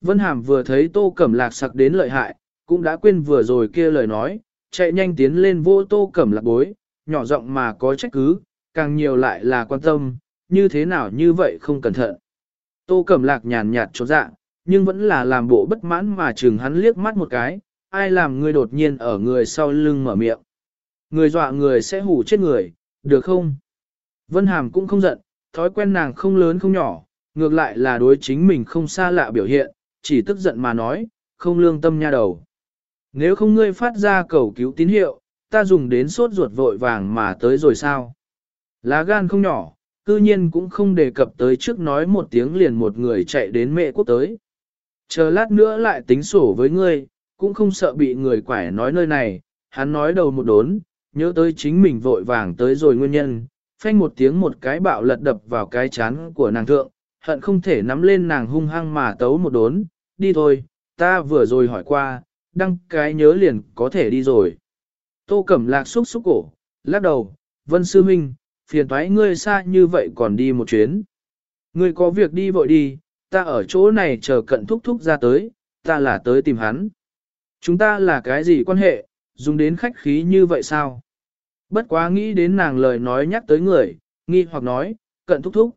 Vân Hàm vừa thấy Tô Cẩm Lạc sặc đến lợi hại, cũng đã quên vừa rồi kia lời nói, chạy nhanh tiến lên vô Tô Cẩm Lạc bối, nhỏ giọng mà có trách cứ, càng nhiều lại là quan tâm, như thế nào như vậy không cẩn thận. Tô Cẩm Lạc nhàn nhạt trốn dạ, nhưng vẫn là làm bộ bất mãn mà chừng hắn liếc mắt một cái, ai làm người đột nhiên ở người sau lưng mở miệng. Người dọa người sẽ hủ chết người, được không? Vân Hàm cũng không giận, thói quen nàng không lớn không nhỏ, ngược lại là đối chính mình không xa lạ biểu hiện, chỉ tức giận mà nói, không lương tâm nha đầu. Nếu không ngươi phát ra cầu cứu tín hiệu, ta dùng đến sốt ruột vội vàng mà tới rồi sao? Lá gan không nhỏ, cư nhiên cũng không đề cập tới trước nói một tiếng liền một người chạy đến mẹ quốc tới. Chờ lát nữa lại tính sổ với ngươi, cũng không sợ bị người quải nói nơi này, hắn nói đầu một đốn, nhớ tới chính mình vội vàng tới rồi nguyên nhân, phanh một tiếng một cái bạo lật đập vào cái chán của nàng thượng, hận không thể nắm lên nàng hung hăng mà tấu một đốn, đi thôi, ta vừa rồi hỏi qua, đăng cái nhớ liền có thể đi rồi. Tô Cẩm Lạc xúc xúc cổ, lắc đầu, Vân Sư Minh, phiền thoái ngươi xa như vậy còn đi một chuyến. Ngươi có việc đi vội đi, ta ở chỗ này chờ cận thúc thúc ra tới, ta là tới tìm hắn. Chúng ta là cái gì quan hệ, dùng đến khách khí như vậy sao? Bất quá nghĩ đến nàng lời nói nhắc tới người, nghi hoặc nói, cận thúc thúc.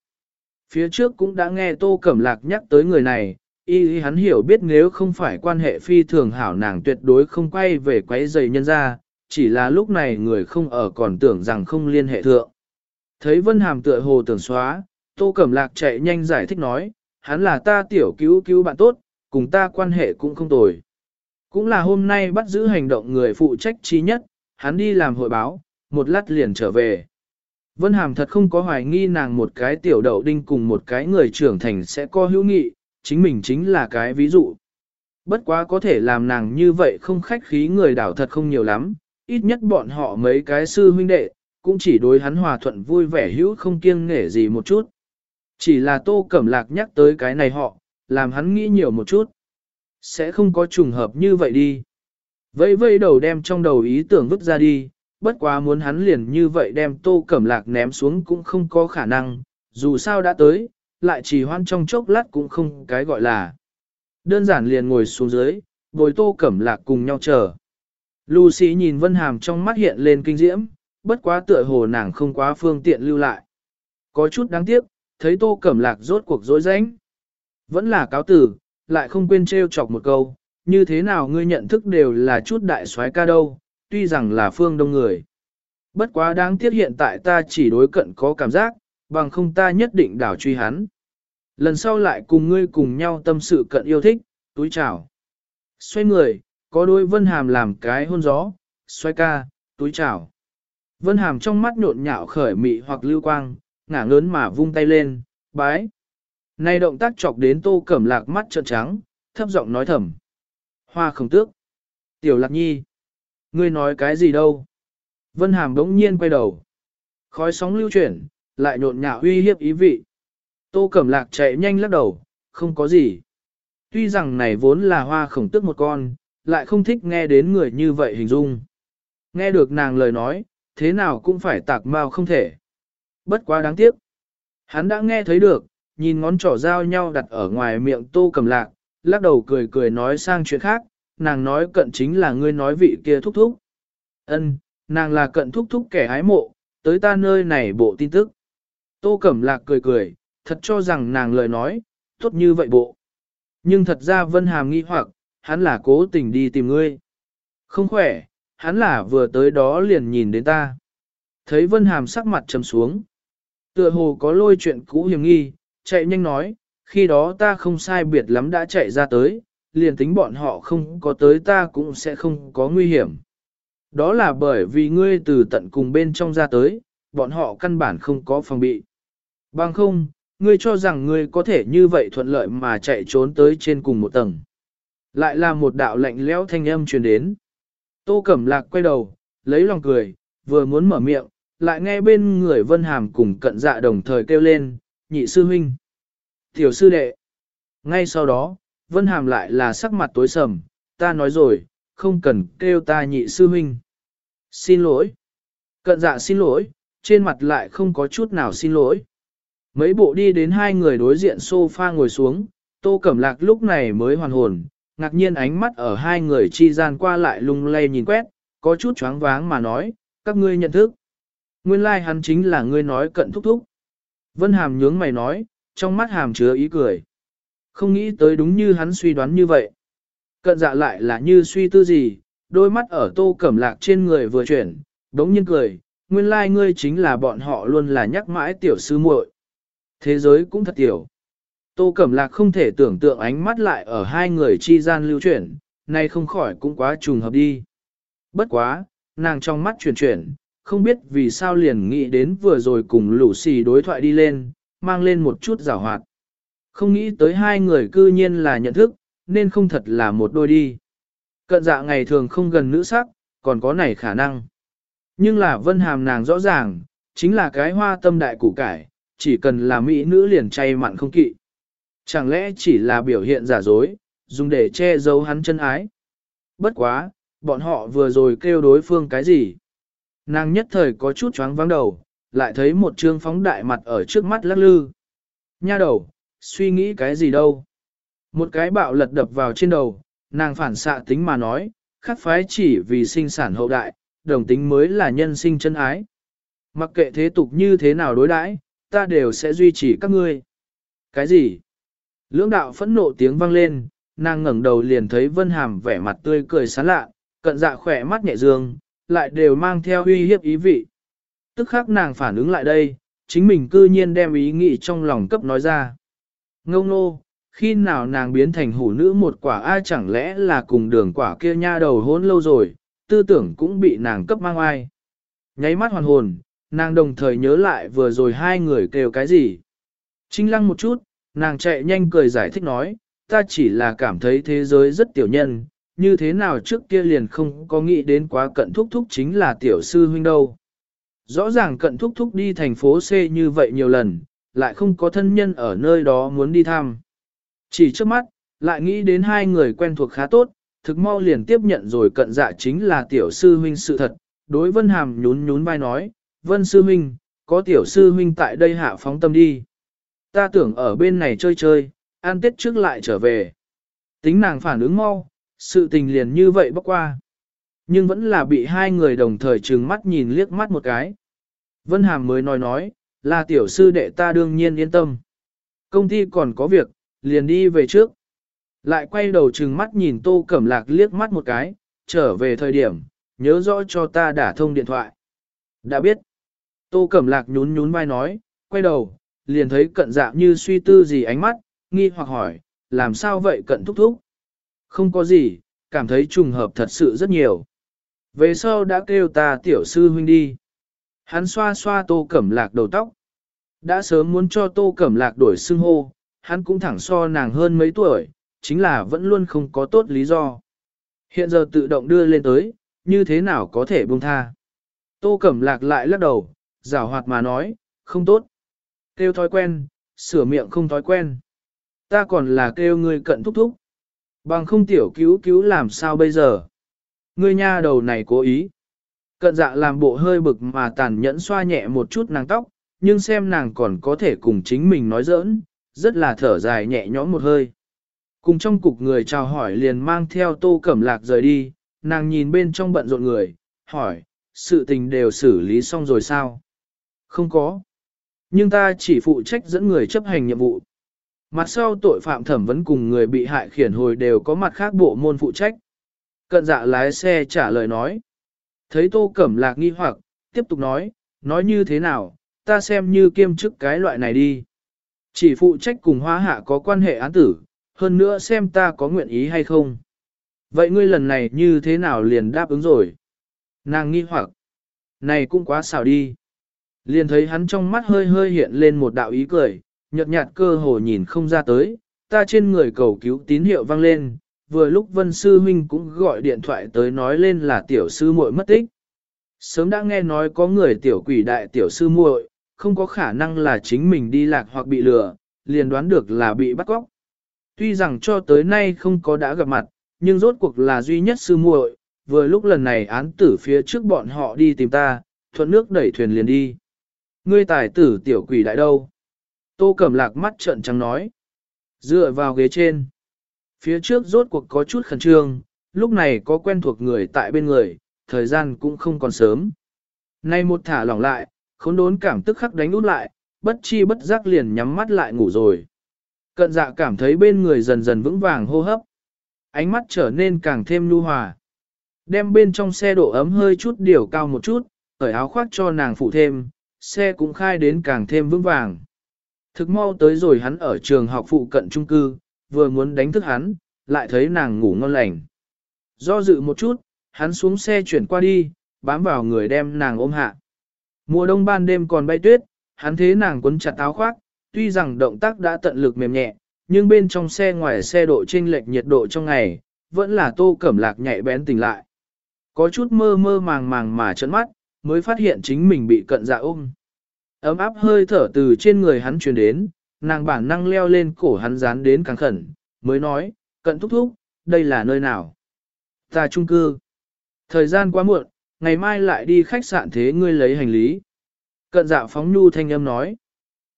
Phía trước cũng đã nghe Tô Cẩm Lạc nhắc tới người này, y hắn hiểu biết nếu không phải quan hệ phi thường hảo nàng tuyệt đối không quay về quấy giày nhân ra, chỉ là lúc này người không ở còn tưởng rằng không liên hệ thượng. Thấy Vân Hàm tựa hồ tưởng xóa, Tô Cẩm Lạc chạy nhanh giải thích nói, hắn là ta tiểu cứu cứu bạn tốt, cùng ta quan hệ cũng không tồi. Cũng là hôm nay bắt giữ hành động người phụ trách chi nhất, hắn đi làm hội báo, một lát liền trở về. Vân Hàm thật không có hoài nghi nàng một cái tiểu đậu đinh cùng một cái người trưởng thành sẽ có hữu nghị, chính mình chính là cái ví dụ. Bất quá có thể làm nàng như vậy không khách khí người đảo thật không nhiều lắm, ít nhất bọn họ mấy cái sư huynh đệ, cũng chỉ đối hắn hòa thuận vui vẻ hữu không kiêng nghể gì một chút. Chỉ là tô cẩm lạc nhắc tới cái này họ, làm hắn nghĩ nhiều một chút. Sẽ không có trùng hợp như vậy đi. Vây vây đầu đem trong đầu ý tưởng vứt ra đi, bất quá muốn hắn liền như vậy đem tô cẩm lạc ném xuống cũng không có khả năng, dù sao đã tới, lại chỉ hoan trong chốc lát cũng không cái gọi là. Đơn giản liền ngồi xuống dưới, bồi tô cẩm lạc cùng nhau chờ. Lucy nhìn Vân Hàm trong mắt hiện lên kinh diễm, bất quá tựa hồ nàng không quá phương tiện lưu lại. Có chút đáng tiếc, thấy tô cẩm lạc rốt cuộc dối rãnh. Vẫn là cáo tử, lại không quên trêu chọc một câu, như thế nào ngươi nhận thức đều là chút đại soái ca đâu, tuy rằng là phương đông người. Bất quá đáng tiếc hiện tại ta chỉ đối cận có cảm giác, bằng không ta nhất định đảo truy hắn. Lần sau lại cùng ngươi cùng nhau tâm sự cận yêu thích, túi chào. Xoay người, có đôi vân hàm làm cái hôn gió, xoay ca, túi chào. Vân hàm trong mắt nhộn nhạo khởi mị hoặc lưu quang, ngả ngớn mà vung tay lên, bái. Này động tác chọc đến tô cẩm lạc mắt trợn trắng, thấp giọng nói thầm. Hoa không tước. Tiểu lạc nhi. Ngươi nói cái gì đâu? Vân hàm đống nhiên quay đầu. Khói sóng lưu chuyển, lại nhộn nhạo uy hiếp ý vị. Tô Cẩm Lạc chạy nhanh lắc đầu, không có gì. Tuy rằng này vốn là hoa khổng tức một con, lại không thích nghe đến người như vậy hình dung. Nghe được nàng lời nói, thế nào cũng phải tạc mau không thể. Bất quá đáng tiếc. Hắn đã nghe thấy được, nhìn ngón trỏ giao nhau đặt ở ngoài miệng Tô Cẩm Lạc, lắc đầu cười cười nói sang chuyện khác, nàng nói cận chính là ngươi nói vị kia thúc thúc. Ân, nàng là cận thúc thúc kẻ hái mộ, tới ta nơi này bộ tin tức. Tô Cẩm Lạc cười cười, thật cho rằng nàng lời nói, tốt như vậy bộ. Nhưng thật ra Vân Hàm nghi hoặc, hắn là cố tình đi tìm ngươi. Không khỏe, hắn là vừa tới đó liền nhìn đến ta. Thấy Vân Hàm sắc mặt trầm xuống. Tựa hồ có lôi chuyện cũ hiểm nghi, chạy nhanh nói, khi đó ta không sai biệt lắm đã chạy ra tới, liền tính bọn họ không có tới ta cũng sẽ không có nguy hiểm. Đó là bởi vì ngươi từ tận cùng bên trong ra tới, bọn họ căn bản không có phòng bị. Bằng không, ngươi cho rằng ngươi có thể như vậy thuận lợi mà chạy trốn tới trên cùng một tầng. Lại là một đạo lạnh lẽo thanh âm truyền đến. Tô Cẩm Lạc quay đầu, lấy lòng cười, vừa muốn mở miệng, lại nghe bên người Vân Hàm cùng cận dạ đồng thời kêu lên, nhị sư huynh. Tiểu sư đệ. Ngay sau đó, Vân Hàm lại là sắc mặt tối sầm, ta nói rồi, không cần kêu ta nhị sư huynh. Xin lỗi. Cận dạ xin lỗi, trên mặt lại không có chút nào xin lỗi. Mấy bộ đi đến hai người đối diện sofa ngồi xuống, Tô Cẩm Lạc lúc này mới hoàn hồn, ngạc nhiên ánh mắt ở hai người chi gian qua lại lung lay nhìn quét, có chút choáng váng mà nói, các ngươi nhận thức. Nguyên lai like hắn chính là ngươi nói cận thúc thúc. Vân Hàm nhướng mày nói, trong mắt Hàm chứa ý cười. Không nghĩ tới đúng như hắn suy đoán như vậy. Cận dạ lại là như suy tư gì, đôi mắt ở tô cẩm lạc trên người vừa chuyển, đống nhiên cười, nguyên lai like ngươi chính là bọn họ luôn là nhắc mãi tiểu sư muội. Thế giới cũng thật tiểu. Tô Cẩm Lạc không thể tưởng tượng ánh mắt lại ở hai người chi gian lưu chuyển, nay không khỏi cũng quá trùng hợp đi. Bất quá, nàng trong mắt chuyển chuyển, không biết vì sao liền nghĩ đến vừa rồi cùng lũ xì đối thoại đi lên, mang lên một chút giảo hoạt. Không nghĩ tới hai người cư nhiên là nhận thức, nên không thật là một đôi đi. Cận dạ ngày thường không gần nữ sắc, còn có này khả năng. Nhưng là vân hàm nàng rõ ràng, chính là cái hoa tâm đại củ cải, chỉ cần là mỹ nữ liền chay mặn không kỵ. Chẳng lẽ chỉ là biểu hiện giả dối, dùng để che giấu hắn chân ái. Bất quá, bọn họ vừa rồi kêu đối phương cái gì? Nàng nhất thời có chút choáng vắng đầu, lại thấy một trương phóng đại mặt ở trước mắt lắc lư. Nha đầu, suy nghĩ cái gì đâu? Một cái bạo lật đập vào trên đầu, nàng phản xạ tính mà nói, khắc phái chỉ vì sinh sản hậu đại, đồng tính mới là nhân sinh chân ái. Mặc kệ thế tục như thế nào đối đãi, ta đều sẽ duy trì các ngươi. Cái gì? Lưỡng đạo phẫn nộ tiếng vang lên, nàng ngẩng đầu liền thấy Vân Hàm vẻ mặt tươi cười sán lạ, cận dạ khỏe mắt nhẹ dương, lại đều mang theo uy hiếp ý vị. Tức khắc nàng phản ứng lại đây, chính mình cư nhiên đem ý nghĩ trong lòng cấp nói ra. Ngông nô, khi nào nàng biến thành hủ nữ một quả ai chẳng lẽ là cùng đường quả kia nha đầu hôn lâu rồi, tư tưởng cũng bị nàng cấp mang ai. Nháy mắt hoàn hồn, nàng đồng thời nhớ lại vừa rồi hai người kêu cái gì. Trinh lăng một chút, nàng chạy nhanh cười giải thích nói, ta chỉ là cảm thấy thế giới rất tiểu nhân, như thế nào trước kia liền không có nghĩ đến quá cận thúc thúc chính là tiểu sư huynh đâu. Rõ ràng cận thúc thúc đi thành phố C như vậy nhiều lần, lại không có thân nhân ở nơi đó muốn đi thăm. Chỉ trước mắt, lại nghĩ đến hai người quen thuộc khá tốt, thực mau liền tiếp nhận rồi cận dạ chính là tiểu sư huynh sự thật. Đối vân hàm nhún nhún vai nói, vân sư huynh, có tiểu sư huynh tại đây hạ phóng tâm đi. Ta tưởng ở bên này chơi chơi, ăn tết trước lại trở về. Tính nàng phản ứng mau, sự tình liền như vậy bốc qua. Nhưng vẫn là bị hai người đồng thời trừng mắt nhìn liếc mắt một cái. Vân Hàm mới nói nói, là tiểu sư đệ ta đương nhiên yên tâm. Công ty còn có việc, liền đi về trước. Lại quay đầu trừng mắt nhìn tô cẩm lạc liếc mắt một cái, trở về thời điểm, nhớ rõ cho ta đả thông điện thoại. Đã biết. Tô cẩm lạc nhún nhún vai nói, quay đầu, liền thấy cận dạ như suy tư gì ánh mắt, nghi hoặc hỏi, làm sao vậy cận thúc thúc? Không có gì, cảm thấy trùng hợp thật sự rất nhiều. Về sau đã kêu ta tiểu sư huynh đi. Hắn xoa xoa tô cẩm lạc đầu tóc. Đã sớm muốn cho tô cẩm lạc đổi xưng hô, hắn cũng thẳng so nàng hơn mấy tuổi, chính là vẫn luôn không có tốt lý do. Hiện giờ tự động đưa lên tới, như thế nào có thể buông tha. Tô cẩm lạc lại lắc đầu, rào hoạt mà nói, không tốt. Kêu thói quen, sửa miệng không thói quen. Ta còn là kêu ngươi cận thúc thúc. Bằng không tiểu cứu cứu làm sao bây giờ? Ngươi nha đầu này cố ý. Cận dạ làm bộ hơi bực mà tàn nhẫn xoa nhẹ một chút nàng tóc, nhưng xem nàng còn có thể cùng chính mình nói giỡn, rất là thở dài nhẹ nhõm một hơi. Cùng trong cục người chào hỏi liền mang theo tô cẩm lạc rời đi, nàng nhìn bên trong bận rộn người, hỏi, sự tình đều xử lý xong rồi sao? Không có. Nhưng ta chỉ phụ trách dẫn người chấp hành nhiệm vụ. Mặt sau tội phạm thẩm vấn cùng người bị hại khiển hồi đều có mặt khác bộ môn phụ trách. Cận dạ lái xe trả lời nói. Thấy tô cẩm lạc nghi hoặc, tiếp tục nói, nói như thế nào, ta xem như kiêm chức cái loại này đi. Chỉ phụ trách cùng hóa hạ có quan hệ án tử, hơn nữa xem ta có nguyện ý hay không. Vậy ngươi lần này như thế nào liền đáp ứng rồi? Nàng nghi hoặc, này cũng quá xảo đi. Liền thấy hắn trong mắt hơi hơi hiện lên một đạo ý cười, nhợt nhạt cơ hồ nhìn không ra tới, ta trên người cầu cứu tín hiệu vang lên, vừa lúc Vân Sư Huynh cũng gọi điện thoại tới nói lên là tiểu sư muội mất tích. Sớm đã nghe nói có người tiểu quỷ đại tiểu sư muội, không có khả năng là chính mình đi lạc hoặc bị lừa, liền đoán được là bị bắt cóc. Tuy rằng cho tới nay không có đã gặp mặt, nhưng rốt cuộc là duy nhất sư muội, vừa lúc lần này án tử phía trước bọn họ đi tìm ta, thuận nước đẩy thuyền liền đi. Ngươi tài tử tiểu quỷ đại đâu? Tô Cẩm Lạc mắt trợn trắng nói. Dựa vào ghế trên. Phía trước rốt cuộc có chút khẩn trương, lúc này có quen thuộc người tại bên người, thời gian cũng không còn sớm. Nay một thả lỏng lại, khốn đốn cảm tức khắc đánh út lại, bất chi bất giác liền nhắm mắt lại ngủ rồi. Cận dạ cảm thấy bên người dần dần vững vàng hô hấp. Ánh mắt trở nên càng thêm nhu hòa. Đem bên trong xe độ ấm hơi chút điều cao một chút, cởi áo khoác cho nàng phụ thêm, xe cũng khai đến càng thêm vững vàng. Thực mau tới rồi hắn ở trường học phụ cận trung cư, vừa muốn đánh thức hắn, lại thấy nàng ngủ ngon lành. Do dự một chút, hắn xuống xe chuyển qua đi, bám vào người đem nàng ôm hạ. Mùa đông ban đêm còn bay tuyết, hắn thế nàng quấn chặt áo khoác, tuy rằng động tác đã tận lực mềm nhẹ, nhưng bên trong xe ngoài xe độ chênh lệch nhiệt độ trong ngày, vẫn là tô cẩm lạc nhạy bén tỉnh lại. Có chút mơ mơ màng màng mà trấn mắt, mới phát hiện chính mình bị cận dạ ôm. Ấm áp hơi thở từ trên người hắn truyền đến, nàng bản năng leo lên cổ hắn dán đến càng khẩn, mới nói, cận thúc thúc, đây là nơi nào? Ta trung cư. Thời gian quá muộn, ngày mai lại đi khách sạn thế ngươi lấy hành lý. Cận dạ phóng nhu thanh âm nói.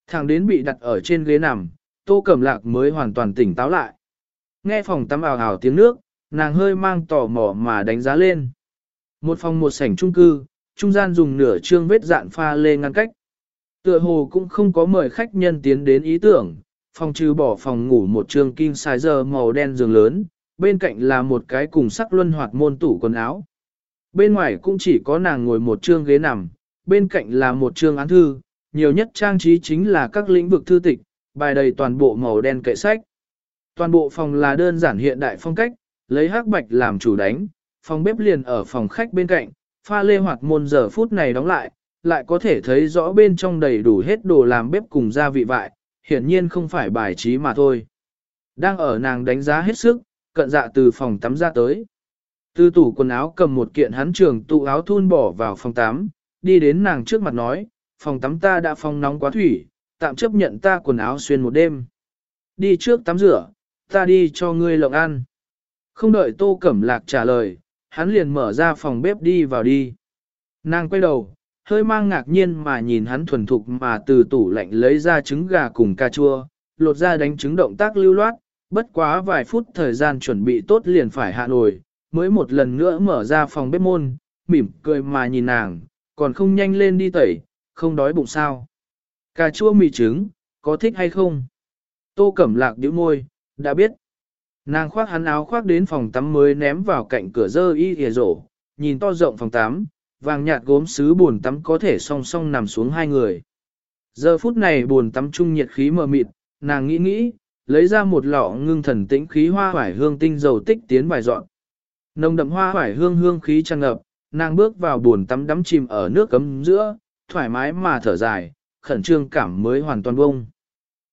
Thằng đến bị đặt ở trên ghế nằm, tô cẩm lạc mới hoàn toàn tỉnh táo lại. Nghe phòng tắm ảo ảo tiếng nước, nàng hơi mang tò mò mà đánh giá lên. Một phòng một sảnh trung cư, trung gian dùng nửa trương vết dạn pha lê ngăn cách. Tựa hồ cũng không có mời khách nhân tiến đến ý tưởng, phòng trừ bỏ phòng ngủ một trương kim size màu đen giường lớn, bên cạnh là một cái cùng sắc luân hoạt môn tủ quần áo. Bên ngoài cũng chỉ có nàng ngồi một trương ghế nằm, bên cạnh là một trương án thư, nhiều nhất trang trí chính là các lĩnh vực thư tịch, bài đầy toàn bộ màu đen kệ sách. Toàn bộ phòng là đơn giản hiện đại phong cách, lấy hắc bạch làm chủ đánh, phòng bếp liền ở phòng khách bên cạnh, pha lê hoạt môn giờ phút này đóng lại, lại có thể thấy rõ bên trong đầy đủ hết đồ làm bếp cùng gia vị vại, hiển nhiên không phải bài trí mà thôi. Đang ở nàng đánh giá hết sức, cận dạ từ phòng tắm ra tới. Từ tủ quần áo cầm một kiện hắn trường tụ áo thun bỏ vào phòng tắm, đi đến nàng trước mặt nói, phòng tắm ta đã phong nóng quá thủy, tạm chấp nhận ta quần áo xuyên một đêm. Đi trước tắm rửa, ta đi cho ngươi lộng ăn. Không đợi tô cẩm lạc trả lời, hắn liền mở ra phòng bếp đi vào đi. Nàng quay đầu, hơi mang ngạc nhiên mà nhìn hắn thuần thục mà từ tủ lạnh lấy ra trứng gà cùng cà chua, lột ra đánh trứng động tác lưu loát, bất quá vài phút thời gian chuẩn bị tốt liền phải hạ nổi, mới một lần nữa mở ra phòng bếp môn, mỉm cười mà nhìn nàng, còn không nhanh lên đi tẩy, không đói bụng sao. Cà chua mì trứng, có thích hay không? Tô Cẩm Lạc điếu môi, đã biết. Nàng khoác hắn áo khoác đến phòng tắm mới ném vào cạnh cửa dơ y thìa rổ, nhìn to rộng phòng tắm, vàng nhạt gốm sứ buồn tắm có thể song song nằm xuống hai người. Giờ phút này buồn tắm trung nhiệt khí mờ mịt, nàng nghĩ nghĩ, lấy ra một lọ ngưng thần tĩnh khí hoa hoải hương tinh dầu tích tiến bài dọn. Nồng đậm hoa hoải hương hương khí tràn ngập, nàng bước vào buồn tắm đắm chìm ở nước cấm giữa, thoải mái mà thở dài, khẩn trương cảm mới hoàn toàn bông.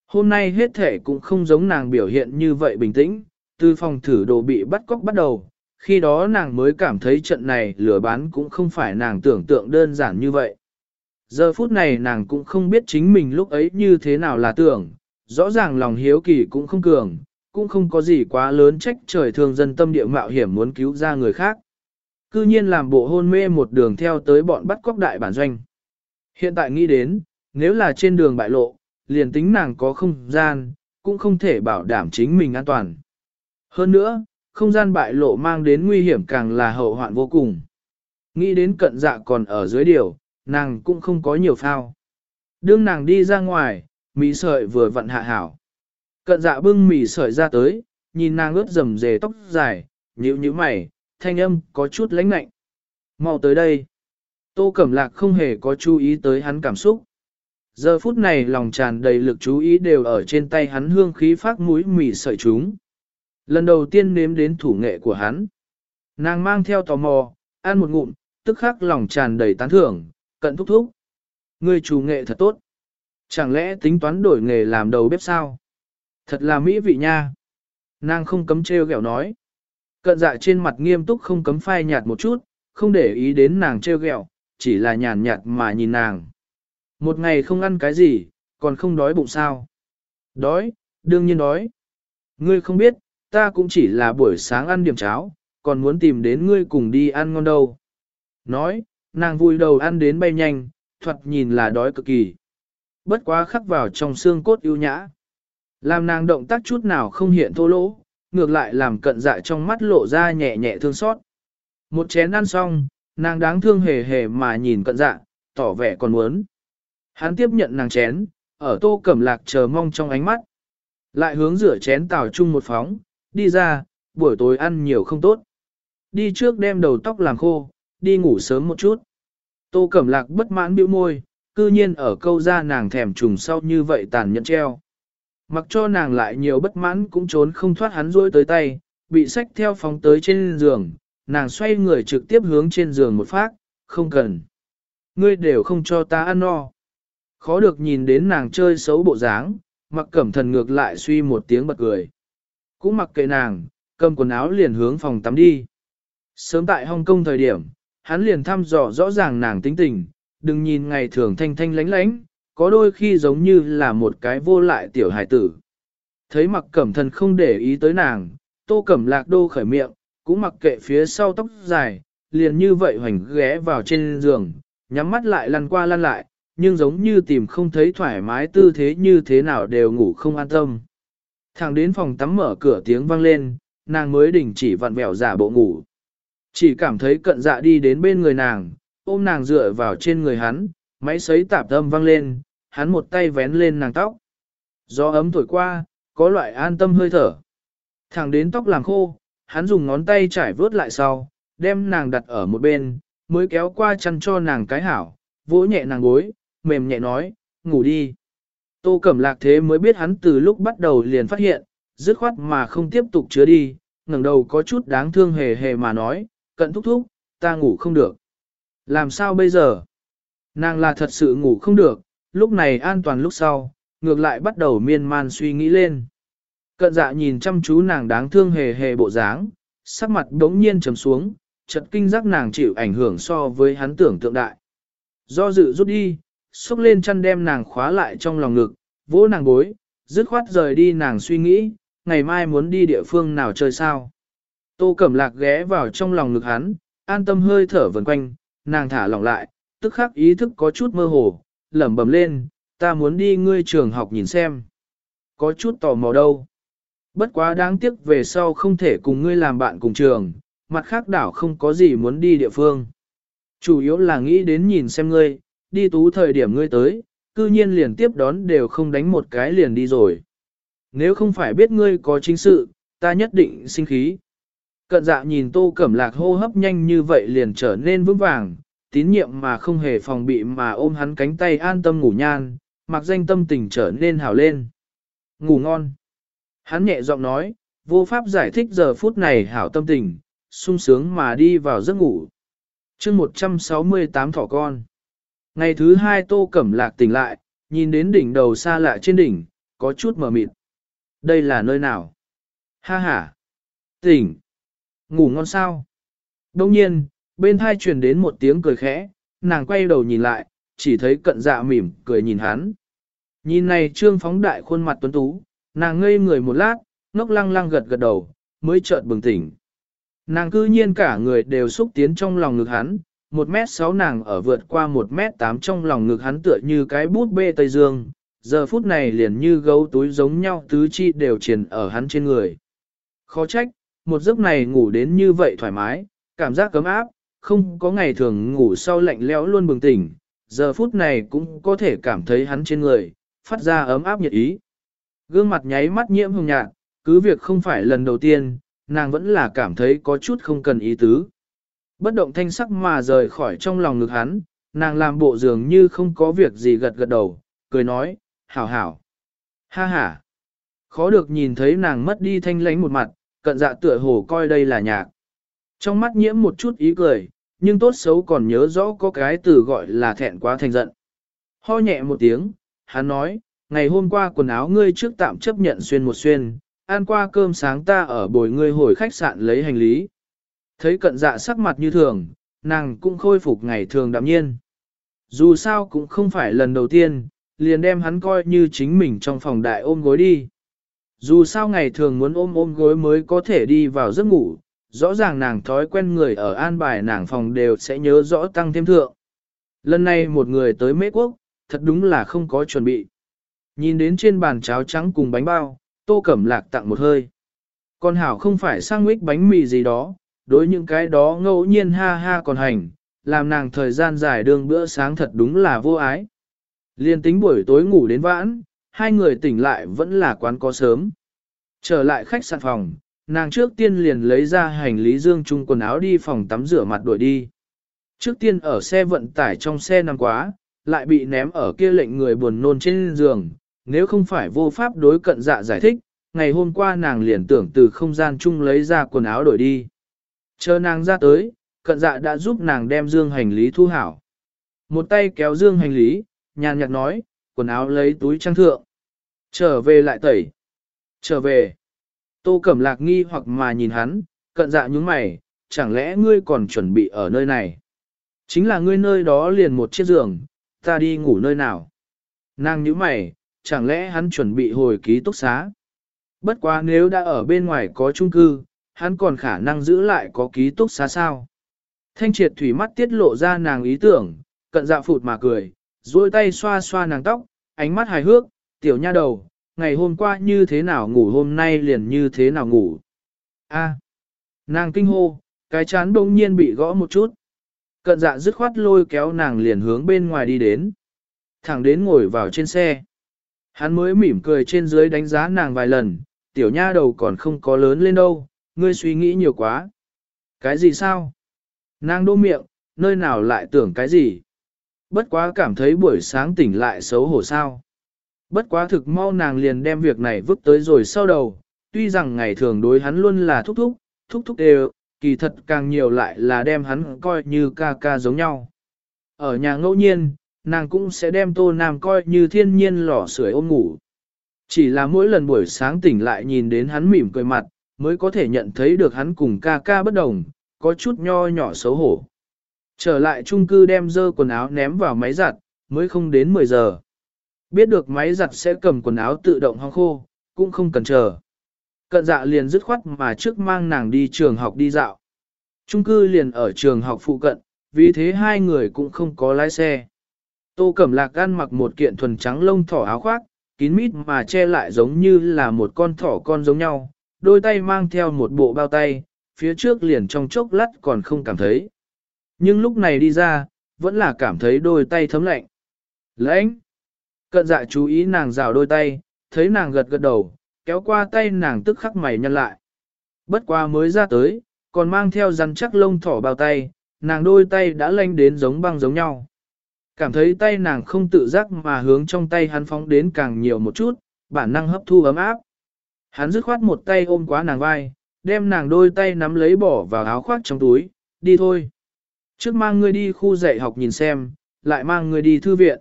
Hôm nay hết thể cũng không giống nàng biểu hiện như vậy bình tĩnh, từ phòng thử đồ bị bắt cóc bắt đầu, khi đó nàng mới cảm thấy trận này lừa bán cũng không phải nàng tưởng tượng đơn giản như vậy. Giờ phút này nàng cũng không biết chính mình lúc ấy như thế nào là tưởng, rõ ràng lòng hiếu kỳ cũng không cường, cũng không có gì quá lớn trách trời thương dân tâm địa mạo hiểm muốn cứu ra người khác. Cư nhiên làm bộ hôn mê một đường theo tới bọn bắt cóc đại bản doanh. Hiện tại nghĩ đến, nếu là trên đường bại lộ, liền tính nàng có không gian, cũng không thể bảo đảm chính mình an toàn. Hơn nữa, không gian bại lộ mang đến nguy hiểm càng là hậu hoạn vô cùng. Nghĩ đến cận dạ còn ở dưới điều, nàng cũng không có nhiều phao. Đương nàng đi ra ngoài, mì sợi vừa vặn hạ hảo. Cận dạ bưng mì sợi ra tới, nhìn nàng ướt rầm rề tóc dài, nhíu nhíu mày, thanh âm có chút lãnh lạnh. Mau tới đây. Tô Cẩm Lạc không hề có chú ý tới hắn cảm xúc. Giờ phút này lòng tràn đầy lực chú ý đều ở trên tay hắn hương khí phát mũi mì sợi chúng. Lần đầu tiên nếm đến thủ nghệ của hắn. Nàng mang theo tò mò, ăn một ngụm, tức khắc lòng tràn đầy tán thưởng, cận thúc thúc. Người chủ nghệ thật tốt. Chẳng lẽ tính toán đổi nghề làm đầu bếp sao? Thật là mỹ vị nha. Nàng không cấm trêu ghẹo nói. Cận dạ trên mặt nghiêm túc không cấm phai nhạt một chút, không để ý đến nàng trêu ghẹo, chỉ là nhàn nhạt mà nhìn nàng. Một ngày không ăn cái gì, còn không đói bụng sao? Đói, đương nhiên đói. Ngươi không biết, ta cũng chỉ là buổi sáng ăn điểm cháo, còn muốn tìm đến ngươi cùng đi ăn ngon đâu. Nói, nàng vui đầu ăn đến bay nhanh, thoạt nhìn là đói cực kỳ. Bất quá khắc vào trong xương cốt yêu nhã. Làm nàng động tác chút nào không hiện thô lỗ, ngược lại làm cận dạ trong mắt lộ ra nhẹ nhẹ thương xót. Một chén ăn xong, nàng đáng thương hề hề mà nhìn cận dạ, tỏ vẻ còn muốn. Hắn tiếp nhận nàng chén, ở tô cẩm lạc chờ mong trong ánh mắt. Lại hướng rửa chén tào chung một phóng, đi ra, buổi tối ăn nhiều không tốt. Đi trước đem đầu tóc làm khô, đi ngủ sớm một chút. Tô cẩm lạc bất mãn bĩu môi, cư nhiên ở câu ra nàng thèm trùng sau như vậy tàn nhẫn treo. Mặc cho nàng lại nhiều bất mãn cũng trốn không thoát hắn rôi tới tay, bị sách theo phóng tới trên giường, nàng xoay người trực tiếp hướng trên giường một phát, không cần. Ngươi đều không cho ta ăn no. Khó được nhìn đến nàng chơi xấu bộ dáng, mặc cẩm thần ngược lại suy một tiếng bật cười. Cũng mặc kệ nàng, cầm quần áo liền hướng phòng tắm đi. Sớm tại Hong Kong thời điểm, hắn liền thăm dò rõ ràng nàng tính tình, đừng nhìn ngày thường thanh thanh lánh lánh, có đôi khi giống như là một cái vô lại tiểu hải tử. Thấy mặc cẩm thần không để ý tới nàng, tô cẩm lạc đô khởi miệng, cũng mặc kệ phía sau tóc dài, liền như vậy hoành ghé vào trên giường, nhắm mắt lại lăn qua lăn lại, nhưng giống như tìm không thấy thoải mái tư thế như thế nào đều ngủ không an tâm. Thẳng đến phòng tắm mở cửa tiếng vang lên, nàng mới đình chỉ vặn vẹo giả bộ ngủ. Chỉ cảm thấy cận dạ đi đến bên người nàng, ôm nàng dựa vào trên người hắn, máy sấy tạp âm vang lên, hắn một tay vén lên nàng tóc. Gió ấm thổi qua, có loại an tâm hơi thở. Thẳng đến tóc làm khô, hắn dùng ngón tay trải vớt lại sau, đem nàng đặt ở một bên, mới kéo qua chăn cho nàng cái hảo, vỗ nhẹ nàng gối, mềm nhẹ nói, ngủ đi. Tô Cẩm Lạc thế mới biết hắn từ lúc bắt đầu liền phát hiện, dứt khoát mà không tiếp tục chứa đi, ngẩng đầu có chút đáng thương hề hề mà nói, cận thúc thúc, ta ngủ không được. Làm sao bây giờ? Nàng là thật sự ngủ không được, lúc này an toàn lúc sau, ngược lại bắt đầu miên man suy nghĩ lên. Cận dạ nhìn chăm chú nàng đáng thương hề hề bộ dáng, sắc mặt đống nhiên trầm xuống, chợt kinh giác nàng chịu ảnh hưởng so với hắn tưởng tượng đại. Do dự rút đi, xúc lên chăn đem nàng khóa lại trong lòng ngực, vỗ nàng bối, dứt khoát rời đi nàng suy nghĩ, ngày mai muốn đi địa phương nào chơi sao. Tô Cẩm Lạc ghé vào trong lòng ngực hắn, an tâm hơi thở vần quanh, nàng thả lỏng lại, tức khắc ý thức có chút mơ hồ, lẩm bẩm lên, ta muốn đi ngươi trường học nhìn xem. Có chút tò mò đâu. Bất quá đáng tiếc về sau không thể cùng ngươi làm bạn cùng trường, mặt khác đảo không có gì muốn đi địa phương. Chủ yếu là nghĩ đến nhìn xem ngươi, đi tú thời điểm ngươi tới, cư nhiên liền tiếp đón đều không đánh một cái liền đi rồi. Nếu không phải biết ngươi có chính sự, ta nhất định sinh khí. Cận dạ nhìn tô cẩm lạc hô hấp nhanh như vậy liền trở nên vững vàng, tín nhiệm mà không hề phòng bị mà ôm hắn cánh tay an tâm ngủ nhan, mặc danh tâm tình trở nên hào lên. Ngủ ngon. Hắn nhẹ giọng nói, vô pháp giải thích giờ phút này hảo tâm tình, sung sướng mà đi vào giấc ngủ. chương 168 thỏ con. Ngày thứ hai tô cẩm lạc tỉnh lại, nhìn đến đỉnh đầu xa lạ trên đỉnh, có chút mờ mịt. Đây là nơi nào? Ha ha! Tỉnh! Ngủ ngon sao? Đông nhiên, bên thai truyền đến một tiếng cười khẽ, nàng quay đầu nhìn lại, chỉ thấy cận dạ mỉm, cười nhìn hắn. Nhìn này trương phóng đại khuôn mặt tuấn tú, nàng ngây người một lát, ngốc lăng lăng gật gật đầu, mới chợt bừng tỉnh. Nàng cư nhiên cả người đều xúc tiến trong lòng ngực hắn, một mét sáu nàng ở vượt qua một mét tám trong lòng ngực hắn tựa như cái bút bê Tây Dương, giờ phút này liền như gấu túi giống nhau tứ chi đều triền ở hắn trên người. Khó trách, một giấc này ngủ đến như vậy thoải mái, cảm giác cấm áp, không có ngày thường ngủ sau lạnh lẽo luôn bừng tỉnh, giờ phút này cũng có thể cảm thấy hắn trên người, phát ra ấm áp nhiệt ý. Gương mặt nháy mắt nhiễm hồng nhạt, cứ việc không phải lần đầu tiên, nàng vẫn là cảm thấy có chút không cần ý tứ. Bất động thanh sắc mà rời khỏi trong lòng ngực hắn, nàng làm bộ dường như không có việc gì gật gật đầu, cười nói, hảo hảo. Ha ha. Khó được nhìn thấy nàng mất đi thanh lánh một mặt, cận dạ tựa hồ coi đây là nhạc. Trong mắt nhiễm một chút ý cười, nhưng tốt xấu còn nhớ rõ có cái từ gọi là thẹn quá thành giận. Ho nhẹ một tiếng, hắn nói, ngày hôm qua quần áo ngươi trước tạm chấp nhận xuyên một xuyên, ăn qua cơm sáng ta ở bồi ngươi hồi khách sạn lấy hành lý. Thấy cận dạ sắc mặt như thường, nàng cũng khôi phục ngày thường đạm nhiên. Dù sao cũng không phải lần đầu tiên, liền đem hắn coi như chính mình trong phòng đại ôm gối đi. Dù sao ngày thường muốn ôm ôm gối mới có thể đi vào giấc ngủ, rõ ràng nàng thói quen người ở an bài nàng phòng đều sẽ nhớ rõ tăng thêm thượng. Lần này một người tới Mễ Quốc, thật đúng là không có chuẩn bị. Nhìn đến trên bàn cháo trắng cùng bánh bao, tô cẩm lạc tặng một hơi. còn hảo không phải sang mít bánh mì gì đó, đối những cái đó ngẫu nhiên ha ha còn hành, làm nàng thời gian dài đường bữa sáng thật đúng là vô ái. Liên tính buổi tối ngủ đến vãn, hai người tỉnh lại vẫn là quán có sớm. Trở lại khách sạn phòng, nàng trước tiên liền lấy ra hành lý dương chung quần áo đi phòng tắm rửa mặt đuổi đi. Trước tiên ở xe vận tải trong xe nằm quá, lại bị ném ở kia lệnh người buồn nôn trên giường, nếu không phải vô pháp đối cận dạ giải thích, ngày hôm qua nàng liền tưởng từ không gian chung lấy ra quần áo đổi đi. Chờ nàng ra tới, cận dạ đã giúp nàng đem dương hành lý thu hảo. Một tay kéo dương hành lý, nhàn nhạt nói, quần áo lấy túi trang thượng. Trở về lại tẩy. Trở về. Tô Cẩm Lạc nghi hoặc mà nhìn hắn, cận dạ nhúng mày, chẳng lẽ ngươi còn chuẩn bị ở nơi này? Chính là ngươi nơi đó liền một chiếc giường, ta đi ngủ nơi nào? Nàng nhíu mày, chẳng lẽ hắn chuẩn bị hồi ký túc xá? Bất quá nếu đã ở bên ngoài có chung cư, hắn còn khả năng giữ lại có ký túc xá sao? Thanh triệt thủy mắt tiết lộ ra nàng ý tưởng, cận dạ phụt mà cười, duỗi tay xoa xoa nàng tóc, ánh mắt hài hước, tiểu nha đầu, ngày hôm qua như thế nào ngủ hôm nay liền như thế nào ngủ. A, à, nàng kinh hô, cái chán đông nhiên bị gõ một chút. Cận dạ dứt khoát lôi kéo nàng liền hướng bên ngoài đi đến. Thẳng đến ngồi vào trên xe. Hắn mới mỉm cười trên dưới đánh giá nàng vài lần, tiểu nha đầu còn không có lớn lên đâu, ngươi suy nghĩ nhiều quá. Cái gì sao? Nàng đô miệng, nơi nào lại tưởng cái gì? Bất quá cảm thấy buổi sáng tỉnh lại xấu hổ sao. Bất quá thực mau nàng liền đem việc này vứt tới rồi sau đầu, tuy rằng ngày thường đối hắn luôn là thúc thúc, thúc thúc đều, kỳ thật càng nhiều lại là đem hắn coi như ca ca giống nhau. Ở nhà ngẫu nhiên, nàng cũng sẽ đem tô nam coi như thiên nhiên lò sưởi ôm ngủ. Chỉ là mỗi lần buổi sáng tỉnh lại nhìn đến hắn mỉm cười mặt, mới có thể nhận thấy được hắn cùng ca ca bất đồng, có chút nho nhỏ xấu hổ. Trở lại chung cư đem dơ quần áo ném vào máy giặt, mới không đến 10 giờ. Biết được máy giặt sẽ cầm quần áo tự động hong khô, cũng không cần chờ. Cận dạ liền dứt khoát mà trước mang nàng đi trường học đi dạo. Chung cư liền ở trường học phụ cận, vì thế hai người cũng không có lái xe. Tô Cẩm Lạc ăn mặc một kiện thuần trắng lông thỏ áo khoác, kín mít mà che lại giống như là một con thỏ con giống nhau, đôi tay mang theo một bộ bao tay, phía trước liền trong chốc lát còn không cảm thấy. Nhưng lúc này đi ra, vẫn là cảm thấy đôi tay thấm lạnh. Lãnh! Cận dạ chú ý nàng rào đôi tay, thấy nàng gật gật đầu, kéo qua tay nàng tức khắc mày nhăn lại. Bất qua mới ra tới, còn mang theo rắn chắc lông thỏ bao tay, nàng đôi tay đã lanh đến giống băng giống nhau. Cảm thấy tay nàng không tự giác mà hướng trong tay hắn phóng đến càng nhiều một chút, bản năng hấp thu ấm áp. Hắn dứt khoát một tay ôm quá nàng vai, đem nàng đôi tay nắm lấy bỏ vào áo khoác trong túi, đi thôi. Trước mang ngươi đi khu dạy học nhìn xem, lại mang ngươi đi thư viện.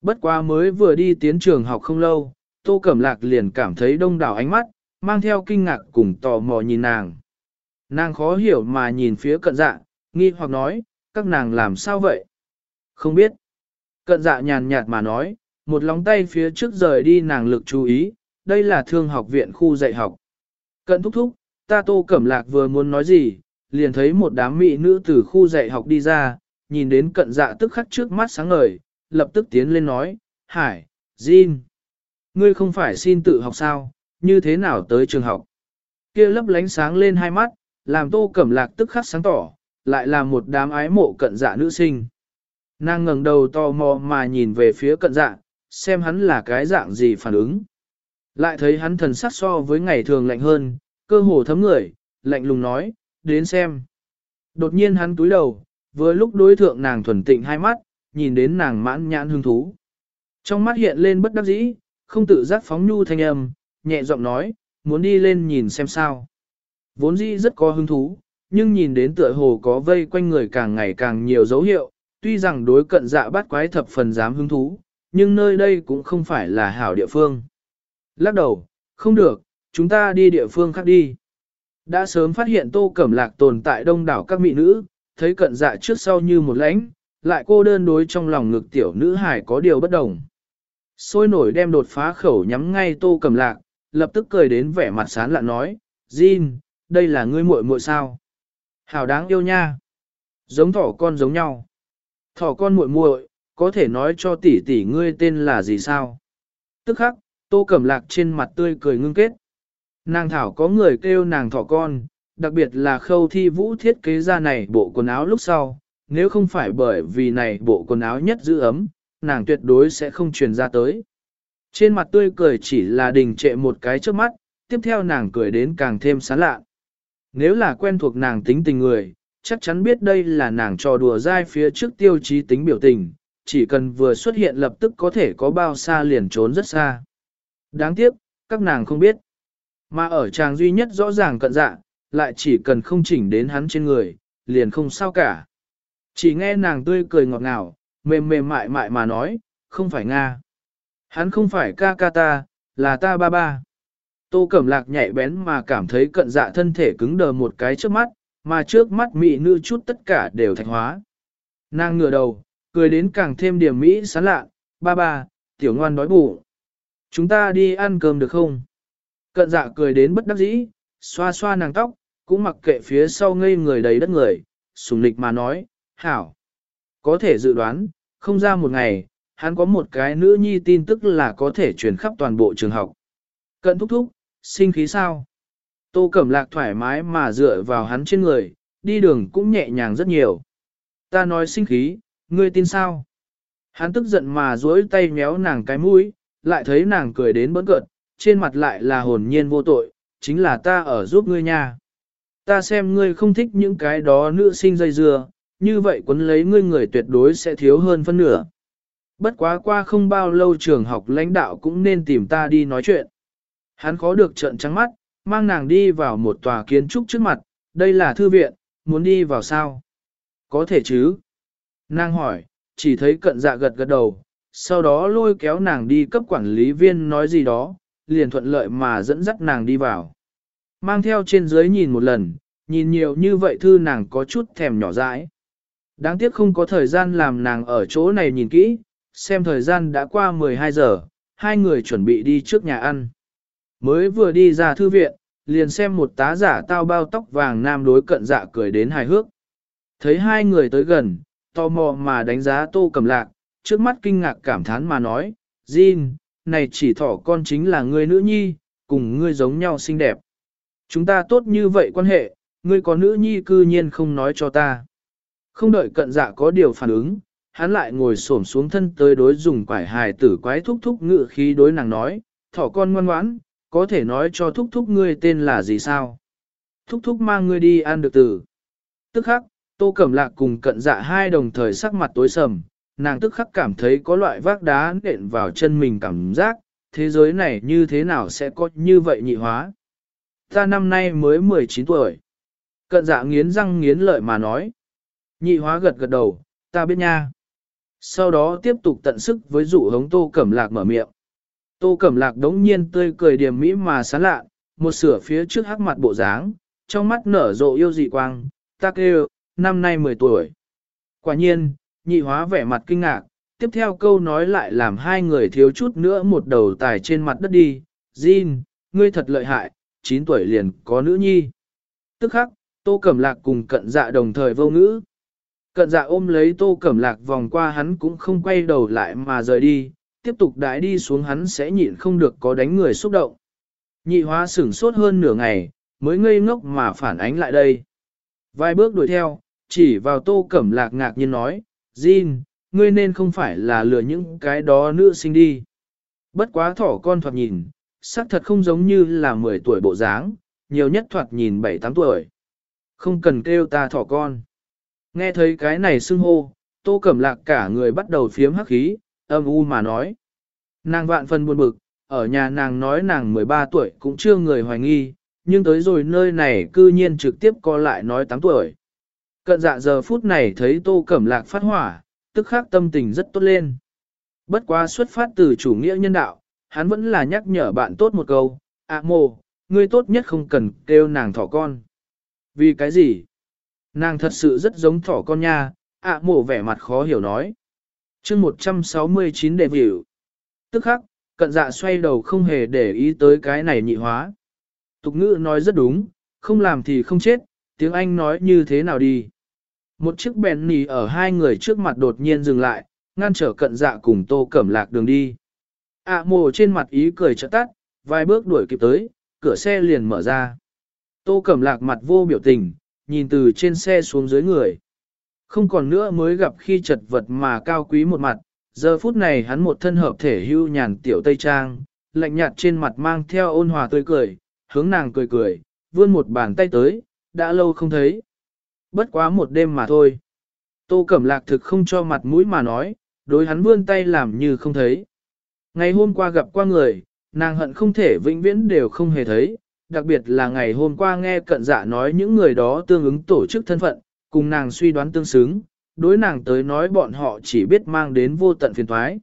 Bất quá mới vừa đi tiến trường học không lâu, Tô Cẩm Lạc liền cảm thấy đông đảo ánh mắt, mang theo kinh ngạc cùng tò mò nhìn nàng. Nàng khó hiểu mà nhìn phía cận dạ, nghi hoặc nói, các nàng làm sao vậy? Không biết. Cận dạ nhàn nhạt mà nói, một lóng tay phía trước rời đi nàng lực chú ý, đây là thương học viện khu dạy học. Cận thúc thúc, ta Tô Cẩm Lạc vừa muốn nói gì, liền thấy một đám mỹ nữ từ khu dạy học đi ra, nhìn đến cận dạ tức khắc trước mắt sáng ngời, lập tức tiến lên nói, Hải, Jin, ngươi không phải xin tự học sao, như thế nào tới trường học? Kia lấp lánh sáng lên hai mắt, làm tô cẩm lạc tức khắc sáng tỏ, lại là một đám ái mộ cận dạ nữ sinh. Nàng ngẩng đầu to mò mà nhìn về phía cận dạ, xem hắn là cái dạng gì phản ứng. Lại thấy hắn thần sắc so với ngày thường lạnh hơn, cơ hồ thấm người, lạnh lùng nói, đến xem. Đột nhiên hắn túi đầu, vừa lúc đối thượng nàng thuần tịnh hai mắt, nhìn đến nàng mãn nhãn hương thú. Trong mắt hiện lên bất đắc dĩ, không tự giác phóng nhu thanh âm, nhẹ giọng nói, muốn đi lên nhìn xem sao. Vốn dĩ rất có hứng thú, nhưng nhìn đến tựa hồ có vây quanh người càng ngày càng nhiều dấu hiệu, tuy rằng đối cận dạ bắt quái thập phần dám hứng thú, nhưng nơi đây cũng không phải là hảo địa phương. Lắc đầu, không được, chúng ta đi địa phương khác đi. Đã sớm phát hiện tô cẩm lạc tồn tại đông đảo các mỹ nữ, thấy cận dạ trước sau như một lãnh, lại cô đơn đối trong lòng ngực tiểu nữ hải có điều bất đồng. Sôi nổi đem đột phá khẩu nhắm ngay tô cẩm lạc, lập tức cười đến vẻ mặt sán lạ nói, Jin, đây là ngươi muội muội sao? Hảo đáng yêu nha. Giống thỏ con giống nhau. Thỏ con muội muội, có thể nói cho tỷ tỷ ngươi tên là gì sao? Tức khắc, tô cẩm lạc trên mặt tươi cười ngưng kết. Nàng thảo có người kêu nàng thỏ con, đặc biệt là khâu thi vũ thiết kế ra này bộ quần áo lúc sau, nếu không phải bởi vì này bộ quần áo nhất giữ ấm, nàng tuyệt đối sẽ không truyền ra tới. Trên mặt tươi cười chỉ là đình trệ một cái trước mắt, tiếp theo nàng cười đến càng thêm sán lạ. Nếu là quen thuộc nàng tính tình người, chắc chắn biết đây là nàng trò đùa dai phía trước tiêu chí tính biểu tình, chỉ cần vừa xuất hiện lập tức có thể có bao xa liền trốn rất xa. Đáng tiếc, các nàng không biết. Mà ở chàng duy nhất rõ ràng cận dạ, lại chỉ cần không chỉnh đến hắn trên người, liền không sao cả. Chỉ nghe nàng tươi cười ngọt ngào, mềm mềm mại mại mà nói, không phải Nga. Hắn không phải ca ca ta, là ta ba ba. Tô Cẩm Lạc nhạy bén mà cảm thấy cận dạ thân thể cứng đờ một cái trước mắt, mà trước mắt mị nữ chút tất cả đều thạch hóa. Nàng ngửa đầu, cười đến càng thêm điểm mỹ sán lạ, ba ba, tiểu ngoan đói bụng. Chúng ta đi ăn cơm được không? Cận dạ cười đến bất đắc dĩ, xoa xoa nàng tóc, cũng mặc kệ phía sau ngây người đầy đất người, sùng lịch mà nói, hảo. Có thể dự đoán, không ra một ngày, hắn có một cái nữ nhi tin tức là có thể truyền khắp toàn bộ trường học. Cận thúc thúc, sinh khí sao? Tô Cẩm Lạc thoải mái mà dựa vào hắn trên người, đi đường cũng nhẹ nhàng rất nhiều. Ta nói sinh khí, ngươi tin sao? Hắn tức giận mà duỗi tay méo nàng cái mũi, lại thấy nàng cười đến bỡn cợt, trên mặt lại là hồn nhiên vô tội, chính là ta ở giúp ngươi nha. Ta xem ngươi không thích những cái đó nữ sinh dây dưa, như vậy quấn lấy ngươi người tuyệt đối sẽ thiếu hơn phân nửa. Bất quá qua không bao lâu trường học lãnh đạo cũng nên tìm ta đi nói chuyện. Hắn khó được trợn trắng mắt, mang nàng đi vào một tòa kiến trúc trước mặt, đây là thư viện, muốn đi vào sao? Có thể chứ? Nàng hỏi, chỉ thấy cận dạ gật gật đầu, sau đó lôi kéo nàng đi cấp quản lý viên nói gì đó, liền thuận lợi mà dẫn dắt nàng đi vào. Mang theo trên dưới nhìn một lần, nhìn nhiều như vậy thư nàng có chút thèm nhỏ dãi. Đáng tiếc không có thời gian làm nàng ở chỗ này nhìn kỹ, xem thời gian đã qua 12 giờ, hai người chuẩn bị đi trước nhà ăn. Mới vừa đi ra thư viện, liền xem một tá giả tao bao tóc vàng nam đối cận dạ cười đến hài hước. Thấy hai người tới gần, tò mò mà đánh giá tô cầm lạc, trước mắt kinh ngạc cảm thán mà nói, Jin, này chỉ thỏ con chính là người nữ nhi, cùng ngươi giống nhau xinh đẹp. Chúng ta tốt như vậy quan hệ, ngươi có nữ nhi cư nhiên không nói cho ta. Không đợi cận dạ có điều phản ứng, hắn lại ngồi xổm xuống thân tới đối dùng quải hài tử quái thúc thúc ngự khí đối nàng nói, thỏ con ngoan ngoãn, có thể nói cho thúc thúc ngươi tên là gì sao? Thúc thúc mang ngươi đi ăn được tử. Tức khắc, tô cẩm lạc cùng cận dạ hai đồng thời sắc mặt tối sầm, nàng tức khắc cảm thấy có loại vác đá nện vào chân mình cảm giác, thế giới này như thế nào sẽ có như vậy nhị hóa. Ta năm nay mới 19 tuổi. Cận dạ nghiến răng nghiến lợi mà nói. Nhị hóa gật gật đầu, ta biết nha. Sau đó tiếp tục tận sức với dụ hống tô cẩm lạc mở miệng. Tô cẩm lạc đống nhiên tươi cười điềm mỹ mà sán lạ, một sửa phía trước hắc mặt bộ dáng, trong mắt nở rộ yêu dị quang, ta kêu, năm nay 10 tuổi. Quả nhiên, nhị hóa vẻ mặt kinh ngạc, tiếp theo câu nói lại làm hai người thiếu chút nữa một đầu tài trên mặt đất đi, Jin, ngươi thật lợi hại, 9 tuổi liền có nữ nhi. Tức khắc, tô cẩm lạc cùng cận dạ đồng thời vô ngữ. Cận dạ ôm lấy tô cẩm lạc vòng qua hắn cũng không quay đầu lại mà rời đi, tiếp tục đãi đi xuống hắn sẽ nhịn không được có đánh người xúc động. Nhị hóa sửng sốt hơn nửa ngày, mới ngây ngốc mà phản ánh lại đây. Vài bước đuổi theo, chỉ vào tô cẩm lạc ngạc nhiên nói, Jin, ngươi nên không phải là lừa những cái đó nữ sinh đi. Bất quá thỏ con thoạt nhìn, xác thật không giống như là 10 tuổi bộ dáng, nhiều nhất thoạt nhìn 7-8 tuổi. Không cần kêu ta thỏ con. Nghe thấy cái này xưng hô, tô cẩm lạc cả người bắt đầu phiếm hắc khí, âm u mà nói. Nàng vạn phần buồn bực, ở nhà nàng nói nàng 13 tuổi cũng chưa người hoài nghi, nhưng tới rồi nơi này cư nhiên trực tiếp co lại nói 8 tuổi. Cận dạ giờ phút này thấy tô cẩm lạc phát hỏa, tức khắc tâm tình rất tốt lên. Bất quá xuất phát từ chủ nghĩa nhân đạo, hắn vẫn là nhắc nhở bạn tốt một câu, ạ mồ, ngươi tốt nhất không cần kêu nàng thỏ con. Vì cái gì? Nàng thật sự rất giống thỏ con nha, ạ mồ vẻ mặt khó hiểu nói chương 169 đề biểu. Tức khắc, cận dạ xoay đầu không hề để ý tới cái này nhị hóa. Tục ngữ nói rất đúng, không làm thì không chết, tiếng Anh nói như thế nào đi. Một chiếc bèn nì ở hai người trước mặt đột nhiên dừng lại, ngăn trở cận dạ cùng tô cẩm lạc đường đi. ạ à, mồ trên mặt ý cười chợt tắt, vài bước đuổi kịp tới, cửa xe liền mở ra. Tô Cẩm Lạc mặt vô biểu tình, nhìn từ trên xe xuống dưới người. Không còn nữa mới gặp khi chật vật mà cao quý một mặt, giờ phút này hắn một thân hợp thể hưu nhàn tiểu tây trang, lạnh nhạt trên mặt mang theo ôn hòa tươi cười, hướng nàng cười cười, vươn một bàn tay tới, đã lâu không thấy. Bất quá một đêm mà thôi. Tô Cẩm Lạc thực không cho mặt mũi mà nói, đối hắn vươn tay làm như không thấy. Ngày hôm qua gặp qua người, nàng hận không thể vĩnh viễn đều không hề thấy, đặc biệt là ngày hôm qua nghe cận dạ nói những người đó tương ứng tổ chức thân phận, cùng nàng suy đoán tương xứng, đối nàng tới nói bọn họ chỉ biết mang đến vô tận phiền thoái.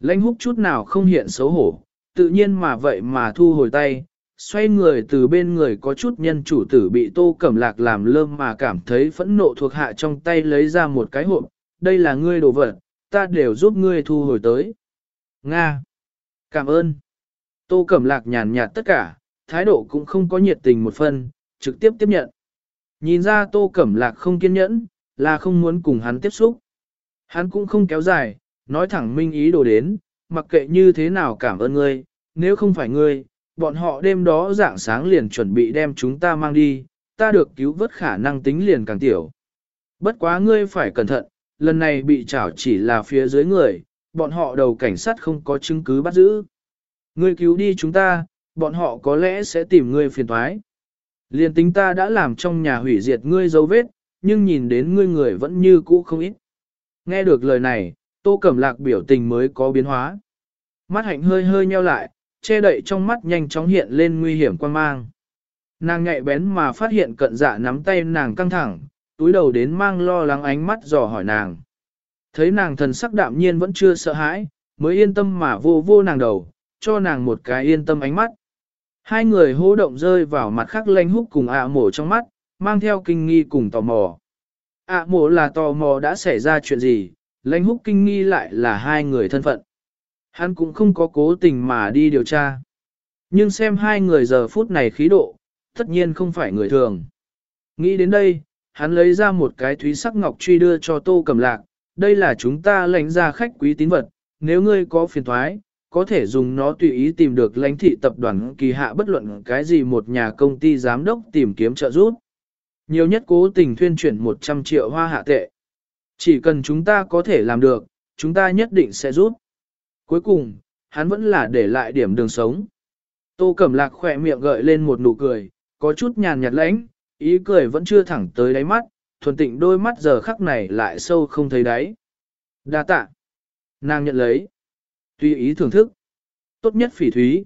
Lãnh húc chút nào không hiện xấu hổ, tự nhiên mà vậy mà thu hồi tay, xoay người từ bên người có chút nhân chủ tử bị tô cẩm lạc làm lơm mà cảm thấy phẫn nộ thuộc hạ trong tay lấy ra một cái hộp, đây là ngươi đồ vật, ta đều giúp ngươi thu hồi tới. Nga! Cảm ơn! Tô cẩm lạc nhàn nhạt tất cả, thái độ cũng không có nhiệt tình một phần, trực tiếp tiếp nhận. Nhìn ra tô cẩm lạc không kiên nhẫn, là không muốn cùng hắn tiếp xúc. Hắn cũng không kéo dài, nói thẳng minh ý đồ đến, mặc kệ như thế nào cảm ơn ngươi, nếu không phải ngươi, bọn họ đêm đó dạng sáng liền chuẩn bị đem chúng ta mang đi, ta được cứu vớt khả năng tính liền càng tiểu. Bất quá ngươi phải cẩn thận, lần này bị trảo chỉ là phía dưới người, bọn họ đầu cảnh sát không có chứng cứ bắt giữ. Ngươi cứu đi chúng ta, bọn họ có lẽ sẽ tìm ngươi phiền toái. Liên tính ta đã làm trong nhà hủy diệt ngươi dấu vết, nhưng nhìn đến ngươi người vẫn như cũ không ít. Nghe được lời này, Tô Cẩm Lạc biểu tình mới có biến hóa. Mắt hạnh hơi hơi nheo lại, che đậy trong mắt nhanh chóng hiện lên nguy hiểm quan mang. Nàng nhạy bén mà phát hiện cận dạ nắm tay nàng căng thẳng, túi đầu đến mang lo lắng ánh mắt dò hỏi nàng. Thấy nàng thần sắc đạm nhiên vẫn chưa sợ hãi, mới yên tâm mà vô vô nàng đầu, cho nàng một cái yên tâm ánh mắt. Hai người hô động rơi vào mặt khắc lanh húc cùng ạ mổ trong mắt, mang theo kinh nghi cùng tò mò. ạ mổ là tò mò đã xảy ra chuyện gì, lanh húc kinh nghi lại là hai người thân phận. Hắn cũng không có cố tình mà đi điều tra. Nhưng xem hai người giờ phút này khí độ, tất nhiên không phải người thường. Nghĩ đến đây, hắn lấy ra một cái thúy sắc ngọc truy đưa cho tô cầm lạc, đây là chúng ta lãnh ra khách quý tín vật, nếu ngươi có phiền thoái, có thể dùng nó tùy ý tìm được lãnh thị tập đoàn kỳ hạ bất luận cái gì một nhà công ty giám đốc tìm kiếm trợ giúp. Nhiều nhất cố tình thuyên chuyển 100 triệu hoa hạ tệ. Chỉ cần chúng ta có thể làm được, chúng ta nhất định sẽ giúp. Cuối cùng, hắn vẫn là để lại điểm đường sống. Tô Cẩm Lạc khỏe miệng gợi lên một nụ cười, có chút nhàn nhạt lãnh, ý cười vẫn chưa thẳng tới đáy mắt, thuần tịnh đôi mắt giờ khắc này lại sâu không thấy đáy. Đa tạ. Nàng nhận lấy. Tùy ý thưởng thức. Tốt nhất phỉ thúy.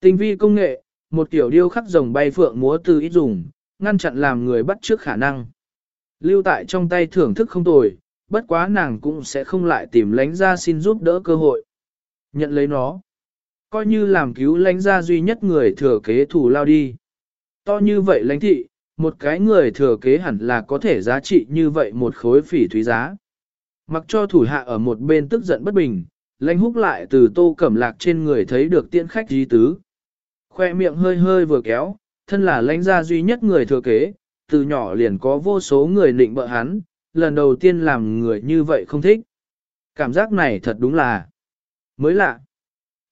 Tinh vi công nghệ, một tiểu điêu khắc rồng bay phượng múa từ ít dùng, ngăn chặn làm người bắt trước khả năng. Lưu tại trong tay thưởng thức không tồi, bất quá nàng cũng sẽ không lại tìm lánh ra xin giúp đỡ cơ hội. Nhận lấy nó. Coi như làm cứu lãnh gia duy nhất người thừa kế thủ lao đi. To như vậy lãnh thị, một cái người thừa kế hẳn là có thể giá trị như vậy một khối phỉ thúy giá. Mặc cho thủ hạ ở một bên tức giận bất bình, lãnh húc lại từ tô cẩm lạc trên người thấy được tiễn khách di tứ. Khoe miệng hơi hơi vừa kéo, thân là lãnh gia duy nhất người thừa kế, từ nhỏ liền có vô số người nịnh bợ hắn, lần đầu tiên làm người như vậy không thích. Cảm giác này thật đúng là mới lạ.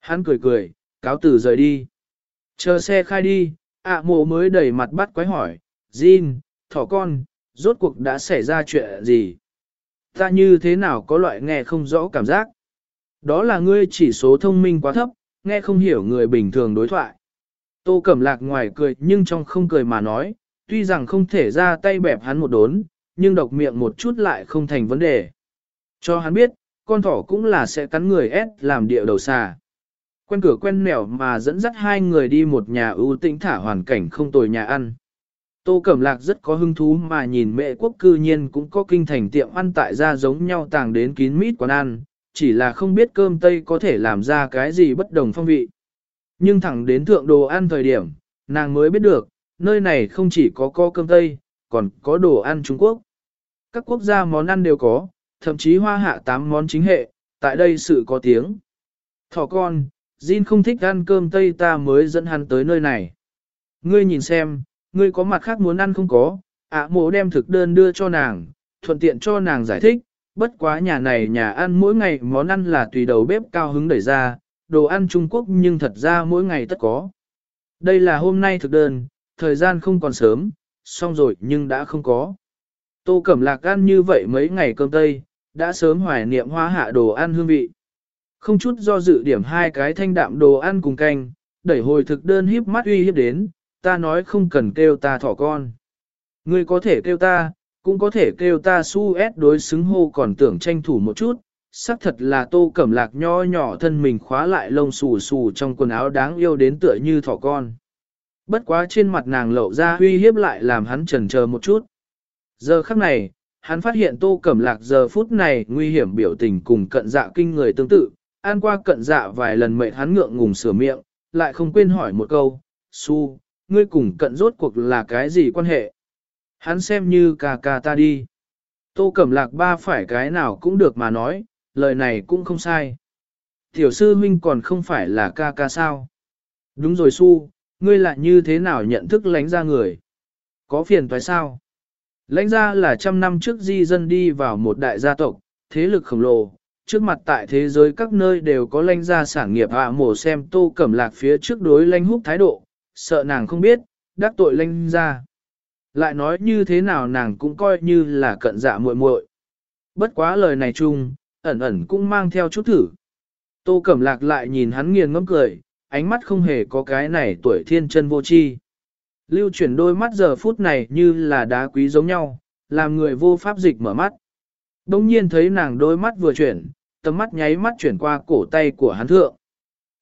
Hắn cười cười, cáo từ rời đi. Chờ xe khai đi, ạ mộ mới đẩy mặt bắt quái hỏi, Jin, thỏ con, rốt cuộc đã xảy ra chuyện gì? Ta như thế nào có loại nghe không rõ cảm giác? Đó là ngươi chỉ số thông minh quá thấp, nghe không hiểu người bình thường đối thoại. Tô Cẩm Lạc ngoài cười nhưng trong không cười mà nói, tuy rằng không thể ra tay bẹp hắn một đốn, nhưng độc miệng một chút lại không thành vấn đề. Cho hắn biết, con thỏ cũng là sẽ cắn người ép làm địa đầu xà. Quen cửa quen nẻo mà dẫn dắt hai người đi một nhà ưu tĩnh thả hoàn cảnh không tồi nhà ăn. Tô Cẩm Lạc rất có hứng thú mà nhìn mẹ quốc cư nhiên cũng có kinh thành tiệm ăn tại gia giống nhau tàng đến kín mít quán ăn, chỉ là không biết cơm Tây có thể làm ra cái gì bất đồng phong vị. Nhưng thẳng đến thượng đồ ăn thời điểm, nàng mới biết được, nơi này không chỉ có co cơm Tây, còn có đồ ăn Trung Quốc. Các quốc gia món ăn đều có, thậm chí hoa hạ tám món chính hệ, tại đây sự có tiếng. Thỏ con, Jin không thích ăn cơm Tây ta mới dẫn hắn tới nơi này. Ngươi nhìn xem, ngươi có mặt khác muốn ăn không có, ạ à, mộ đem thực đơn đưa cho nàng, thuận tiện cho nàng giải thích, bất quá nhà này nhà ăn mỗi ngày món ăn là tùy đầu bếp cao hứng đẩy ra, đồ ăn Trung Quốc nhưng thật ra mỗi ngày tất có. Đây là hôm nay thực đơn, thời gian không còn sớm, xong rồi nhưng đã không có. Tô Cẩm Lạc ăn như vậy mấy ngày cơm tây, đã sớm hoài niệm hoa hạ đồ ăn hương vị. Không chút do dự điểm hai cái thanh đạm đồ ăn cùng canh, đẩy hồi thực đơn híp mắt uy hiếp đến, ta nói không cần kêu ta thỏ con. Ngươi có thể kêu ta, cũng có thể kêu ta su ép đối xứng hô còn tưởng tranh thủ một chút, xác thật là tô cẩm lạc nho nhỏ thân mình khóa lại lông xù xù trong quần áo đáng yêu đến tựa như thỏ con. Bất quá trên mặt nàng lộ ra uy hiếp lại làm hắn chần chờ một chút. Giờ khắc này, hắn phát hiện tô cẩm lạc giờ phút này nguy hiểm biểu tình cùng cận dạ kinh người tương tự, an qua cận dạ vài lần mệt hắn ngượng ngùng sửa miệng, lại không quên hỏi một câu, su, ngươi cùng cận rốt cuộc là cái gì quan hệ? Hắn xem như ca ca ta đi. Tô Cẩm Lạc ba phải cái nào cũng được mà nói, lời này cũng không sai. Tiểu sư huynh còn không phải là ca ca sao? Đúng rồi su, ngươi lại như thế nào nhận thức lánh ra người? Có phiền phải sao? Lãnh gia là trăm năm trước di dân đi vào một đại gia tộc, thế lực khổng lồ, trước mặt tại thế giới các nơi đều có lãnh gia sản nghiệp hạ mổ xem tô cẩm lạc phía trước đối lãnh húc thái độ, sợ nàng không biết, đắc tội lãnh gia. Lại nói như thế nào nàng cũng coi như là cận dạ muội muội. Bất quá lời này chung, ẩn ẩn cũng mang theo chút thử. Tô Cẩm Lạc lại nhìn hắn nghiền ngẫm cười, ánh mắt không hề có cái này tuổi thiên chân vô chi. Lưu chuyển đôi mắt giờ phút này như là đá quý giống nhau, làm người vô pháp dịch mở mắt. Đông nhiên thấy nàng đôi mắt vừa chuyển, tầm mắt nháy mắt chuyển qua cổ tay của hắn thượng.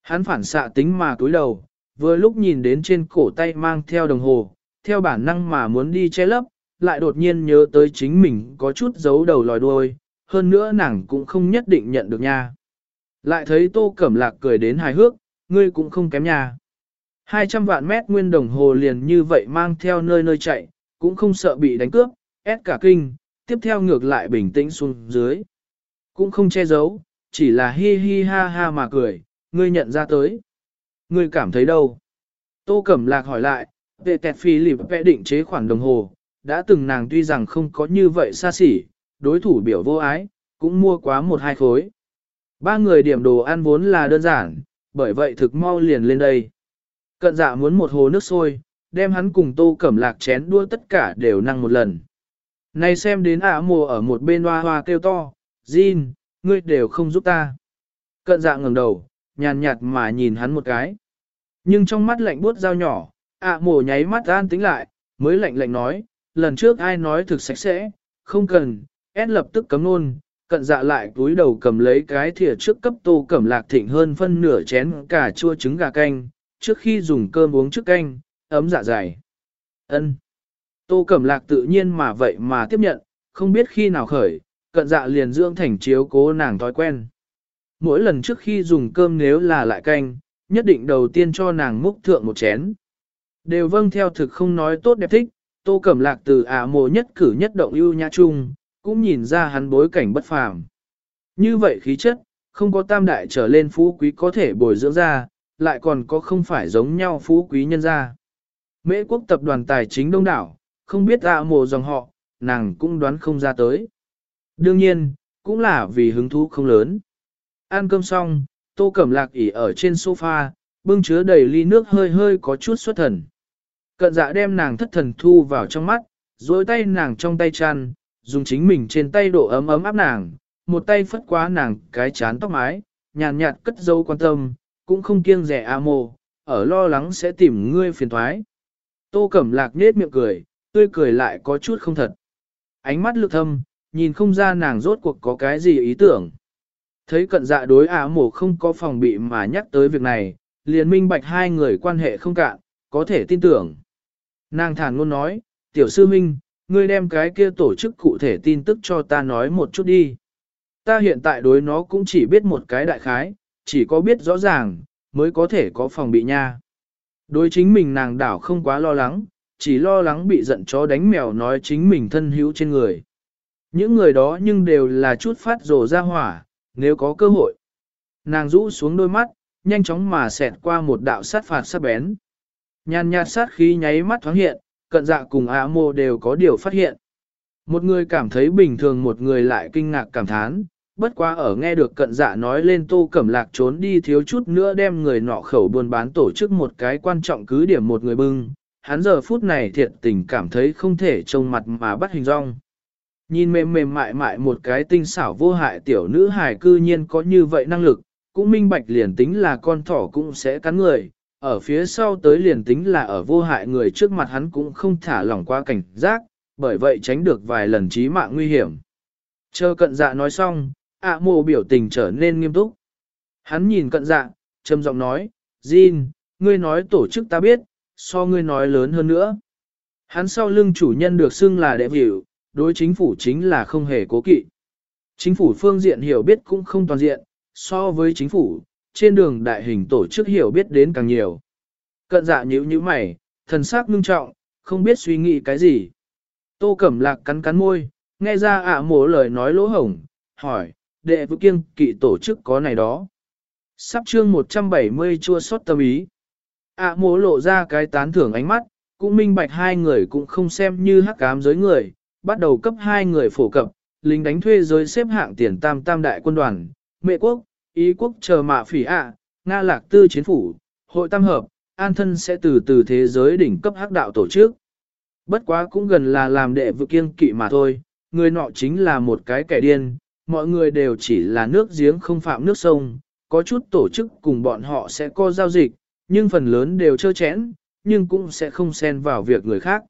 Hắn phản xạ tính mà cúi đầu, vừa lúc nhìn đến trên cổ tay mang theo đồng hồ, theo bản năng mà muốn đi che lấp, lại đột nhiên nhớ tới chính mình có chút giấu đầu lòi đuôi, hơn nữa nàng cũng không nhất định nhận được nha. Lại thấy tô cẩm lạc cười đến hài hước, ngươi cũng không kém nha. 200 vạn mét nguyên đồng hồ liền như vậy mang theo nơi nơi chạy, cũng không sợ bị đánh cướp, ép cả kinh, tiếp theo ngược lại bình tĩnh xuống dưới. Cũng không che giấu, chỉ là hi hi ha ha mà cười, ngươi nhận ra tới. Ngươi cảm thấy đâu? Tô Cẩm Lạc hỏi lại, về tẹt phi lịp vẽ định chế khoản đồng hồ, đã từng nàng tuy rằng không có như vậy xa xỉ, đối thủ biểu vô ái, cũng mua quá một hai khối. Ba người điểm đồ ăn vốn là đơn giản, bởi vậy thực mau liền lên đây. Cận dạ muốn một hồ nước sôi, đem hắn cùng tô cẩm lạc chén đua tất cả đều năng một lần. Này xem đến ả mùa ở một bên hoa hoa kêu to, Jin, ngươi đều không giúp ta. Cận dạ ngẩng đầu, nhàn nhạt mà nhìn hắn một cái. Nhưng trong mắt lạnh buốt dao nhỏ, ạ mồ nháy mắt an tính lại, mới lạnh lạnh nói, lần trước ai nói thực sạch sẽ, không cần, ép lập tức cấm nôn, cận dạ lại túi đầu cầm lấy cái thìa trước cấp tô cẩm lạc thịnh hơn phân nửa chén cà chua trứng gà canh, trước khi dùng cơm uống trước canh, ấm dạ dày. ân Tô cẩm lạc tự nhiên mà vậy mà tiếp nhận, không biết khi nào khởi, cận dạ liền dưỡng thành chiếu cố nàng thói quen. Mỗi lần trước khi dùng cơm nếu là lại canh, nhất định đầu tiên cho nàng múc thượng một chén. Đều vâng theo thực không nói tốt đẹp thích, tô cẩm lạc từ ả mồ nhất cử nhất động ưu nhã chung, cũng nhìn ra hắn bối cảnh bất phàm. Như vậy khí chất, không có tam đại trở lên phú quý có thể bồi dưỡng ra, lại còn có không phải giống nhau phú quý nhân gia, Mễ quốc tập đoàn tài chính đông đảo, không biết ả mồ dòng họ, nàng cũng đoán không ra tới. Đương nhiên, cũng là vì hứng thú không lớn. Ăn cơm xong, tô cẩm lạc ỉ ở trên sofa, bưng chứa đầy ly nước hơi hơi có chút xuất thần. Cận dạ đem nàng thất thần thu vào trong mắt, dối tay nàng trong tay chăn, dùng chính mình trên tay độ ấm ấm áp nàng, một tay phất quá nàng cái chán tóc mái, nhàn nhạt cất dấu quan tâm, cũng không kiêng rẻ a mô, ở lo lắng sẽ tìm ngươi phiền thoái. Tô Cẩm Lạc nết miệng cười, tươi cười lại có chút không thật. Ánh mắt lực thâm, nhìn không ra nàng rốt cuộc có cái gì ý tưởng. Thấy cận dạ đối á mổ không có phòng bị mà nhắc tới việc này, liền minh bạch hai người quan hệ không cạn, có thể tin tưởng. Nàng thản ngôn nói, tiểu sư minh, ngươi đem cái kia tổ chức cụ thể tin tức cho ta nói một chút đi. Ta hiện tại đối nó cũng chỉ biết một cái đại khái, chỉ có biết rõ ràng, mới có thể có phòng bị nha. Đối chính mình nàng đảo không quá lo lắng, chỉ lo lắng bị giận chó đánh mèo nói chính mình thân hữu trên người. Những người đó nhưng đều là chút phát rồ ra hỏa, nếu có cơ hội. Nàng rũ xuống đôi mắt, nhanh chóng mà xẹt qua một đạo sát phạt sắc bén. Nhàn nhạt sát khí nháy mắt thoáng hiện, cận dạ cùng á mô đều có điều phát hiện. Một người cảm thấy bình thường một người lại kinh ngạc cảm thán, bất quá ở nghe được cận dạ nói lên tô cẩm lạc trốn đi thiếu chút nữa đem người nọ khẩu buôn bán tổ chức một cái quan trọng cứ điểm một người bưng, hắn giờ phút này thiệt tình cảm thấy không thể trông mặt mà bắt hình rong. Nhìn mềm mềm mại mại một cái tinh xảo vô hại tiểu nữ hài cư nhiên có như vậy năng lực, cũng minh bạch liền tính là con thỏ cũng sẽ cắn người, ở phía sau tới liền tính là ở vô hại người trước mặt hắn cũng không thả lỏng qua cảnh giác, bởi vậy tránh được vài lần chí mạng nguy hiểm. Chờ cận dạ nói xong, ạ à mộ biểu tình trở nên nghiêm túc. Hắn nhìn cận dạ, trầm giọng nói, Jin, ngươi nói tổ chức ta biết, so ngươi nói lớn hơn nữa. Hắn sau lưng chủ nhân được xưng là đệ biểu, đối chính phủ chính là không hề cố kỵ. Chính phủ phương diện hiểu biết cũng không toàn diện, so với chính phủ, trên đường đại hình tổ chức hiểu biết đến càng nhiều. Cận dạ nhíu như mày, thần sắc ngưng trọng, không biết suy nghĩ cái gì. Tô Cẩm Lạc cắn cắn môi, nghe ra ạ mổ lời nói lỗ hổng, hỏi, đệ vũ kiêng kỵ tổ chức có này đó. Sắp chương 170 chua xót tâm ý. ạ mố lộ ra cái tán thưởng ánh mắt, cũng minh bạch hai người cũng không xem như hắc cám giới người, bắt đầu cấp hai người phổ cập, lính đánh thuê giới xếp hạng tiền tam tam đại quân đoàn, mệ quốc, ý quốc chờ mạ phỉ ạ, Nga lạc tư chiến phủ, hội tam hợp, an thân sẽ từ từ thế giới đỉnh cấp hắc đạo tổ chức. Bất quá cũng gần là làm đệ vực kiêng kỵ mà thôi, người nọ chính là một cái kẻ điên, mọi người đều chỉ là nước giếng không phạm nước sông, có chút tổ chức cùng bọn họ sẽ có giao dịch, nhưng phần lớn đều trơ chẽn, nhưng cũng sẽ không xen vào việc người khác.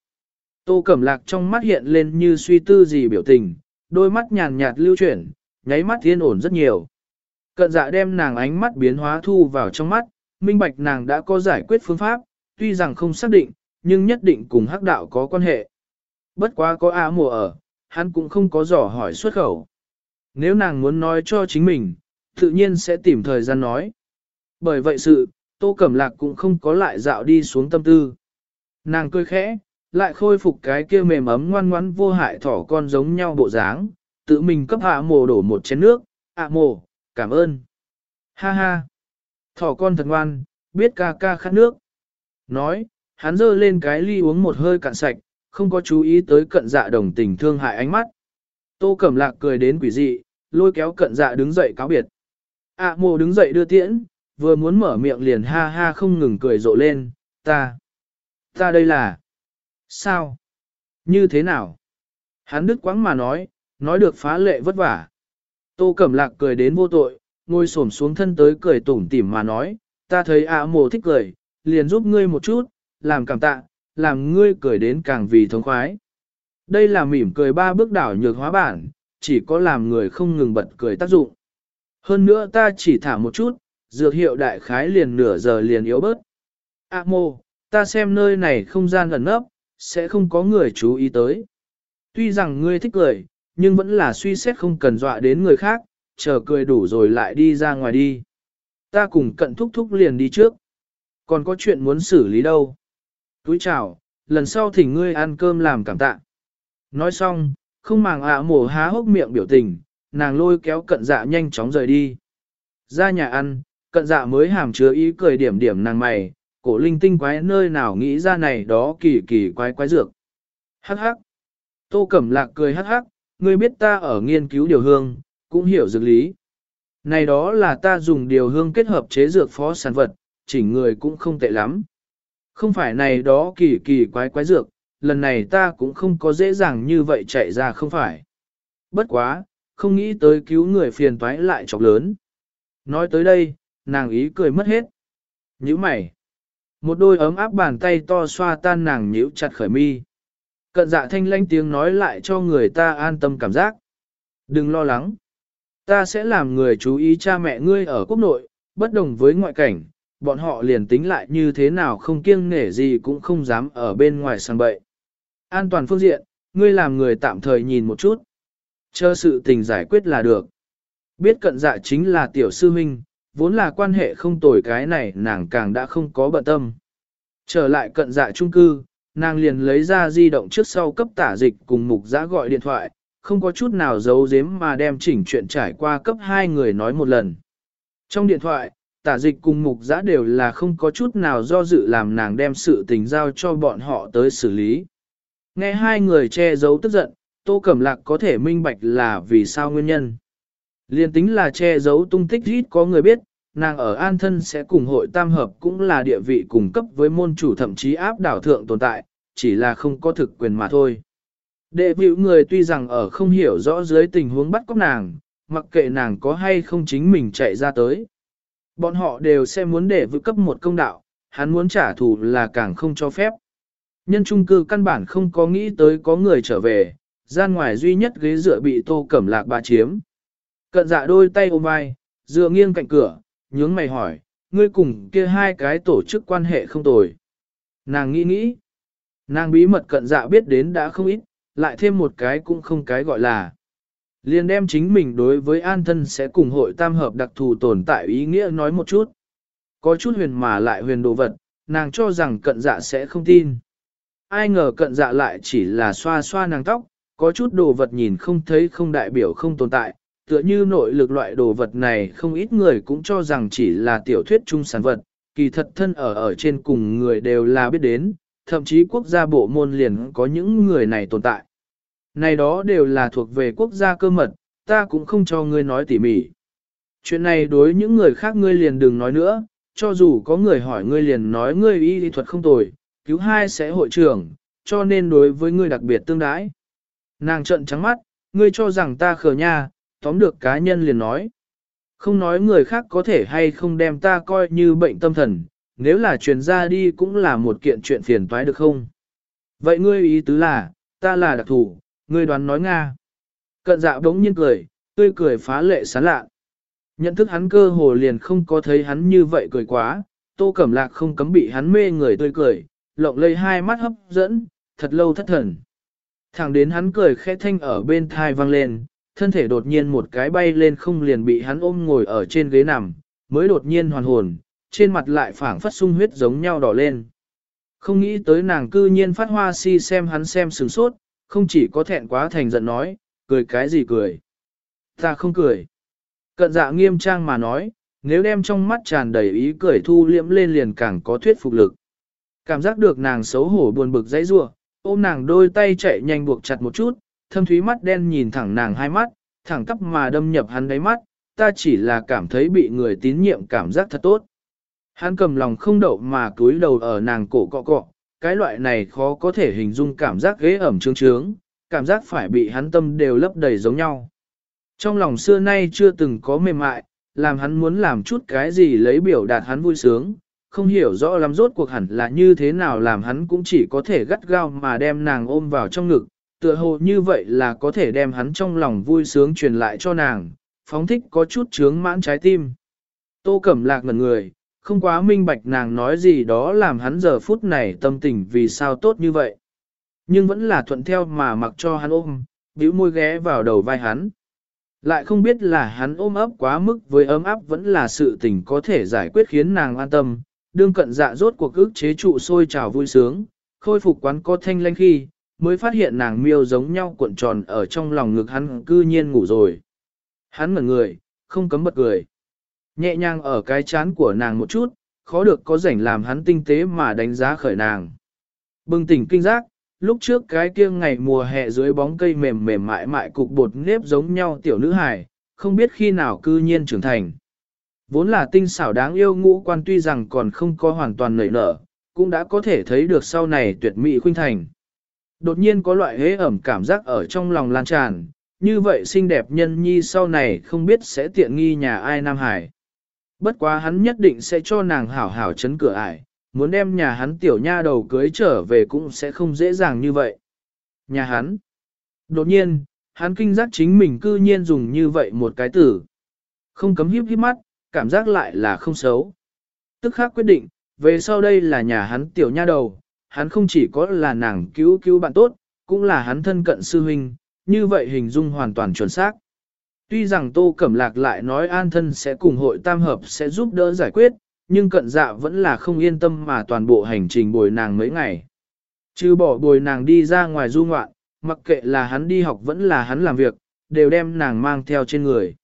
Tô Cẩm Lạc trong mắt hiện lên như suy tư gì biểu tình, đôi mắt nhàn nhạt lưu chuyển, nháy mắt thiên ổn rất nhiều. Cận dạ đem nàng ánh mắt biến hóa thu vào trong mắt, minh bạch nàng đã có giải quyết phương pháp, tuy rằng không xác định, nhưng nhất định cùng hắc đạo có quan hệ. Bất quá có á mùa ở, hắn cũng không có dò hỏi xuất khẩu. Nếu nàng muốn nói cho chính mình, tự nhiên sẽ tìm thời gian nói. Bởi vậy sự, Tô Cẩm Lạc cũng không có lại dạo đi xuống tâm tư. Nàng cười khẽ, lại khôi phục cái kia mềm ấm ngoan ngoãn vô hại thỏ con giống nhau bộ dáng, tự mình cấp hạ mồ đổ một chén nước, ạ mồ, cảm ơn. Ha ha, thỏ con thật ngoan, biết ca ca khát nước. Nói, hắn giơ lên cái ly uống một hơi cạn sạch, không có chú ý tới cận dạ đồng tình thương hại ánh mắt. Tô Cẩm Lạc cười đến quỷ dị, lôi kéo cận dạ đứng dậy cáo biệt. ạ à, mồ đứng dậy đưa tiễn, vừa muốn mở miệng liền ha ha không ngừng cười rộ lên, ta, ta đây là, sao, như thế nào? Hắn đứt quãng mà nói, nói được phá lệ vất vả. Tô Cẩm Lạc cười đến vô tội, ngồi xổm xuống thân tới cười tủm tỉm mà nói, ta thấy ạ à mồ thích cười, liền giúp ngươi một chút, làm cảm tạ, làm ngươi cười đến càng vì thống khoái. Đây là mỉm cười ba bước đảo nhược hóa bản, chỉ có làm người không ngừng bật cười tác dụng. Hơn nữa ta chỉ thả một chút, dược hiệu đại khái liền nửa giờ liền yếu bớt. A mô, ta xem nơi này không gian gần nấp, sẽ không có người chú ý tới. Tuy rằng ngươi thích cười, nhưng vẫn là suy xét không cần dọa đến người khác, chờ cười đủ rồi lại đi ra ngoài đi. Ta cùng cận thúc thúc liền đi trước. Còn có chuyện muốn xử lý đâu. Túi chào, lần sau thỉnh ngươi ăn cơm làm cảm tạ. Nói xong, không màng ạ mổ há hốc miệng biểu tình, nàng lôi kéo cận dạ nhanh chóng rời đi. Ra nhà ăn, cận dạ mới hàm chứa ý cười điểm điểm nàng mày, cổ linh tinh quái nơi nào nghĩ ra này đó kỳ kỳ quái quái dược. Hắc hắc. Tô Cẩm Lạc cười hắc hắc, ngươi biết ta ở nghiên cứu điều hương, cũng hiểu dược lý. Này đó là ta dùng điều hương kết hợp chế dược phó sản vật, chỉnh người cũng không tệ lắm. Không phải này đó kỳ kỳ quái quái dược, lần này ta cũng không có dễ dàng như vậy chạy ra không phải. Bất quá, không nghĩ tới cứu người phiền toái lại chọc lớn. Nói tới đây, nàng ý cười mất hết. Nhữ mày. Một đôi ấm áp bàn tay to xoa tan nàng nhíu chặt khởi mi. Cận dạ thanh lanh tiếng nói lại cho người ta an tâm cảm giác. Đừng lo lắng. Ta sẽ làm người chú ý cha mẹ ngươi ở quốc nội, bất đồng với ngoại cảnh, bọn họ liền tính lại như thế nào không kiêng nể gì cũng không dám ở bên ngoài sang bậy. An toàn phương diện, ngươi làm người tạm thời nhìn một chút. Chờ sự tình giải quyết là được. Biết cận dạ chính là tiểu sư huynh, vốn là quan hệ không tồi cái này nàng càng đã không có bận tâm. Trở lại cận dạ trung cư, nàng liền lấy ra di động trước sau cấp tả dịch cùng mục giã gọi điện thoại, không có chút nào giấu giếm mà đem chỉnh chuyện trải qua cấp hai người nói một lần. Trong điện thoại, tả dịch cùng mục giã đều là không có chút nào do dự làm nàng đem sự tình giao cho bọn họ tới xử lý. Nghe hai người che giấu tức giận, Tô Cẩm Lạc có thể minh bạch là vì sao nguyên nhân. Liên tính là che giấu tung tích ít có người biết, nàng ở an thân sẽ cùng hội tam hợp cũng là địa vị cùng cấp với môn chủ thậm chí áp đảo thượng tồn tại, chỉ là không có thực quyền mà thôi. Đệ biểu người tuy rằng ở không hiểu rõ dưới tình huống bắt cóc nàng, mặc kệ nàng có hay không chính mình chạy ra tới. Bọn họ đều sẽ muốn để vự cấp một công đạo, hắn muốn trả thù là càng không cho phép. Nhân trung cư căn bản không có nghĩ tới có người trở về, gian ngoài duy nhất ghế dựa bị tô cẩm lạc bà chiếm. Cận dạ đôi tay ôm vai, dựa nghiêng cạnh cửa, nhướng mày hỏi, ngươi cùng kia hai cái tổ chức quan hệ không tồi. Nàng nghĩ nghĩ, nàng bí mật cận dạ biết đến đã không ít, lại thêm một cái cũng không cái gọi là. Liền đem chính mình đối với an thân sẽ cùng hội tam hợp đặc thù tồn tại ý nghĩa nói một chút. Có chút huyền mà lại huyền đồ vật, nàng cho rằng cận dạ sẽ không tin. Ai ngờ cận dạ lại chỉ là xoa xoa nàng tóc, có chút đồ vật nhìn không thấy không đại biểu không tồn tại, tựa như nội lực loại đồ vật này không ít người cũng cho rằng chỉ là tiểu thuyết trung sản vật, kỳ thật thân ở ở trên cùng người đều là biết đến, thậm chí quốc gia bộ môn liền có những người này tồn tại. Này đó đều là thuộc về quốc gia cơ mật, ta cũng không cho ngươi nói tỉ mỉ. Chuyện này đối những người khác ngươi liền đừng nói nữa, cho dù có người hỏi ngươi liền nói ngươi y lý thuật không tồi, cứu hai sẽ hội trưởng, cho nên đối với ngươi đặc biệt tương đãi. Nàng trợn trắng mắt, ngươi cho rằng ta khờ nha, tóm được cá nhân liền nói. Không nói người khác có thể hay không đem ta coi như bệnh tâm thần, nếu là truyền ra đi cũng là một kiện chuyện phiền toái được không? Vậy ngươi ý tứ là, ta là đặc thủ, ngươi đoán nói Nga. Cận dạ đống nhiên cười, tươi cười phá lệ sán lạ. Nhận thức hắn cơ hồ liền không có thấy hắn như vậy cười quá, tô cẩm lạc không cấm bị hắn mê người tươi cười, lộng lây hai mắt hấp dẫn, thật lâu thất thần. Thẳng đến hắn cười khẽ thanh ở bên thai vang lên, thân thể đột nhiên một cái bay lên không liền bị hắn ôm ngồi ở trên ghế nằm, mới đột nhiên hoàn hồn, trên mặt lại phảng phất sung huyết giống nhau đỏ lên. Không nghĩ tới nàng cư nhiên phát hoa si xem hắn xem sừng sốt, không chỉ có thẹn quá thành giận nói, cười cái gì cười. Ta không cười. Cận dạ nghiêm trang mà nói, nếu đem trong mắt tràn đầy ý cười thu liễm lên liền càng có thuyết phục lực. Cảm giác được nàng xấu hổ buồn bực dãy rủa, ôm nàng đôi tay chạy nhanh buộc chặt một chút, thâm thúy mắt đen nhìn thẳng nàng hai mắt, thẳng tắp mà đâm nhập hắn đáy mắt, ta chỉ là cảm thấy bị người tín nhiệm cảm giác thật tốt. Hắn cầm lòng không đậu mà cúi đầu ở nàng cổ cọ cọ, cái loại này khó có thể hình dung cảm giác ghế ẩm trương trướng, cảm giác phải bị hắn tâm đều lấp đầy giống nhau. Trong lòng xưa nay chưa từng có mềm mại, làm hắn muốn làm chút cái gì lấy biểu đạt hắn vui sướng, không hiểu rõ lắm rốt cuộc hẳn là như thế nào làm hắn cũng chỉ có thể gắt gao mà đem nàng ôm vào trong ngực, tựa hồ như vậy là có thể đem hắn trong lòng vui sướng truyền lại cho nàng, phóng thích có chút chướng mãn trái tim. Tô Cẩm Lạc ngẩn người, không quá minh bạch nàng nói gì đó làm hắn giờ phút này tâm tình vì sao tốt như vậy. Nhưng vẫn là thuận theo mà mặc cho hắn ôm, bĩu môi ghé vào đầu vai hắn. Lại không biết là hắn ôm ấp quá mức với ấm áp vẫn là sự tình có thể giải quyết khiến nàng an tâm. Đương cận dạ rốt cuộc ức chế trụ sôi trào vui sướng, khôi phục quán có thanh lanh khi, mới phát hiện nàng miêu giống nhau cuộn tròn ở trong lòng ngực hắn cư nhiên ngủ rồi. Hắn ngẩn người, không cấm bật cười. Nhẹ nhàng ở cái chán của nàng một chút, khó được có rảnh làm hắn tinh tế mà đánh giá khởi nàng. Bừng tỉnh kinh giác, lúc trước cái kia ngày mùa hè dưới bóng cây mềm mềm mại mại cục bột nếp giống nhau tiểu nữ hài, không biết khi nào cư nhiên trưởng thành. Vốn là tinh xảo đáng yêu ngũ quan tuy rằng còn không có hoàn toàn nảy nở, cũng đã có thể thấy được sau này tuyệt mỹ khuynh thành. Đột nhiên có loại hế ẩm cảm giác ở trong lòng lan tràn, như vậy xinh đẹp nhân nhi sau này không biết sẽ tiện nghi nhà ai Nam Hải. Bất quá hắn nhất định sẽ cho nàng hảo hảo chấn cửa ải, muốn đem nhà hắn tiểu nha đầu cưới trở về cũng sẽ không dễ dàng như vậy. Nhà hắn. Đột nhiên, hắn kinh giác chính mình cư nhiên dùng như vậy một cái từ. Không cấm hiếp hiếp mắt, cảm giác lại là không xấu. Tức khác quyết định, về sau đây là nhà hắn tiểu nha đầu, hắn không chỉ có là nàng cứu cứu bạn tốt, cũng là hắn thân cận sư huynh, như vậy hình dung hoàn toàn chuẩn xác. Tuy rằng Tô Cẩm Lạc lại nói an thân sẽ cùng hội tam hợp sẽ giúp đỡ giải quyết, nhưng cận dạ vẫn là không yên tâm mà toàn bộ hành trình bồi nàng mấy ngày. Chứ bỏ bồi nàng đi ra ngoài du ngoạn, mặc kệ là hắn đi học vẫn là hắn làm việc, đều đem nàng mang theo trên người.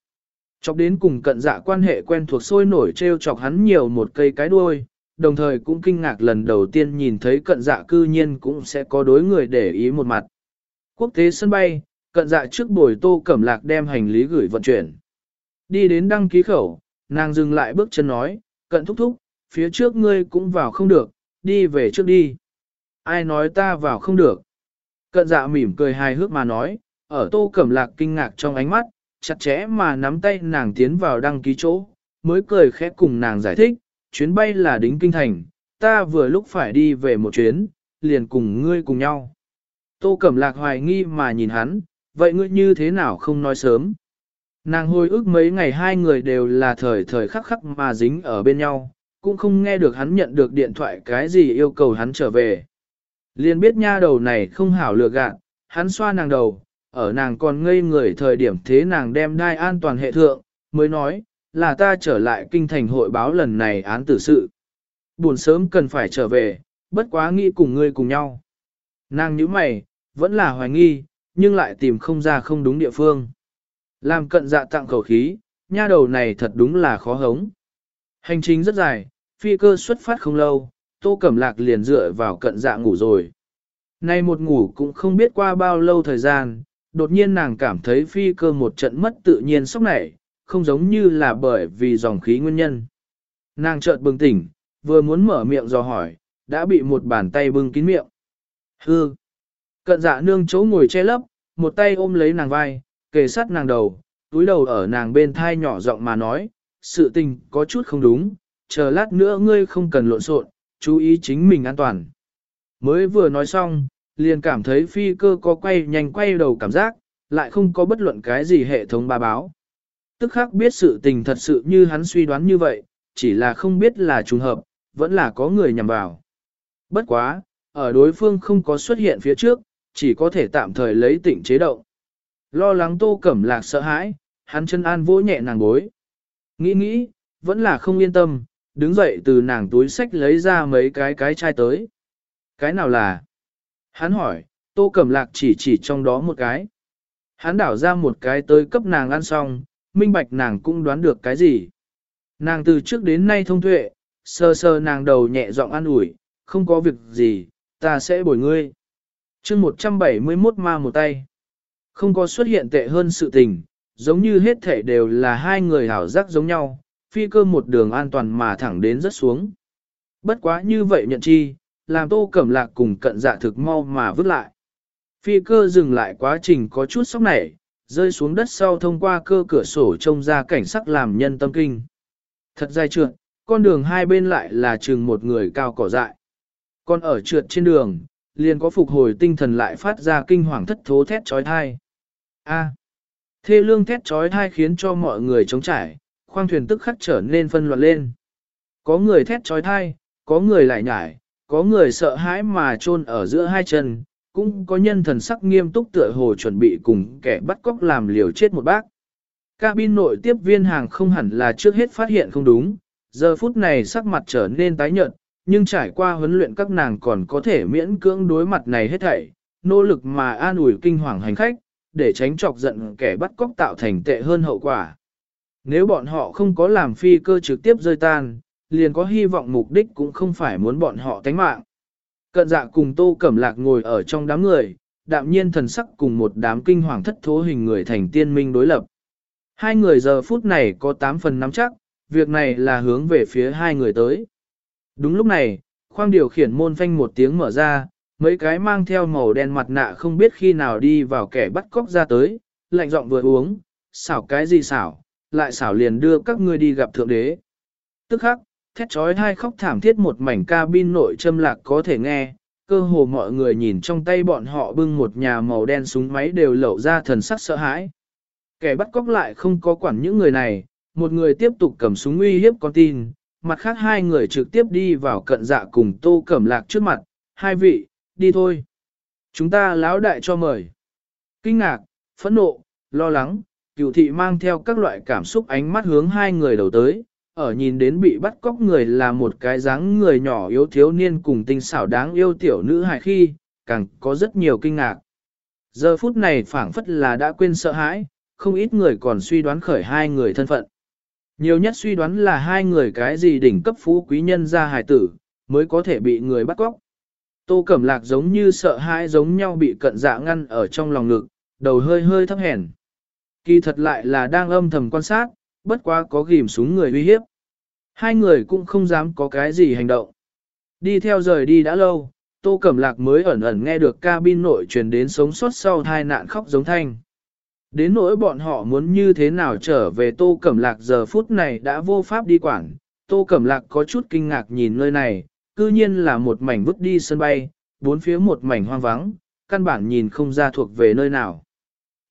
Chọc đến cùng cận dạ quan hệ quen thuộc sôi nổi treo chọc hắn nhiều một cây cái đuôi, đồng thời cũng kinh ngạc lần đầu tiên nhìn thấy cận dạ cư nhiên cũng sẽ có đối người để ý một mặt. Quốc tế sân bay, cận dạ trước buổi tô cẩm lạc đem hành lý gửi vận chuyển. Đi đến đăng ký khẩu, nàng dừng lại bước chân nói, cận thúc thúc, phía trước ngươi cũng vào không được, đi về trước đi. Ai nói ta vào không được? Cận dạ mỉm cười hài hước mà nói, ở tô cẩm lạc kinh ngạc trong ánh mắt, chặt chẽ mà nắm tay nàng tiến vào đăng ký chỗ, mới cười khẽ cùng nàng giải thích, chuyến bay là đính kinh thành, ta vừa lúc phải đi về một chuyến, liền cùng ngươi cùng nhau. Tô Cẩm Lạc hoài nghi mà nhìn hắn, vậy ngươi như thế nào không nói sớm? Nàng hồi ức mấy ngày hai người đều là thời thời khắc khắc mà dính ở bên nhau, cũng không nghe được hắn nhận được điện thoại cái gì yêu cầu hắn trở về. Liền biết nha đầu này không hảo lừa gạt, hắn xoa nàng đầu, ở nàng còn ngây người thời điểm thế nàng đem đai an toàn hệ thượng, mới nói, là ta trở lại kinh thành hội báo lần này án tử sự. Buồn sớm cần phải trở về, bất quá nghĩ cùng ngươi cùng nhau. Nàng nhíu mày, vẫn là hoài nghi, nhưng lại tìm không ra không đúng địa phương. Làm cận dạ tặng khẩu khí, nha đầu này thật đúng là khó hống. Hành trình rất dài, phi cơ xuất phát không lâu, tô cẩm lạc liền dựa vào cận dạ ngủ rồi. Nay một ngủ cũng không biết qua bao lâu thời gian, đột nhiên nàng cảm thấy phi cơ một trận mất tự nhiên sốc nảy, không giống như là bởi vì dòng khí nguyên nhân. Nàng chợt bừng tỉnh, vừa muốn mở miệng dò hỏi, đã bị một bàn tay bưng kín miệng. Hư! Cận dạ nương chỗ ngồi che lấp, một tay ôm lấy nàng vai, kề sát nàng đầu, túi đầu ở nàng bên thai nhỏ giọng mà nói, sự tình có chút không đúng, chờ lát nữa ngươi không cần lộn xộn, chú ý chính mình an toàn. Mới vừa nói xong, liền cảm thấy phi cơ có quay nhanh quay đầu cảm giác, lại không có bất luận cái gì hệ thống ba báo. Tức khắc biết sự tình thật sự như hắn suy đoán như vậy, chỉ là không biết là trùng hợp, vẫn là có người nhằm vào. Bất quá, ở đối phương không có xuất hiện phía trước, chỉ có thể tạm thời lấy tỉnh chế động. Lo lắng tô cẩm lạc sợ hãi, hắn chân an vỗ nhẹ nàng bối. Nghĩ nghĩ, vẫn là không yên tâm, đứng dậy từ nàng túi sách lấy ra mấy cái cái chai tới. Cái nào là? Hắn hỏi, tô cẩm lạc chỉ chỉ trong đó một cái. Hắn đảo ra một cái tới cấp nàng ăn xong, minh bạch nàng cũng đoán được cái gì. Nàng từ trước đến nay thông tuệ, sơ sơ nàng đầu nhẹ giọng an ủi, không có việc gì, ta sẽ bồi ngươi. chương 171 ma một tay. Không có xuất hiện tệ hơn sự tình, giống như hết thể đều là hai người hảo giác giống nhau, phi cơ một đường an toàn mà thẳng đến rất xuống. Bất quá như vậy nhận chi, làm tô cẩm lạc cùng cận dạ thực mau mà vứt lại. Phi cơ dừng lại quá trình có chút sốc nảy, rơi xuống đất sau thông qua cơ cửa sổ trông ra cảnh sắc làm nhân tâm kinh. Thật dài trượt, con đường hai bên lại là chừng một người cao cỏ dại. Còn ở trượt trên đường, liền có phục hồi tinh thần lại phát ra kinh hoàng thất thố thét trói thai. A. thê lương thét trói thai khiến cho mọi người chống trải, khoang thuyền tức khắc trở nên phân loạn lên. Có người thét trói thai, có người lại nhải, có người sợ hãi mà chôn ở giữa hai chân, cũng có nhân thần sắc nghiêm túc tựa hồ chuẩn bị cùng kẻ bắt cóc làm liều chết một bác. Cabin nội tiếp viên hàng không hẳn là trước hết phát hiện không đúng, giờ phút này sắc mặt trở nên tái nhợt, nhưng trải qua huấn luyện các nàng còn có thể miễn cưỡng đối mặt này hết thảy, nỗ lực mà an ủi kinh hoàng hành khách, để tránh chọc giận kẻ bắt cóc tạo thành tệ hơn hậu quả. Nếu bọn họ không có làm phi cơ trực tiếp rơi tan, liền có hy vọng mục đích cũng không phải muốn bọn họ tánh mạng. Cận dạ cùng tô cẩm lạc ngồi ở trong đám người, đạm nhiên thần sắc cùng một đám kinh hoàng thất thố hình người thành tiên minh đối lập. Hai người giờ phút này có 8 phần nắm chắc, việc này là hướng về phía hai người tới. Đúng lúc này, khoang điều khiển môn phanh một tiếng mở ra, mấy cái mang theo màu đen mặt nạ không biết khi nào đi vào kẻ bắt cóc ra tới, lạnh giọng vừa uống, xảo cái gì xảo, lại xảo liền đưa các ngươi đi gặp thượng đế. Tức khắc, thét trói hai khóc thảm thiết một mảnh cabin nội châm lạc có thể nghe, cơ hồ mọi người nhìn trong tay bọn họ bưng một nhà màu đen súng máy đều lẩu ra thần sắc sợ hãi. Kẻ bắt cóc lại không có quản những người này, một người tiếp tục cầm súng uy hiếp con tin, mặt khác hai người trực tiếp đi vào cận dạ cùng tô cẩm lạc trước mặt, hai vị, đi thôi. Chúng ta lão đại cho mời. Kinh ngạc, phẫn nộ, lo lắng, cựu thị mang theo các loại cảm xúc ánh mắt hướng hai người đầu tới, ở nhìn đến bị bắt cóc người là một cái dáng người nhỏ yếu thiếu niên cùng tinh xảo đáng yêu tiểu nữ hài khi, càng có rất nhiều kinh ngạc. Giờ phút này phảng phất là đã quên sợ hãi, không ít người còn suy đoán khởi hai người thân phận. Nhiều nhất suy đoán là hai người cái gì đỉnh cấp phú quý nhân ra hài tử, mới có thể bị người bắt cóc. Tô Cẩm Lạc giống như sợ hãi giống nhau bị cận dạ ngăn ở trong lòng ngực, đầu hơi hơi thấp hèn. Kỳ thật lại là đang âm thầm quan sát, bất quá có ghim súng người uy hiếp. Hai người cũng không dám có cái gì hành động. Đi theo rời đi đã lâu, Tô Cẩm Lạc mới ẩn ẩn nghe được cabin nội truyền đến sống sót sau tai nạn khóc giống thanh. Đến nỗi bọn họ muốn như thế nào trở về Tô Cẩm Lạc giờ phút này đã vô pháp đi quản. Tô Cẩm Lạc có chút kinh ngạc nhìn nơi này, cư nhiên là một mảnh vứt đi sân bay, bốn phía một mảnh hoang vắng, căn bản nhìn không ra thuộc về nơi nào.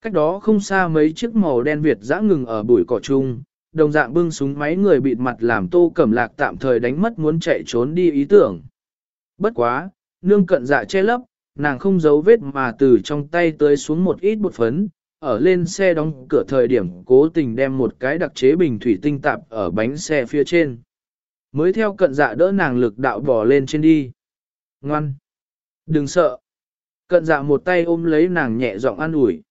Cách đó không xa mấy chiếc màu đen Việt dã ngừng ở bụi cỏ chung, đồng dạng bưng súng máy người bịt mặt làm Tô Cẩm Lạc tạm thời đánh mất muốn chạy trốn đi ý tưởng. Bất quá, nương cận dạ che lấp, nàng không giấu vết mà từ trong tay tới xuống một ít bột phấn, ở lên xe đóng cửa thời điểm cố tình đem một cái đặc chế bình thủy tinh tạp ở bánh xe phía trên. Mới theo cận dạ đỡ nàng lực đạo bỏ lên trên đi. Ngoan! Đừng sợ! Cận dạ một tay ôm lấy nàng nhẹ giọng an ủi.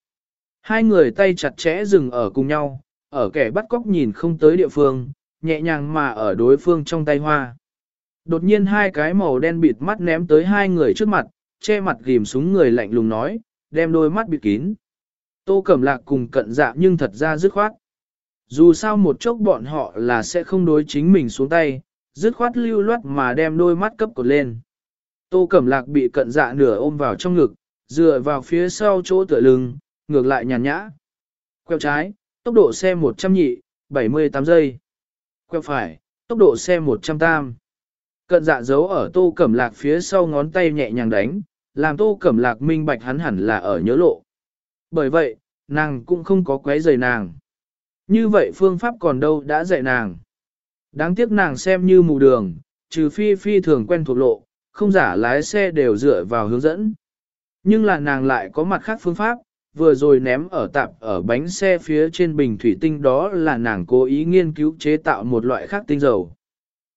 Hai người tay chặt chẽ dừng ở cùng nhau, ở kẻ bắt cóc nhìn không tới địa phương, nhẹ nhàng mà ở đối phương trong tay hoa. Đột nhiên hai cái màu đen bịt mắt ném tới hai người trước mặt, che mặt ghim súng người lạnh lùng nói, đem đôi mắt bịt kín. Tô Cẩm Lạc cùng cận dạ nhưng thật ra dứt khoát. Dù sao một chốc bọn họ là sẽ không đối chính mình xuống tay, dứt khoát lưu loát mà đem đôi mắt cấp cột lên. Tô Cẩm Lạc bị cận dạ nửa ôm vào trong ngực, dựa vào phía sau chỗ tựa lưng, ngược lại nhàn nhã. Quẹo trái, tốc độ xe 100 nhị, 78 giây. Quẹo phải, tốc độ xe 100 tam. Cận dạ giấu ở tô cẩm lạc phía sau ngón tay nhẹ nhàng đánh, làm tô cẩm lạc minh bạch hắn hẳn là ở nhớ lộ. Bởi vậy, nàng cũng không có quấy rầy nàng. Như vậy phương pháp còn đâu đã dạy nàng. Đáng tiếc nàng xem như mù đường, trừ phi phi thường quen thuộc lộ, không giả lái xe đều dựa vào hướng dẫn. Nhưng là nàng lại có mặt khác phương pháp, vừa rồi ném ở tạp ở bánh xe phía trên bình thủy tinh đó là nàng cố ý nghiên cứu chế tạo một loại khác tinh dầu.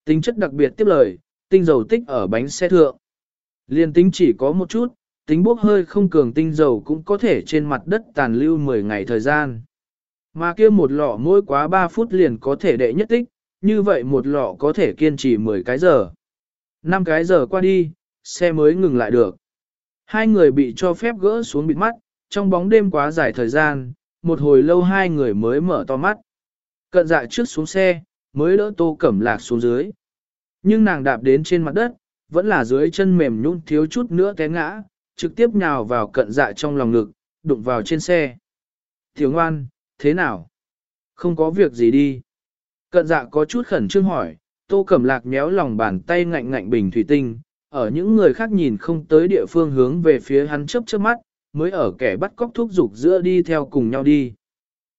Tính chất đặc biệt tiếp lời, tinh dầu tích ở bánh xe thượng. Liên tính chỉ có một chút, tính bốc hơi không cường tinh dầu cũng có thể trên mặt đất tàn lưu 10 ngày thời gian. Mà kia một lọ mỗi quá 3 phút liền có thể đệ nhất tích, như vậy một lọ có thể kiên trì 10 cái giờ. 5 cái giờ qua đi, xe mới ngừng lại được. Hai người bị cho phép gỡ xuống bịt mắt, trong bóng đêm quá dài thời gian, một hồi lâu hai người mới mở to mắt. Cận dạ trước xuống xe, mới đỡ tô cẩm lạc xuống dưới. Nhưng nàng đạp đến trên mặt đất, vẫn là dưới chân mềm nhũn thiếu chút nữa té ngã, trực tiếp nhào vào cận dạ trong lòng ngực, đụng vào trên xe. Thiếu ngoan, thế nào? Không có việc gì đi. Cận dạ có chút khẩn trương hỏi, tô cẩm lạc méo lòng bàn tay ngạnh ngạnh bình thủy tinh, ở những người khác nhìn không tới địa phương hướng về phía hắn chớp chớp mắt, mới ở kẻ bắt cóc thúc dục giữa đi theo cùng nhau đi.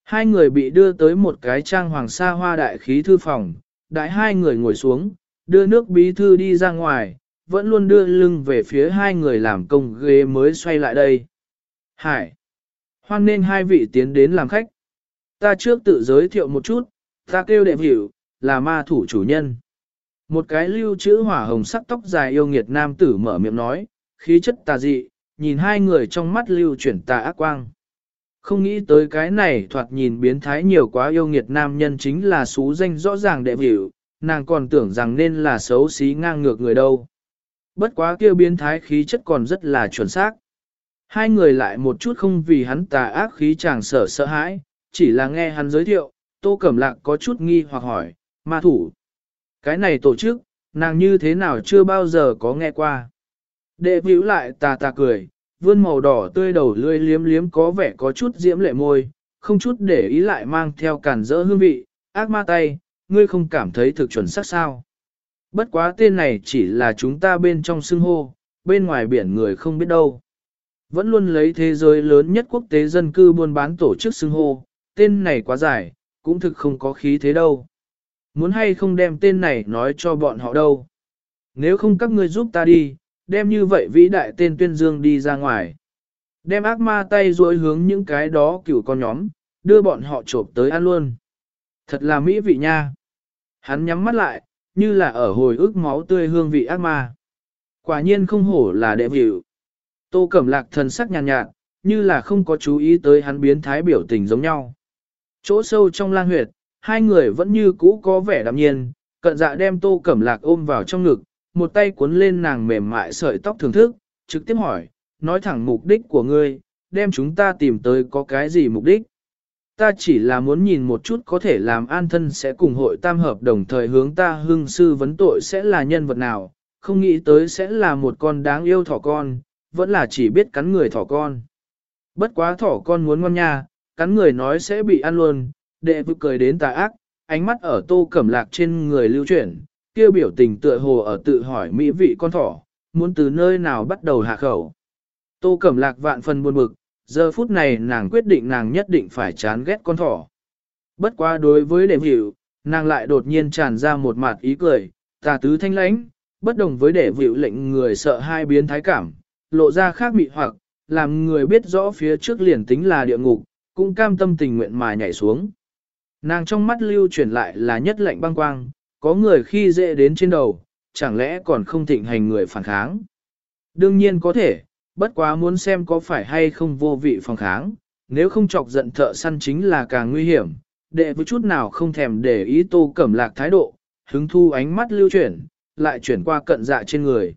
Hai người bị đưa tới một cái trang hoàng sa hoa đại khí thư phòng, đại hai người ngồi xuống, đưa nước bí thư đi ra ngoài, vẫn luôn đưa lưng về phía hai người làm công ghế mới xoay lại đây. Hải! Hoan nên hai vị tiến đến làm khách. Ta trước tự giới thiệu một chút, ta kêu đệ hiểu, là ma thủ chủ nhân. Một cái lưu chữ hỏa hồng sắc tóc dài yêu nghiệt nam tử mở miệng nói, khí chất tà dị, nhìn hai người trong mắt lưu chuyển tà ác quang. Không nghĩ tới cái này thoạt nhìn biến thái nhiều quá yêu nghiệt nam nhân chính là xú danh rõ ràng đệ biểu, nàng còn tưởng rằng nên là xấu xí ngang ngược người đâu. Bất quá kêu biến thái khí chất còn rất là chuẩn xác. Hai người lại một chút không vì hắn tà ác khí chàng sợ sợ hãi, chỉ là nghe hắn giới thiệu, tô cẩm lạc có chút nghi hoặc hỏi, ma thủ. Cái này tổ chức, nàng như thế nào chưa bao giờ có nghe qua. Đệ vĩu lại tà tà cười, vươn màu đỏ tươi đầu lươi liếm liếm có vẻ có chút diễm lệ môi, không chút để ý lại mang theo cản rỡ hương vị, ác ma tay, ngươi không cảm thấy thực chuẩn xác sao. Bất quá tên này chỉ là chúng ta bên trong xưng hô, bên ngoài biển người không biết đâu. Vẫn luôn lấy thế giới lớn nhất quốc tế dân cư buôn bán tổ chức xưng hô, tên này quá dài, cũng thực không có khí thế đâu. Muốn hay không đem tên này nói cho bọn họ đâu. Nếu không các ngươi giúp ta đi, đem như vậy vĩ đại tên tuyên dương đi ra ngoài. Đem ác ma tay duỗi hướng những cái đó cửu con nhóm, đưa bọn họ trộm tới ăn luôn. Thật là mỹ vị nha. Hắn nhắm mắt lại, như là ở hồi ức máu tươi hương vị ác ma. Quả nhiên không hổ là đệ biểu. Tô Cẩm Lạc thần sắc nhàn nhạt, nhạt, như là không có chú ý tới hắn biến thái biểu tình giống nhau. Chỗ sâu trong lang huyệt, hai người vẫn như cũ có vẻ đạm nhiên, cận dạ đem Tô Cẩm Lạc ôm vào trong ngực, một tay cuốn lên nàng mềm mại sợi tóc thưởng thức, trực tiếp hỏi, nói thẳng mục đích của ngươi, đem chúng ta tìm tới có cái gì mục đích. ta chỉ là muốn nhìn một chút có thể làm an thân sẽ cùng hội tam hợp đồng thời hướng ta hưng sư vấn tội sẽ là nhân vật nào, không nghĩ tới sẽ là một con đáng yêu thỏ con, vẫn là chỉ biết cắn người thỏ con. Bất quá thỏ con muốn ngon nha, cắn người nói sẽ bị ăn luôn, đệ vực cười đến tà ác, ánh mắt ở tô cẩm lạc trên người lưu chuyển, kia biểu tình tựa hồ ở tự hỏi mỹ vị con thỏ, muốn từ nơi nào bắt đầu hạ khẩu. Tô cẩm lạc vạn phần buồn bực, giờ phút này nàng quyết định nàng nhất định phải chán ghét con thỏ. Bất quá đối với đệ vịu, nàng lại đột nhiên tràn ra một mặt ý cười, tà tứ thanh lãnh, bất đồng với đệ vịu lệnh người sợ hai biến thái cảm, lộ ra khác mị hoặc, làm người biết rõ phía trước liền tính là địa ngục, cũng cam tâm tình nguyện mà nhảy xuống. Nàng trong mắt lưu chuyển lại là nhất lệnh băng quang, có người khi dễ đến trên đầu, chẳng lẽ còn không thịnh hành người phản kháng. Đương nhiên có thể, bất quá muốn xem có phải hay không vô vị phản kháng, nếu không chọc giận thợ săn chính là càng nguy hiểm, đệ với chút nào không thèm để ý tô cẩm lạc thái độ, hứng thu ánh mắt lưu chuyển, lại chuyển qua cận dạ trên người.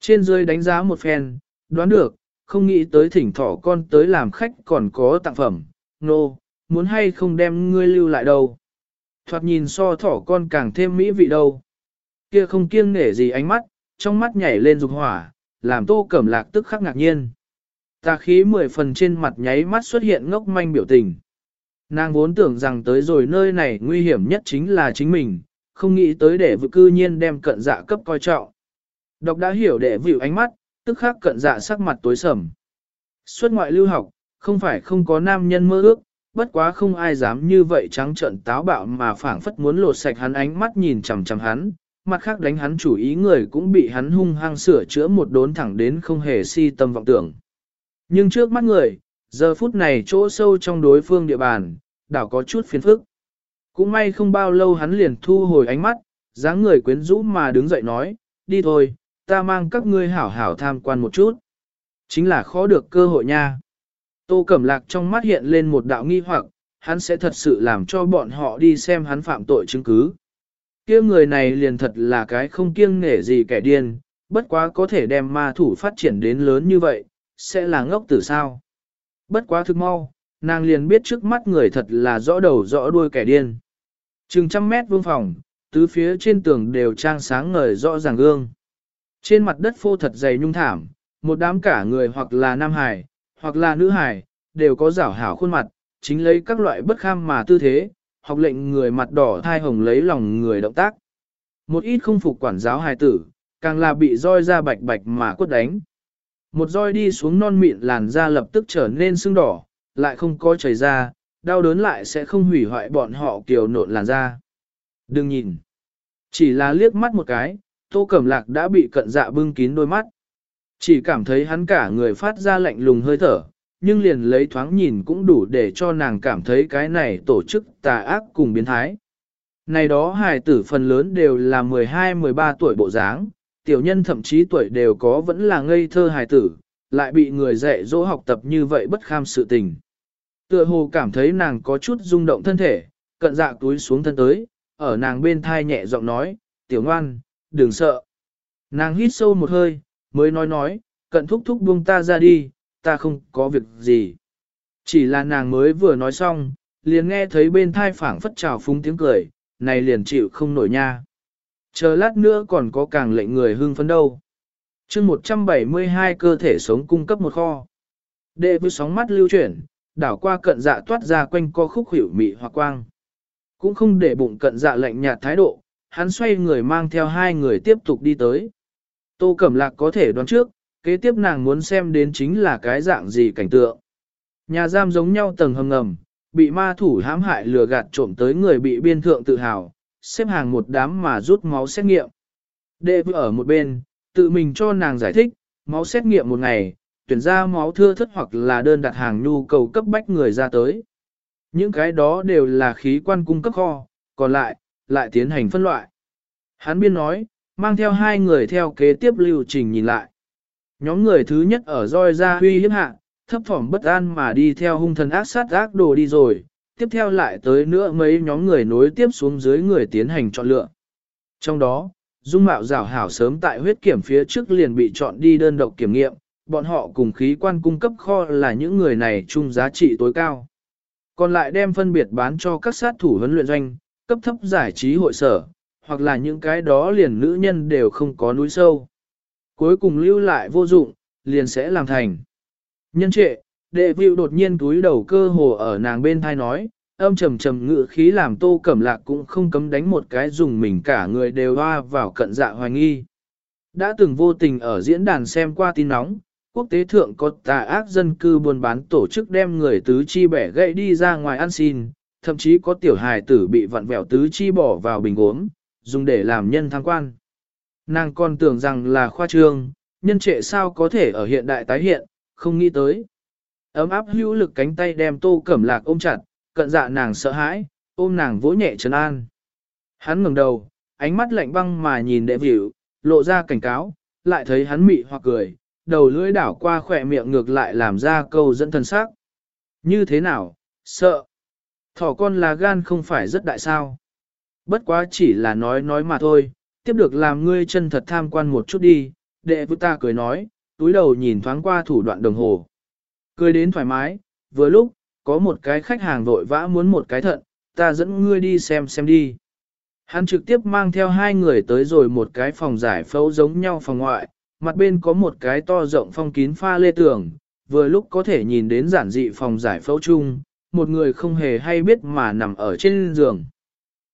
Trên dưới đánh giá một phen, đoán được, không nghĩ tới thỉnh thỏ con tới làm khách còn có tặng phẩm, nô, no, muốn hay không đem ngươi lưu lại đâu. Thoạt nhìn so thỏ con càng thêm mỹ vị đâu. Kia không kiêng nể gì ánh mắt, trong mắt nhảy lên dục hỏa, làm tô cẩm lạc tức khắc ngạc nhiên. Tà khí mười phần trên mặt nháy mắt xuất hiện ngốc manh biểu tình. Nàng vốn tưởng rằng tới rồi nơi này nguy hiểm nhất chính là chính mình, không nghĩ tới để vự cư nhiên đem cận dạ cấp coi trọng. Độc đã hiểu để vịu ánh mắt, tức khắc cận dạ sắc mặt tối sầm. Xuất ngoại lưu học, không phải không có nam nhân mơ ước, bất quá không ai dám như vậy trắng trợn táo bạo mà phảng phất muốn lột sạch hắn ánh mắt nhìn chằm chằm hắn, mặt khác đánh hắn chủ ý người cũng bị hắn hung hăng sửa chữa một đốn thẳng đến không hề si tâm vọng tưởng. Nhưng trước mắt người, giờ phút này chỗ sâu trong đối phương địa bàn, đảo có chút phiền phức. Cũng may không bao lâu hắn liền thu hồi ánh mắt, dáng người quyến rũ mà đứng dậy nói, đi thôi, ta mang các ngươi hảo hảo tham quan một chút. Chính là khó được cơ hội nha. Tô Cẩm Lạc trong mắt hiện lên một đạo nghi hoặc, hắn sẽ thật sự làm cho bọn họ đi xem hắn phạm tội chứng cứ. kia người này liền thật là cái không kiêng nể gì kẻ điên, bất quá có thể đem ma thủ phát triển đến lớn như vậy, sẽ là ngốc tử sao. Bất quá thực mau, nàng liền biết trước mắt người thật là rõ đầu rõ đuôi kẻ điên. Chừng trăm mét vương phòng, tứ phía trên tường đều trang sáng ngời rõ ràng gương. Trên mặt đất phô thật dày nhung thảm, một đám cả người hoặc là nam hải, hoặc là nữ hải, đều có rảo hảo khuôn mặt, chính lấy các loại bất kham mà tư thế, học lệnh người mặt đỏ thai hồng lấy lòng người động tác. Một ít không phục quản giáo hài tử, càng là bị roi ra bạch bạch mà quất đánh. Một roi đi xuống non mịn làn da lập tức trở nên sưng đỏ, lại không có chảy ra, đau đớn lại sẽ không hủy hoại bọn họ kiều nộn làn da. Đừng nhìn. Chỉ là liếc mắt một cái, Tô Cẩm Lạc đã bị cận dạ bưng kín đôi mắt. Chỉ cảm thấy hắn cả người phát ra lạnh lùng hơi thở, nhưng liền lấy thoáng nhìn cũng đủ để cho nàng cảm thấy cái này tổ chức tà ác cùng biến thái. Này đó hài tử phần lớn đều là 12-13 tuổi bộ dáng, tiểu nhân thậm chí tuổi đều có vẫn là ngây thơ hài tử, lại bị người dạy dỗ học tập như vậy bất kham sự tình. Tựa hồ cảm thấy nàng có chút rung động thân thể, cận dạ túi xuống thân tới, ở nàng bên thai nhẹ giọng nói, tiểu ngoan, đừng sợ. Nàng hít sâu một hơi, mới nói nói, cận thúc thúc buông ta ra đi, ta không có việc gì. Chỉ là nàng mới vừa nói xong, liền nghe thấy bên thai phảng phất trào phúng tiếng cười, này liền chịu không nổi nha. Chờ lát nữa còn có càng lệnh người hưng phấn đâu. chương 172 cơ thể sống cung cấp một kho. Đệ với sóng mắt lưu chuyển, đảo qua cận dạ toát ra quanh co khúc hiểu mị hoặc quang. Cũng không để bụng cận dạ lạnh nhạt thái độ, hắn xoay người mang theo hai người tiếp tục đi tới. Tô Cẩm Lạc có thể đoán trước, kế tiếp nàng muốn xem đến chính là cái dạng gì cảnh tượng. Nhà giam giống nhau tầng hầm ngầm, bị ma thủ hãm hại lừa gạt trộm tới người bị biên thượng tự hào, xếp hàng một đám mà rút máu xét nghiệm. Đệ vừa ở một bên, tự mình cho nàng giải thích, máu xét nghiệm một ngày, tuyển ra máu thưa thất hoặc là đơn đặt hàng nhu cầu cấp bách người ra tới. Những cái đó đều là khí quan cung cấp kho, còn lại, lại tiến hành phân loại. Hán biên nói, mang theo hai người theo kế tiếp lưu trình nhìn lại. Nhóm người thứ nhất ở roi ra huy hiếp hạ, thấp thỏm bất an mà đi theo hung thần ác sát ác đồ đi rồi, tiếp theo lại tới nữa mấy nhóm người nối tiếp xuống dưới người tiến hành chọn lựa. Trong đó, dung mạo rào hảo sớm tại huyết kiểm phía trước liền bị chọn đi đơn độc kiểm nghiệm, bọn họ cùng khí quan cung cấp kho là những người này chung giá trị tối cao. Còn lại đem phân biệt bán cho các sát thủ huấn luyện doanh, cấp thấp giải trí hội sở, hoặc là những cái đó liền nữ nhân đều không có núi sâu. Cuối cùng lưu lại vô dụng, liền sẽ làm thành. Nhân trệ, đệ vịu đột nhiên túi đầu cơ hồ ở nàng bên thai nói, âm trầm trầm ngự khí làm tô cẩm lạc cũng không cấm đánh một cái dùng mình cả người đều hoa vào cận dạ hoài nghi. Đã từng vô tình ở diễn đàn xem qua tin nóng, quốc tế thượng có tà ác dân cư buôn bán tổ chức đem người tứ chi bẻ gãy đi ra ngoài ăn xin, thậm chí có tiểu hài tử bị vặn vẹo tứ chi bỏ vào bình uống, dùng để làm nhân tham quan. Nàng còn tưởng rằng là khoa trương, nhân trệ sao có thể ở hiện đại tái hiện, không nghĩ tới. Ấm áp hữu lực cánh tay đem tô cẩm lạc ôm chặt, cận dạ nàng sợ hãi, ôm nàng vỗ nhẹ trấn an. Hắn ngẩng đầu, ánh mắt lạnh băng mà nhìn đệ vỉu, lộ ra cảnh cáo, lại thấy hắn mị hoặc cười, đầu lưỡi đảo qua khỏe miệng ngược lại làm ra câu dẫn thân sắc. Như thế nào, sợ. Thỏ con là gan không phải rất đại sao. Bất quá chỉ là nói nói mà thôi, tiếp được làm ngươi chân thật tham quan một chút đi, đệ vũ ta cười nói, túi đầu nhìn thoáng qua thủ đoạn đồng hồ. Cười đến thoải mái, vừa lúc, có một cái khách hàng vội vã muốn một cái thận, ta dẫn ngươi đi xem xem đi. Hắn trực tiếp mang theo hai người tới rồi một cái phòng giải phẫu giống nhau phòng ngoại, mặt bên có một cái to rộng phong kín pha lê tường, vừa lúc có thể nhìn đến giản dị phòng giải phẫu chung, một người không hề hay biết mà nằm ở trên giường.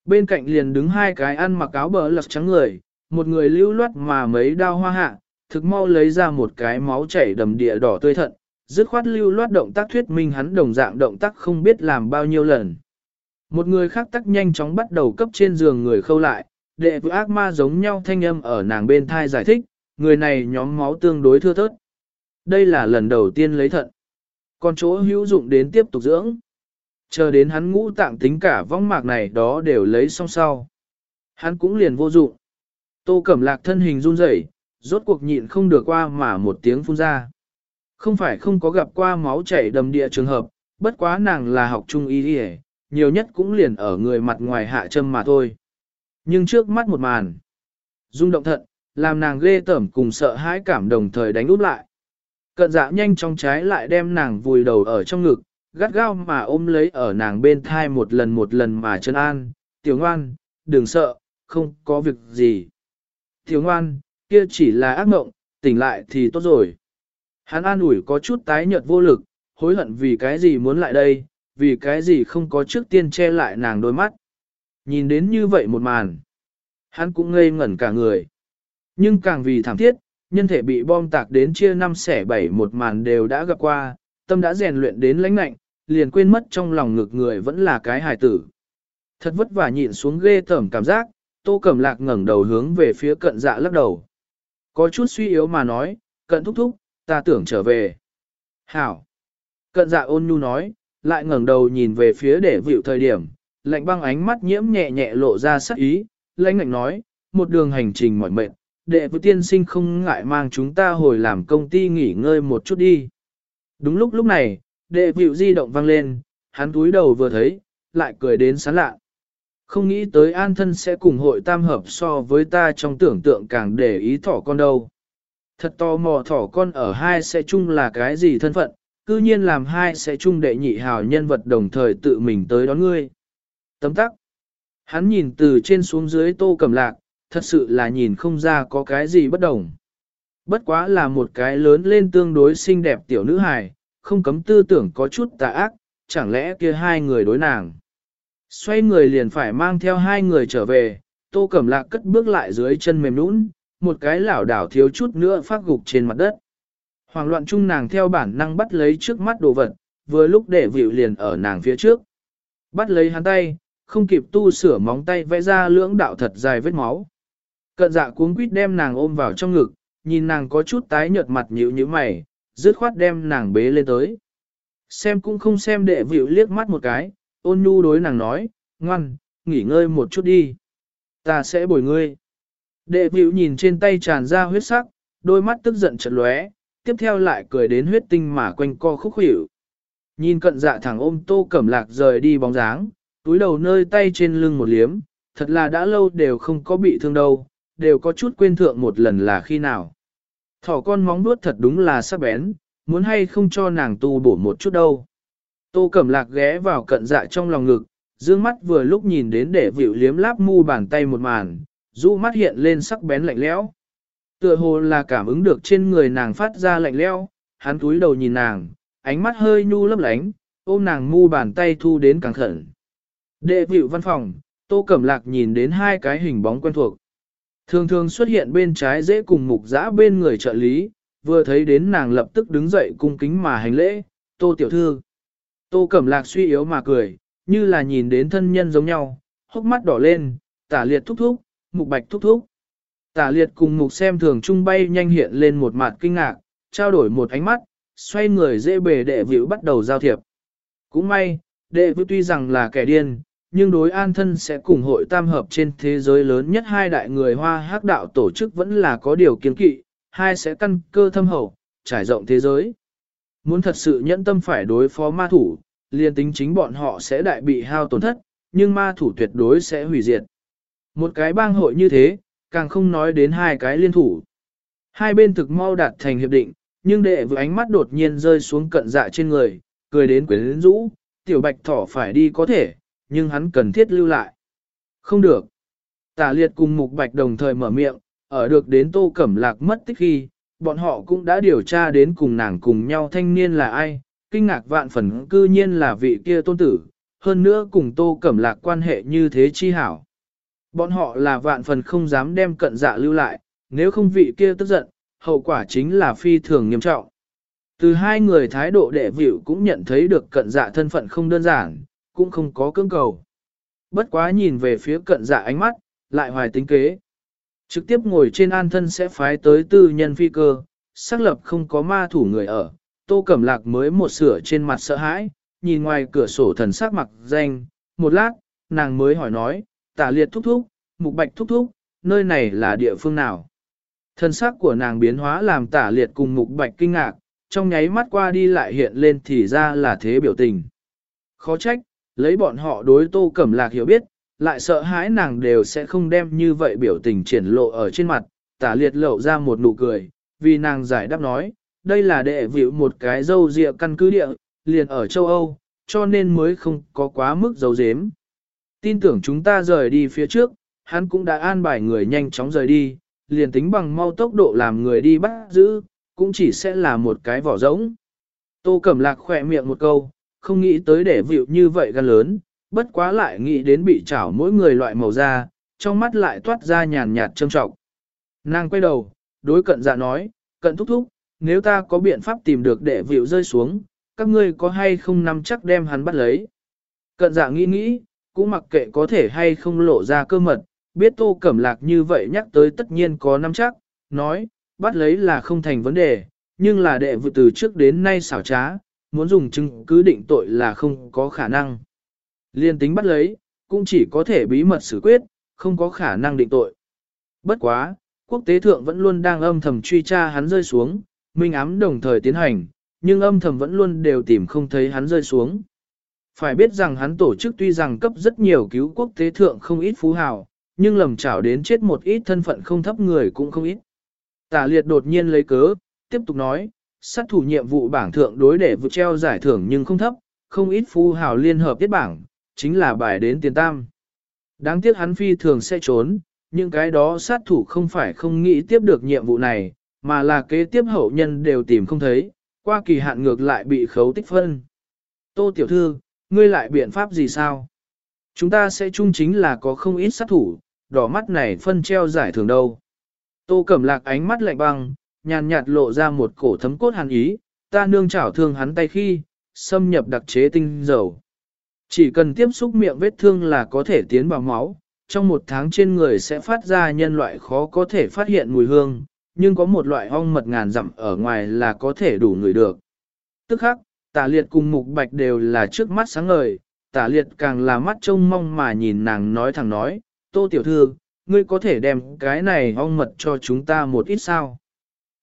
Bên cạnh liền đứng hai cái ăn mặc áo bờ lật trắng người, một người lưu loát mà mấy đao hoa hạ, thực mau lấy ra một cái máu chảy đầm địa đỏ tươi thận, dứt khoát lưu loát động tác thuyết minh hắn đồng dạng động tác không biết làm bao nhiêu lần. Một người khác tắc nhanh chóng bắt đầu cấp trên giường người khâu lại, đệ với ác ma giống nhau thanh âm ở nàng bên thai giải thích, người này nhóm máu tương đối thưa thớt. Đây là lần đầu tiên lấy thận. Còn chỗ hữu dụng đến tiếp tục dưỡng. Chờ đến hắn ngũ tạng tính cả vong mạc này đó đều lấy xong sau. Hắn cũng liền vô dụng. Tô Cẩm Lạc thân hình run rẩy, rốt cuộc nhịn không được qua mà một tiếng phun ra. Không phải không có gặp qua máu chảy đầm địa trường hợp, bất quá nàng là học trung y đi nhiều nhất cũng liền ở người mặt ngoài hạ châm mà thôi. Nhưng trước mắt một màn, rung động thận, làm nàng ghê tởm cùng sợ hãi cảm đồng thời đánh úp lại. Cận dạ nhanh trong trái lại đem nàng vùi đầu ở trong ngực, gắt gao mà ôm lấy ở nàng bên thai một lần một lần mà chân an, tiểu ngoan, đừng sợ, không có việc gì. Tiểu ngoan, kia chỉ là ác mộng, tỉnh lại thì tốt rồi. Hắn an ủi có chút tái nhợt vô lực, hối hận vì cái gì muốn lại đây, vì cái gì không có trước tiên che lại nàng đôi mắt. Nhìn đến như vậy một màn, hắn cũng ngây ngẩn cả người. Nhưng càng vì thảm thiết, nhân thể bị bom tạc đến chia năm xẻ bảy một màn đều đã gặp qua, tâm đã rèn luyện đến lãnh lạnh, liền quên mất trong lòng ngực người vẫn là cái hài tử. Thật vất vả nhịn xuống ghê tởm cảm giác, tô cẩm lạc ngẩng đầu hướng về phía cận dạ lắc đầu. Có chút suy yếu mà nói, cận thúc thúc, ta tưởng trở về. Hảo. Cận dạ ôn nhu nói, lại ngẩng đầu nhìn về phía để vịu thời điểm, lạnh băng ánh mắt nhiễm nhẹ nhẹ lộ ra sắc ý, lãnh ngạnh nói, một đường hành trình mỏi mệt, đệ với tiên sinh không ngại mang chúng ta hồi làm công ty nghỉ ngơi một chút đi. Đúng lúc lúc này, đệ vịu di động vang lên, hắn túi đầu vừa thấy, lại cười đến sán lạ. Không nghĩ tới an thân sẽ cùng hội tam hợp so với ta trong tưởng tượng càng để ý thỏ con đâu. Thật to mò thỏ con ở hai sẽ chung là cái gì thân phận, cư nhiên làm hai sẽ chung đệ nhị hào nhân vật đồng thời tự mình tới đón ngươi. Tấm tắc. Hắn nhìn từ trên xuống dưới tô cầm lạc, thật sự là nhìn không ra có cái gì bất đồng. Bất quá là một cái lớn lên tương đối xinh đẹp tiểu nữ hài, không cấm tư tưởng có chút tà ác, chẳng lẽ kia hai người đối nàng. Xoay người liền phải mang theo hai người trở về, tô cẩm lạc cất bước lại dưới chân mềm nũng, một cái lảo đảo thiếu chút nữa phát gục trên mặt đất. Hoàng loạn chung nàng theo bản năng bắt lấy trước mắt đồ vật, vừa lúc để vịu liền ở nàng phía trước. Bắt lấy hắn tay, không kịp tu sửa móng tay vẽ ra lưỡng đạo thật dài vết máu. Cận dạ cuống quýt đem nàng ôm vào trong ngực, nhìn nàng có chút tái nhợt mặt nhíu như mày, dứt khoát đem nàng bế lên tới. Xem cũng không xem đệ vịu liếc mắt một cái, ôn nhu đối nàng nói, ngoan, nghỉ ngơi một chút đi. Ta sẽ bồi ngươi. Đệ vịu nhìn trên tay tràn ra huyết sắc, đôi mắt tức giận chật lóe, tiếp theo lại cười đến huyết tinh mà quanh co khúc khỉu. Nhìn cận dạ thẳng ôm tô cẩm lạc rời đi bóng dáng, túi đầu nơi tay trên lưng một liếm, thật là đã lâu đều không có bị thương đâu, đều có chút quên thượng một lần là khi nào. Thỏ con móng vuốt thật đúng là sắc bén, muốn hay không cho nàng tu bổ một chút đâu. Tô Cẩm Lạc ghé vào cận dạ trong lòng ngực, dương mắt vừa lúc nhìn đến để vịu liếm láp mu bàn tay một màn, rũ mắt hiện lên sắc bén lạnh lẽo. Tựa hồ là cảm ứng được trên người nàng phát ra lạnh lẽo, hắn túi đầu nhìn nàng, ánh mắt hơi nhu lấp lánh, ôm nàng mu bàn tay thu đến càng khẩn. Đệ vịu văn phòng, Tô Cẩm Lạc nhìn đến hai cái hình bóng quen thuộc. Thường thường xuất hiện bên trái dễ cùng mục giã bên người trợ lý, vừa thấy đến nàng lập tức đứng dậy cung kính mà hành lễ, Tô Tiểu Thư. Tô Cẩm Lạc suy yếu mà cười, như là nhìn đến thân nhân giống nhau, hốc mắt đỏ lên, tả liệt thúc thúc, mục bạch thúc thúc. Tả liệt cùng mục xem thường trung bay nhanh hiện lên một mặt kinh ngạc, trao đổi một ánh mắt, xoay người dễ bề đệ vĩu bắt đầu giao thiệp. Cũng may, đệ vĩu tuy rằng là kẻ điên, nhưng đối an thân sẽ cùng hội tam hợp trên thế giới lớn nhất hai đại người hoa hắc đạo tổ chức vẫn là có điều kiến kỵ, hai sẽ căn cơ thâm hậu, trải rộng thế giới. Muốn thật sự nhẫn tâm phải đối phó ma thủ, liền tính chính bọn họ sẽ đại bị hao tổn thất, nhưng ma thủ tuyệt đối sẽ hủy diệt. Một cái bang hội như thế, càng không nói đến hai cái liên thủ. Hai bên thực mau đạt thành hiệp định, nhưng đệ vừa ánh mắt đột nhiên rơi xuống cận dạ trên người, cười đến quyến rũ, tiểu bạch thỏ phải đi có thể, nhưng hắn cần thiết lưu lại. Không được. Tả liệt cùng mục bạch đồng thời mở miệng, ở được đến tô cẩm lạc mất tích khi, bọn họ cũng đã điều tra đến cùng nàng cùng nhau thanh niên là ai, kinh ngạc vạn phần cư nhiên là vị kia tôn tử, hơn nữa cùng tô cẩm lạc quan hệ như thế chi hảo. Bọn họ là vạn phần không dám đem cận dạ lưu lại, nếu không vị kia tức giận, hậu quả chính là phi thường nghiêm trọng. Từ hai người thái độ đệ vịu cũng nhận thấy được cận dạ thân phận không đơn giản, cũng không có cưỡng cầu. Bất quá nhìn về phía cận dạ ánh mắt, lại hoài tính kế. Trực tiếp ngồi trên an thân sẽ phái tới tư nhân phi cơ, xác lập không có ma thủ người ở. Tô Cẩm Lạc mới một sửa trên mặt sợ hãi, nhìn ngoài cửa sổ thần sắc mặc danh, một lát, nàng mới hỏi nói, tả liệt thúc thúc, mục bạch thúc thúc, nơi này là địa phương nào? Thần sắc của nàng biến hóa làm tả liệt cùng mục bạch kinh ngạc, trong nháy mắt qua đi lại hiện lên thì ra là thế biểu tình. Khó trách, lấy bọn họ đối tô cẩm lạc hiểu biết, lại sợ hãi nàng đều sẽ không đem như vậy biểu tình triển lộ ở trên mặt, tả liệt lộ ra một nụ cười, vì nàng giải đáp nói, đây là đệ vịu một cái dâu dịa căn cứ địa, liền ở châu Âu, cho nên mới không có quá mức dấu dếm. Tin tưởng chúng ta rời đi phía trước, hắn cũng đã an bài người nhanh chóng rời đi, liền tính bằng mau tốc độ làm người đi bắt giữ, cũng chỉ sẽ là một cái vỏ rỗng. Tô Cẩm Lạc khỏe miệng một câu, không nghĩ tới để vịu như vậy gan lớn, bất quá lại nghĩ đến bị chảo mỗi người loại màu da, trong mắt lại toát ra nhàn nhạt trâm trọng. Nàng quay đầu, đối cận dạ nói, cận thúc thúc, nếu ta có biện pháp tìm được để vịu rơi xuống, các ngươi có hay không nắm chắc đem hắn bắt lấy. Cận dạ nghĩ nghĩ, cũng mặc kệ có thể hay không lộ ra cơ mật, biết tô cẩm lạc như vậy nhắc tới tất nhiên có nắm chắc, nói, bắt lấy là không thành vấn đề, nhưng là đệ vụ từ trước đến nay xảo trá, muốn dùng chứng cứ định tội là không có khả năng. Liên tính bắt lấy, cũng chỉ có thể bí mật xử quyết, không có khả năng định tội. Bất quá, quốc tế thượng vẫn luôn đang âm thầm truy tra hắn rơi xuống, minh ám đồng thời tiến hành, nhưng âm thầm vẫn luôn đều tìm không thấy hắn rơi xuống. Phải biết rằng hắn tổ chức tuy rằng cấp rất nhiều cứu quốc tế thượng không ít phú hào, nhưng lầm chảo đến chết một ít thân phận không thấp người cũng không ít. Tả liệt đột nhiên lấy cớ, tiếp tục nói, sát thủ nhiệm vụ bảng thượng đối để vượt treo giải thưởng nhưng không thấp, không ít phú hào liên hợp tiết bảng, chính là bài đến tiền tam. Đáng tiếc hắn phi thường sẽ trốn, những cái đó sát thủ không phải không nghĩ tiếp được nhiệm vụ này, mà là kế tiếp hậu nhân đều tìm không thấy, qua kỳ hạn ngược lại bị khấu tích phân. Tô tiểu thư, ngươi lại biện pháp gì sao? Chúng ta sẽ chung chính là có không ít sát thủ, đỏ mắt này phân treo giải thưởng đâu. Tô Cẩm Lạc ánh mắt lạnh băng, nhàn nhạt lộ ra một cổ thấm cốt hàn ý, ta nương chảo thương hắn tay khi, xâm nhập đặc chế tinh dầu. Chỉ cần tiếp xúc miệng vết thương là có thể tiến vào máu, trong một tháng trên người sẽ phát ra nhân loại khó có thể phát hiện mùi hương, nhưng có một loại ong mật ngàn dặm ở ngoài là có thể đủ người được. Tức khắc, tả liệt cùng mục bạch đều là trước mắt sáng ngời, tả liệt càng là mắt trông mong mà nhìn nàng nói thẳng nói, tô tiểu thư, ngươi có thể đem cái này ong mật cho chúng ta một ít sao.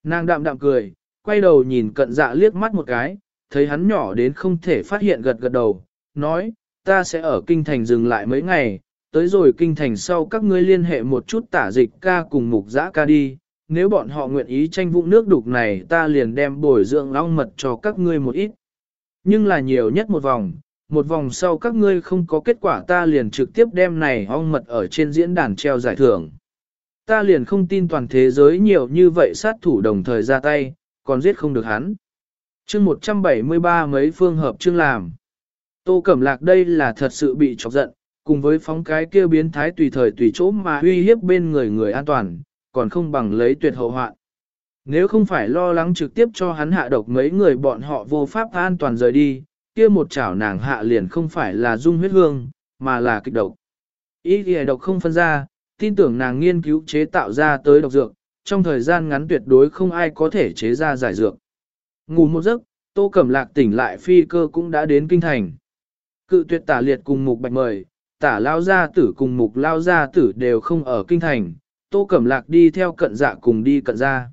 Nàng đạm đạm cười, quay đầu nhìn cận dạ liếc mắt một cái, thấy hắn nhỏ đến không thể phát hiện gật gật đầu, nói, ta sẽ ở kinh thành dừng lại mấy ngày, tới rồi kinh thành sau các ngươi liên hệ một chút tả dịch ca cùng mục giã ca đi, nếu bọn họ nguyện ý tranh vũng nước đục này ta liền đem bồi dưỡng long mật cho các ngươi một ít. nhưng là nhiều nhất một vòng, một vòng sau các ngươi không có kết quả ta liền trực tiếp đem này ong mật ở trên diễn đàn treo giải thưởng. Ta liền không tin toàn thế giới nhiều như vậy sát thủ đồng thời ra tay, còn giết không được hắn. chương 173 mấy phương hợp chương làm. Tô Cẩm Lạc đây là thật sự bị chọc giận, cùng với phóng cái kia biến thái tùy thời tùy chỗ mà uy hiếp bên người người an toàn, còn không bằng lấy tuyệt hậu hoạn. Nếu không phải lo lắng trực tiếp cho hắn hạ độc mấy người bọn họ vô pháp an toàn rời đi, kia một chảo nàng hạ liền không phải là dung huyết hương, mà là kịch độc. Ý thì độc không phân ra, tin tưởng nàng nghiên cứu chế tạo ra tới độc dược, trong thời gian ngắn tuyệt đối không ai có thể chế ra giải dược. Ngủ một giấc, Tô Cẩm Lạc tỉnh lại phi cơ cũng đã đến kinh thành. Cự tuyệt tả liệt cùng mục bạch mời, tả lao gia tử cùng mục lao gia tử đều không ở kinh thành, Tô Cẩm Lạc đi theo cận dạ cùng đi cận gia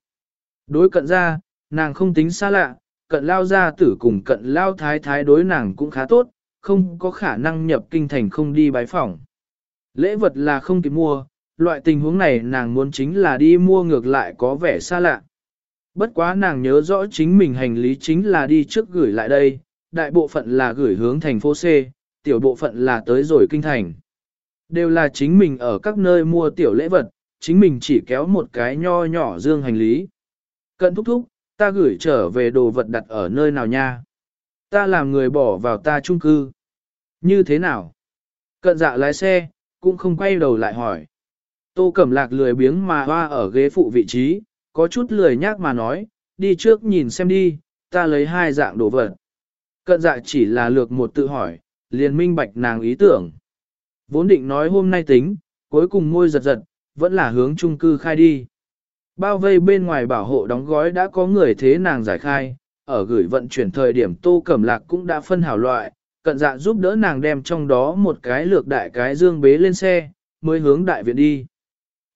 Đối cận gia nàng không tính xa lạ, cận lao gia tử cùng cận lao thái thái đối nàng cũng khá tốt, không có khả năng nhập kinh thành không đi bái phỏng. Lễ vật là không kịp mua, loại tình huống này nàng muốn chính là đi mua ngược lại có vẻ xa lạ. Bất quá nàng nhớ rõ chính mình hành lý chính là đi trước gửi lại đây, đại bộ phận là gửi hướng thành phố C, tiểu bộ phận là tới rồi kinh thành. Đều là chính mình ở các nơi mua tiểu lễ vật, chính mình chỉ kéo một cái nho nhỏ dương hành lý. Cận thúc thúc, ta gửi trở về đồ vật đặt ở nơi nào nha? Ta làm người bỏ vào ta chung cư. Như thế nào? Cận dạ lái xe, cũng không quay đầu lại hỏi. Tô Cẩm Lạc lười biếng mà hoa ở ghế phụ vị trí, có chút lười nhác mà nói, đi trước nhìn xem đi, ta lấy hai dạng đồ vật. Cận dạ chỉ là lược một tự hỏi, liền minh bạch nàng ý tưởng. Vốn định nói hôm nay tính, cuối cùng môi giật giật, vẫn là hướng chung cư khai đi. Bao vây bên ngoài bảo hộ đóng gói đã có người thế nàng giải khai, ở gửi vận chuyển thời điểm tô cẩm lạc cũng đã phân hảo loại, cận dạ giúp đỡ nàng đem trong đó một cái lược đại cái dương bế lên xe, mới hướng đại viện đi.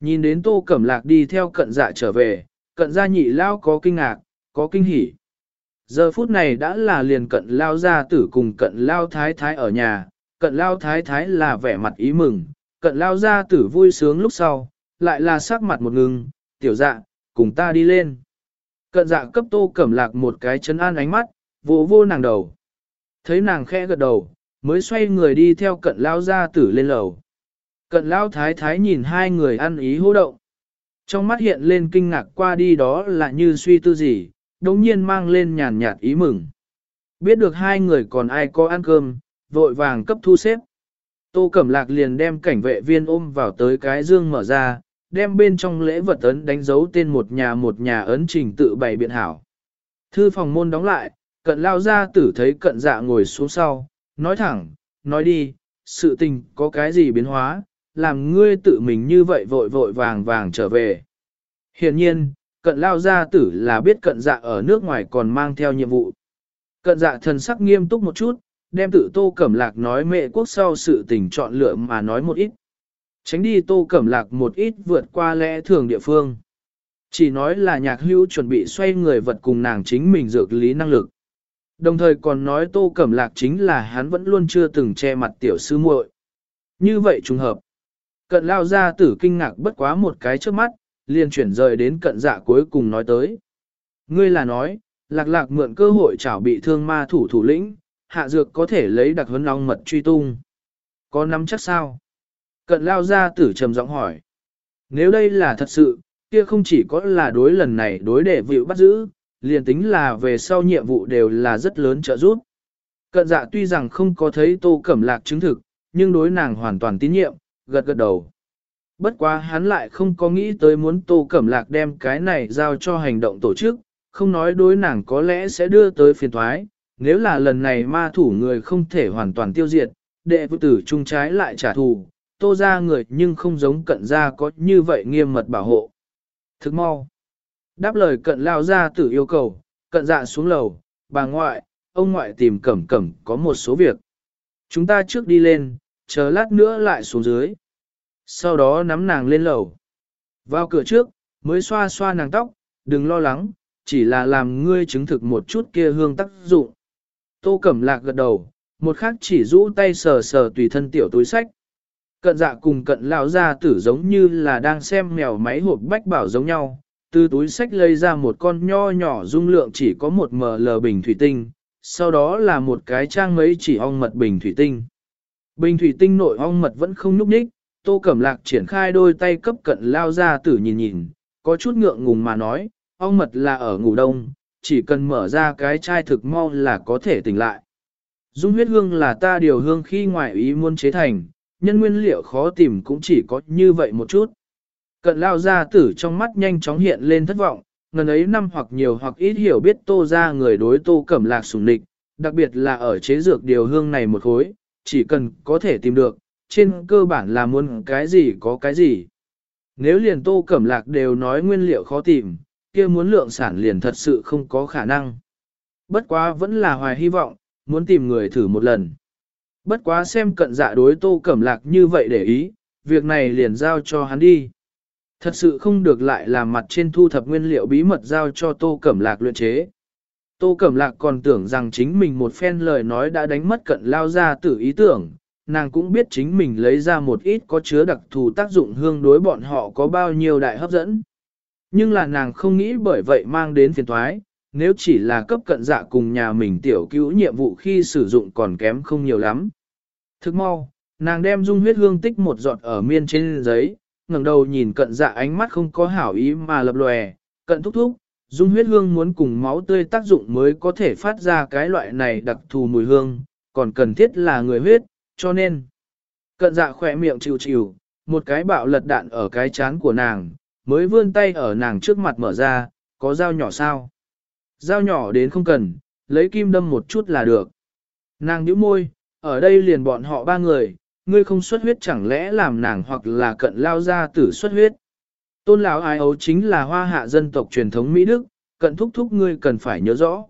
Nhìn đến tô cẩm lạc đi theo cận dạ trở về, cận gia nhị lao có kinh ngạc, có kinh hỉ. Giờ phút này đã là liền cận lao gia tử cùng cận lao thái thái ở nhà, cận lao thái thái là vẻ mặt ý mừng, cận lao gia tử vui sướng lúc sau, lại là sắc mặt một ngừng, tiểu dạ, cùng ta đi lên. Cận dạ cấp tô cẩm lạc một cái chân an ánh mắt, vô vô nàng đầu. Thấy nàng khẽ gật đầu, mới xoay người đi theo cận lao gia tử lên lầu. Cận lao thái thái nhìn hai người ăn ý hô động. Trong mắt hiện lên kinh ngạc qua đi đó là như suy tư gì, đồng nhiên mang lên nhàn nhạt ý mừng. Biết được hai người còn ai có ăn cơm, vội vàng cấp thu xếp. Tô Cẩm Lạc liền đem cảnh vệ viên ôm vào tới cái dương mở ra, đem bên trong lễ vật ấn đánh dấu tên một nhà một nhà ấn trình tự bày biện hảo. Thư phòng môn đóng lại, cận lao ra tử thấy cận dạ ngồi xuống sau, nói thẳng, nói đi, sự tình có cái gì biến hóa, làm ngươi tự mình như vậy vội vội vàng vàng trở về. Hiện nhiên, cận lao gia tử là biết cận dạ ở nước ngoài còn mang theo nhiệm vụ. Cận dạ thần sắc nghiêm túc một chút, đem tự tô cẩm lạc nói mẹ quốc sau sự tình chọn lựa mà nói một ít. Tránh đi tô cẩm lạc một ít vượt qua lẽ thường địa phương. Chỉ nói là nhạc hữu chuẩn bị xoay người vật cùng nàng chính mình dược lý năng lực. Đồng thời còn nói tô cẩm lạc chính là hắn vẫn luôn chưa từng che mặt tiểu sư muội. Như vậy trùng hợp. Cận lao ra tử kinh ngạc bất quá một cái trước mắt, liền chuyển rời đến cận dạ cuối cùng nói tới. Ngươi là nói, lạc lạc mượn cơ hội chảo bị thương ma thủ thủ lĩnh, hạ dược có thể lấy đặc huấn long mật truy tung. Có nắm chắc sao? Cận lao ra tử trầm giọng hỏi. Nếu đây là thật sự, kia không chỉ có là đối lần này đối để vịu bắt giữ, liền tính là về sau nhiệm vụ đều là rất lớn trợ giúp. Cận dạ tuy rằng không có thấy tô cẩm lạc chứng thực, nhưng đối nàng hoàn toàn tín nhiệm, gật gật đầu. Bất quá hắn lại không có nghĩ tới muốn Tô Cẩm Lạc đem cái này giao cho hành động tổ chức, không nói đối nàng có lẽ sẽ đưa tới phiền thoái, nếu là lần này ma thủ người không thể hoàn toàn tiêu diệt, đệ phụ tử trung trái lại trả thù, tô ra người nhưng không giống cận ra có như vậy nghiêm mật bảo hộ. Thức mau. Đáp lời cận lao ra tử yêu cầu, cận dạ xuống lầu, bà ngoại, ông ngoại tìm cẩm cẩm có một số việc. Chúng ta trước đi lên, chờ lát nữa lại xuống dưới. Sau đó nắm nàng lên lầu. Vào cửa trước, mới xoa xoa nàng tóc, đừng lo lắng, chỉ là làm ngươi chứng thực một chút kia hương tác dụng. Tô Cẩm Lạc gật đầu, một khác chỉ rũ tay sờ sờ tùy thân tiểu túi sách. Cận dạ cùng cận lão gia tử giống như là đang xem mèo máy hộp bách bảo giống nhau, từ túi sách lấy ra một con nho nhỏ dung lượng chỉ có một ml bình thủy tinh, sau đó là một cái trang mấy chỉ ong mật bình thủy tinh. Bình thủy tinh nội ong mật vẫn không núp ních, tô cẩm lạc triển khai đôi tay cấp cận lao ra tử nhìn nhìn, có chút ngượng ngùng mà nói, ong mật là ở ngủ đông, chỉ cần mở ra cái chai thực mau là có thể tỉnh lại. Dung huyết hương là ta điều hương khi ngoại ý muốn chế thành, nhân nguyên liệu khó tìm cũng chỉ có như vậy một chút. Cận lao ra tử trong mắt nhanh chóng hiện lên thất vọng, ngần ấy năm hoặc nhiều hoặc ít hiểu biết tô ra người đối tô cẩm lạc sùng địch, đặc biệt là ở chế dược điều hương này một khối, chỉ cần có thể tìm được, trên cơ bản là muốn cái gì có cái gì. Nếu liền tô cẩm lạc đều nói nguyên liệu khó tìm, kia muốn lượng sản liền thật sự không có khả năng. Bất quá vẫn là hoài hy vọng, muốn tìm người thử một lần. Bất quá xem cận dạ đối tô cẩm lạc như vậy để ý, việc này liền giao cho hắn đi. Thật sự không được lại làm mặt trên thu thập nguyên liệu bí mật giao cho tô cẩm lạc luyện chế. Tô Cẩm Lạc còn tưởng rằng chính mình một phen lời nói đã đánh mất cận lao ra tử ý tưởng, nàng cũng biết chính mình lấy ra một ít có chứa đặc thù tác dụng hương đối bọn họ có bao nhiêu đại hấp dẫn. Nhưng là nàng không nghĩ bởi vậy mang đến phiền thoái, nếu chỉ là cấp cận dạ cùng nhà mình tiểu cứu nhiệm vụ khi sử dụng còn kém không nhiều lắm. Thức mau, nàng đem dung huyết hương tích một giọt ở miên trên giấy, ngẩng đầu nhìn cận dạ ánh mắt không có hảo ý mà lập lòe, cận thúc thúc, dung huyết hương muốn cùng máu tươi tác dụng mới có thể phát ra cái loại này đặc thù mùi hương, còn cần thiết là người huyết, cho nên. Cận dạ khỏe miệng chịu chịu, một cái bạo lật đạn ở cái chán của nàng, mới vươn tay ở nàng trước mặt mở ra, có dao nhỏ sao? Dao nhỏ đến không cần, lấy kim đâm một chút là được. Nàng nhíu môi, ở đây liền bọn họ ba người, ngươi không xuất huyết chẳng lẽ làm nàng hoặc là cận lao ra tử xuất huyết. Tôn lão ai ấu chính là hoa hạ dân tộc truyền thống Mỹ Đức, cận thúc thúc ngươi cần phải nhớ rõ.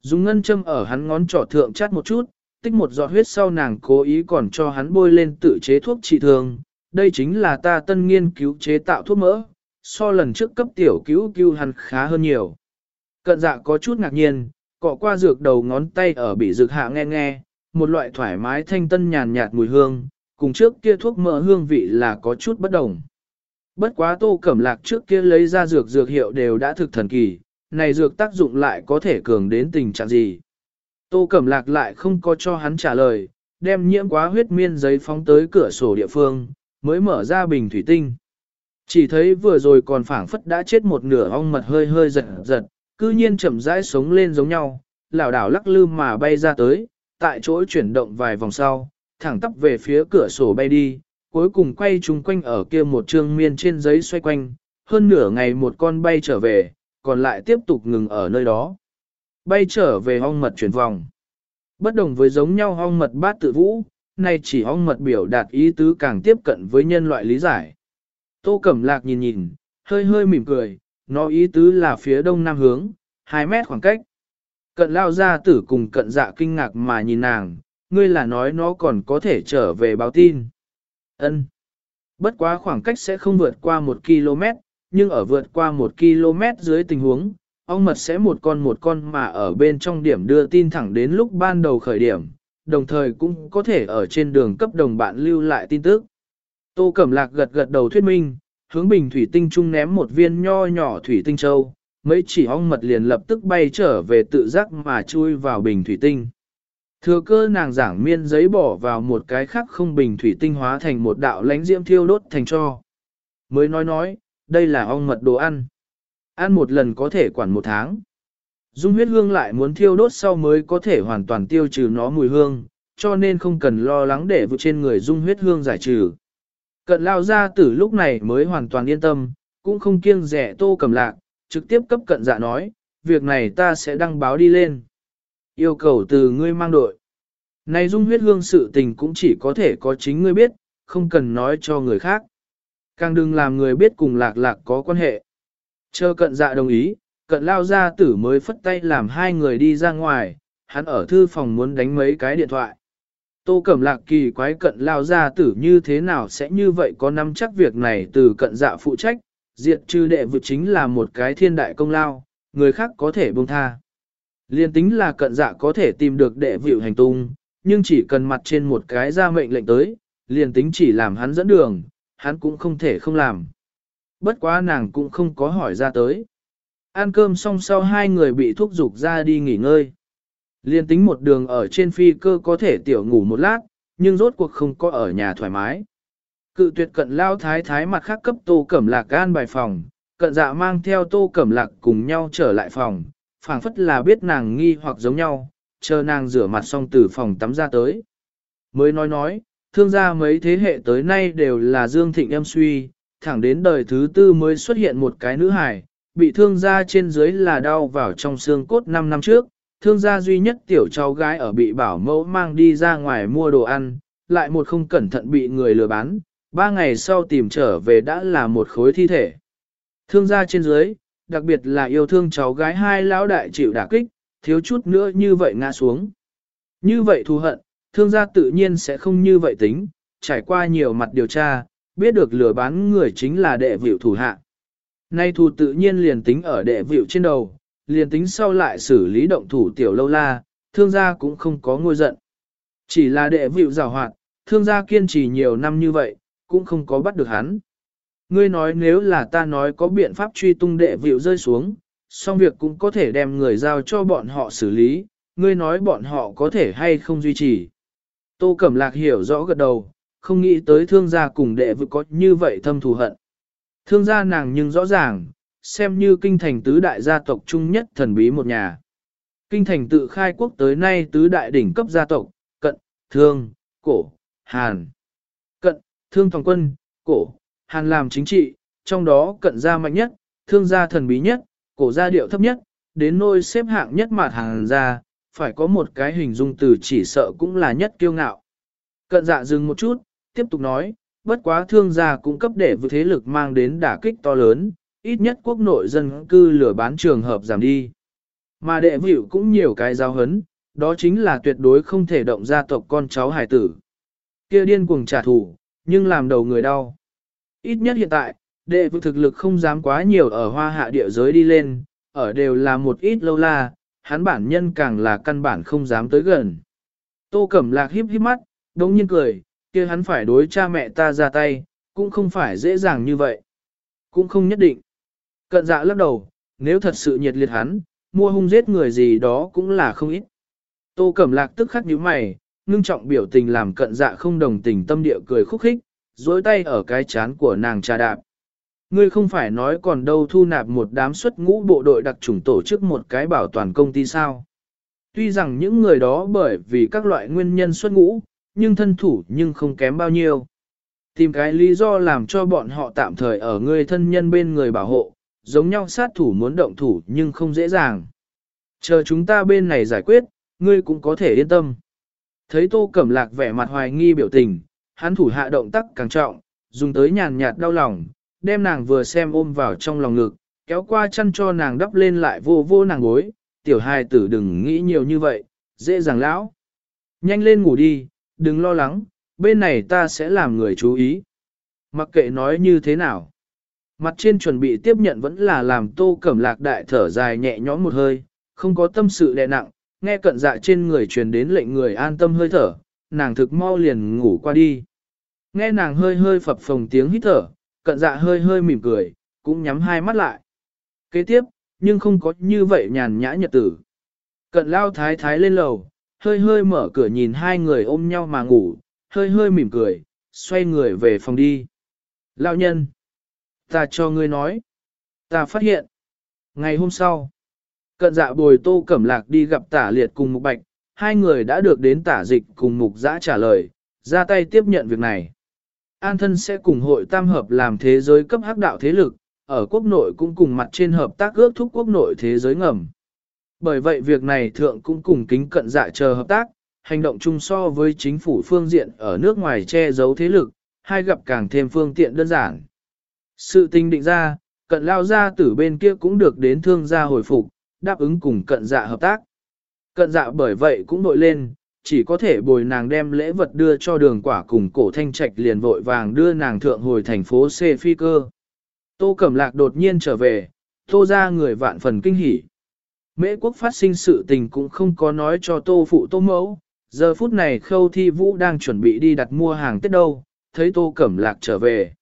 Dùng ngân châm ở hắn ngón trỏ thượng chát một chút, tích một giọt huyết sau nàng cố ý còn cho hắn bôi lên tự chế thuốc trị thương. Đây chính là ta tân nghiên cứu chế tạo thuốc mỡ, so lần trước cấp tiểu cứu cứu hắn khá hơn nhiều. Cận dạ có chút ngạc nhiên, cọ qua dược đầu ngón tay ở bị dược hạ nghe nghe, một loại thoải mái thanh tân nhàn nhạt mùi hương, cùng trước kia thuốc mỡ hương vị là có chút bất đồng. Bất quá tô cẩm lạc trước kia lấy ra dược dược hiệu đều đã thực thần kỳ, này dược tác dụng lại có thể cường đến tình trạng gì. Tô cẩm lạc lại không có cho hắn trả lời, đem nhiễm quá huyết miên giấy phóng tới cửa sổ địa phương, mới mở ra bình thủy tinh. Chỉ thấy vừa rồi còn phảng phất đã chết một nửa ong mật hơi hơi giật giật, cư nhiên chậm rãi sống lên giống nhau, lảo đảo lắc lư mà bay ra tới, tại chỗ chuyển động vài vòng sau, thẳng tắp về phía cửa sổ bay đi, cuối cùng quay chung quanh ở kia một trương miên trên giấy xoay quanh, hơn nửa ngày một con bay trở về, còn lại tiếp tục ngừng ở nơi đó. Bay trở về hong mật chuyển vòng. Bất đồng với giống nhau hong mật bát tự vũ, nay chỉ hong mật biểu đạt ý tứ càng tiếp cận với nhân loại lý giải. Tô Cẩm Lạc nhìn nhìn, hơi hơi mỉm cười, nó ý tứ là phía đông nam hướng, 2 mét khoảng cách. Cận lao ra tử cùng cận dạ kinh ngạc mà nhìn nàng, ngươi là nói nó còn có thể trở về báo tin. Ân. Bất quá khoảng cách sẽ không vượt qua 1 km, nhưng ở vượt qua 1 km dưới tình huống, ong mật sẽ một con một con mà ở bên trong điểm đưa tin thẳng đến lúc ban đầu khởi điểm, đồng thời cũng có thể ở trên đường cấp đồng bạn lưu lại tin tức. Tô Cẩm Lạc gật gật đầu thuyết minh, hướng bình thủy tinh trung ném một viên nho nhỏ thủy tinh châu, mấy chỉ ong mật liền lập tức bay trở về tự giác mà chui vào bình thủy tinh. Thừa cơ nàng giảng miên giấy bỏ vào một cái khác không bình thủy tinh hóa thành một đạo lánh diễm thiêu đốt thành cho. Mới nói nói, đây là ong mật đồ ăn. Ăn một lần có thể quản một tháng. Dung huyết hương lại muốn thiêu đốt sau mới có thể hoàn toàn tiêu trừ nó mùi hương, cho nên không cần lo lắng để vượt trên người dung huyết hương giải trừ. Cận lao ra từ lúc này mới hoàn toàn yên tâm, cũng không kiêng rẻ tô cầm lạc, trực tiếp cấp cận dạ nói, việc này ta sẽ đăng báo đi lên. Yêu cầu từ ngươi mang đội. Này dung huyết hương sự tình cũng chỉ có thể có chính ngươi biết, không cần nói cho người khác. Càng đừng làm người biết cùng lạc lạc có quan hệ. Chờ cận dạ đồng ý, cận lao ra tử mới phất tay làm hai người đi ra ngoài, hắn ở thư phòng muốn đánh mấy cái điện thoại. Tô Cẩm Lạc kỳ quái cận lao ra tử như thế nào sẽ như vậy có nắm chắc việc này từ cận dạ phụ trách, diệt trừ đệ vượt chính là một cái thiên đại công lao, người khác có thể buông tha. Liên tính là cận dạ có thể tìm được đệ vịu hành tung, nhưng chỉ cần mặt trên một cái ra mệnh lệnh tới, liền tính chỉ làm hắn dẫn đường, hắn cũng không thể không làm. Bất quá nàng cũng không có hỏi ra tới. Ăn cơm xong sau hai người bị thúc giục ra đi nghỉ ngơi. Liên tính một đường ở trên phi cơ có thể tiểu ngủ một lát, nhưng rốt cuộc không có ở nhà thoải mái. Cự tuyệt cận lao thái thái mặt khác cấp tô cẩm lạc gan bài phòng, cận dạ mang theo tô cẩm lạc cùng nhau trở lại phòng, phảng phất là biết nàng nghi hoặc giống nhau, chờ nàng rửa mặt xong từ phòng tắm ra tới. Mới nói nói, thương gia mấy thế hệ tới nay đều là dương thịnh em suy, thẳng đến đời thứ tư mới xuất hiện một cái nữ hài, bị thương gia trên dưới là đau vào trong xương cốt 5 năm trước, thương gia duy nhất tiểu cháu gái ở bị bảo mẫu mang đi ra ngoài mua đồ ăn, lại một không cẩn thận bị người lừa bán, ba ngày sau tìm trở về đã là một khối thi thể. Thương gia trên dưới, đặc biệt là yêu thương cháu gái hai lão đại chịu đả kích, thiếu chút nữa như vậy ngã xuống. Như vậy thù hận, thương gia tự nhiên sẽ không như vậy tính, trải qua nhiều mặt điều tra, biết được lừa bán người chính là đệ vịu thủ hạ. Nay thù tự nhiên liền tính ở đệ vịu trên đầu, liền tính sau lại xử lý động thủ tiểu lâu la, thương gia cũng không có ngôi giận. Chỉ là đệ vịu rào hoạt, thương gia kiên trì nhiều năm như vậy, cũng không có bắt được hắn. Ngươi nói nếu là ta nói có biện pháp truy tung đệ vịu rơi xuống, xong việc cũng có thể đem người giao cho bọn họ xử lý, ngươi nói bọn họ có thể hay không duy trì. Tô Cẩm Lạc hiểu rõ gật đầu, không nghĩ tới thương gia cùng đệ vịu có như vậy thâm thù hận. Thương gia nàng nhưng rõ ràng, xem như kinh thành tứ đại gia tộc chung nhất thần bí một nhà. Kinh thành tự khai quốc tới nay tứ đại đỉnh cấp gia tộc, cận, thương, cổ, hàn. Cận, thương thòng quân, cổ, hàn làm chính trị, trong đó cận gia mạnh nhất, thương gia thần bí nhất, cổ gia điệu thấp nhất, đến nôi xếp hạng nhất mặt hàn gia, phải có một cái hình dung từ chỉ sợ cũng là nhất kiêu ngạo. Cận dạ dừng một chút, tiếp tục nói, bất quá thương gia cũng cấp để vượt thế lực mang đến đả kích to lớn, ít nhất quốc nội dân cư lửa bán trường hợp giảm đi. Mà đệ vịu cũng nhiều cái giao hấn, đó chính là tuyệt đối không thể động gia tộc con cháu hải tử. kia điên cuồng trả thù, nhưng làm đầu người đau. Ít nhất hiện tại, đệ vụ thực lực không dám quá nhiều ở hoa hạ địa giới đi lên, ở đều là một ít lâu la, hắn bản nhân càng là căn bản không dám tới gần. Tô Cẩm Lạc híp híp mắt, đống nhiên cười, kia hắn phải đối cha mẹ ta ra tay, cũng không phải dễ dàng như vậy. Cũng không nhất định. Cận dạ lắc đầu, nếu thật sự nhiệt liệt hắn, mua hung giết người gì đó cũng là không ít. Tô Cẩm Lạc tức khắc nhíu mày, ngưng trọng biểu tình làm cận dạ không đồng tình tâm địa cười khúc khích, dối tay ở cái chán của nàng trà đạp. Ngươi không phải nói còn đâu thu nạp một đám xuất ngũ bộ đội đặc trùng tổ chức một cái bảo toàn công ty sao. Tuy rằng những người đó bởi vì các loại nguyên nhân xuất ngũ, nhưng thân thủ nhưng không kém bao nhiêu. Tìm cái lý do làm cho bọn họ tạm thời ở người thân nhân bên người bảo hộ, giống nhau sát thủ muốn động thủ nhưng không dễ dàng. Chờ chúng ta bên này giải quyết, ngươi cũng có thể yên tâm. Thấy Tô Cẩm Lạc vẻ mặt hoài nghi biểu tình, hắn thủ hạ động tác càng trọng, dùng tới nhàn nhạt đau lòng, đem nàng vừa xem ôm vào trong lòng ngực, kéo qua chăn cho nàng đắp lên lại vô vô nàng gối, tiểu hài tử đừng nghĩ nhiều như vậy, dễ dàng lão. Nhanh lên ngủ đi, đừng lo lắng, bên này ta sẽ làm người chú ý. Mặc kệ nói như thế nào. Mặt trên chuẩn bị tiếp nhận vẫn là làm tô cẩm lạc đại thở dài nhẹ nhõm một hơi, không có tâm sự đè nặng, nghe cận dạ trên người truyền đến lệnh người an tâm hơi thở, nàng thực mau liền ngủ qua đi. Nghe nàng hơi hơi phập phồng tiếng hít thở, cận dạ hơi hơi mỉm cười, cũng nhắm hai mắt lại. Kế tiếp, nhưng không có như vậy nhàn nhã nhật tử. Cận lao thái thái lên lầu, hơi hơi mở cửa nhìn hai người ôm nhau mà ngủ, hơi hơi mỉm cười, xoay người về phòng đi. lao nhân, ta cho ngươi nói, ta phát hiện. Ngày hôm sau, cận dạ bồi tô cẩm lạc đi gặp tả liệt cùng mục bạch, hai người đã được đến tả dịch cùng mục giã trả lời, ra tay tiếp nhận việc này. An thân sẽ cùng hội tam hợp làm thế giới cấp hắc đạo thế lực, ở quốc nội cũng cùng mặt trên hợp tác ước thúc quốc nội thế giới ngầm. Bởi vậy việc này thượng cũng cùng kính cận dạ chờ hợp tác, hành động chung so với chính phủ phương diện ở nước ngoài che giấu thế lực, hai gặp càng thêm phương tiện đơn giản. Sự tình định ra, cận lao ra từ bên kia cũng được đến thương gia hồi phục, đáp ứng cùng cận dạ hợp tác. Cận dạ bởi vậy cũng nội lên, chỉ có thể bồi nàng đem lễ vật đưa cho đường quả cùng cổ thanh trạch liền vội vàng đưa nàng thượng hồi thành phố C phi cơ. Tô Cẩm Lạc đột nhiên trở về, tô ra người vạn phần kinh hỉ. Mễ quốc phát sinh sự tình cũng không có nói cho tô phụ tô mẫu, giờ phút này khâu thi vũ đang chuẩn bị đi đặt mua hàng Tết đâu, thấy tô cẩm lạc trở về.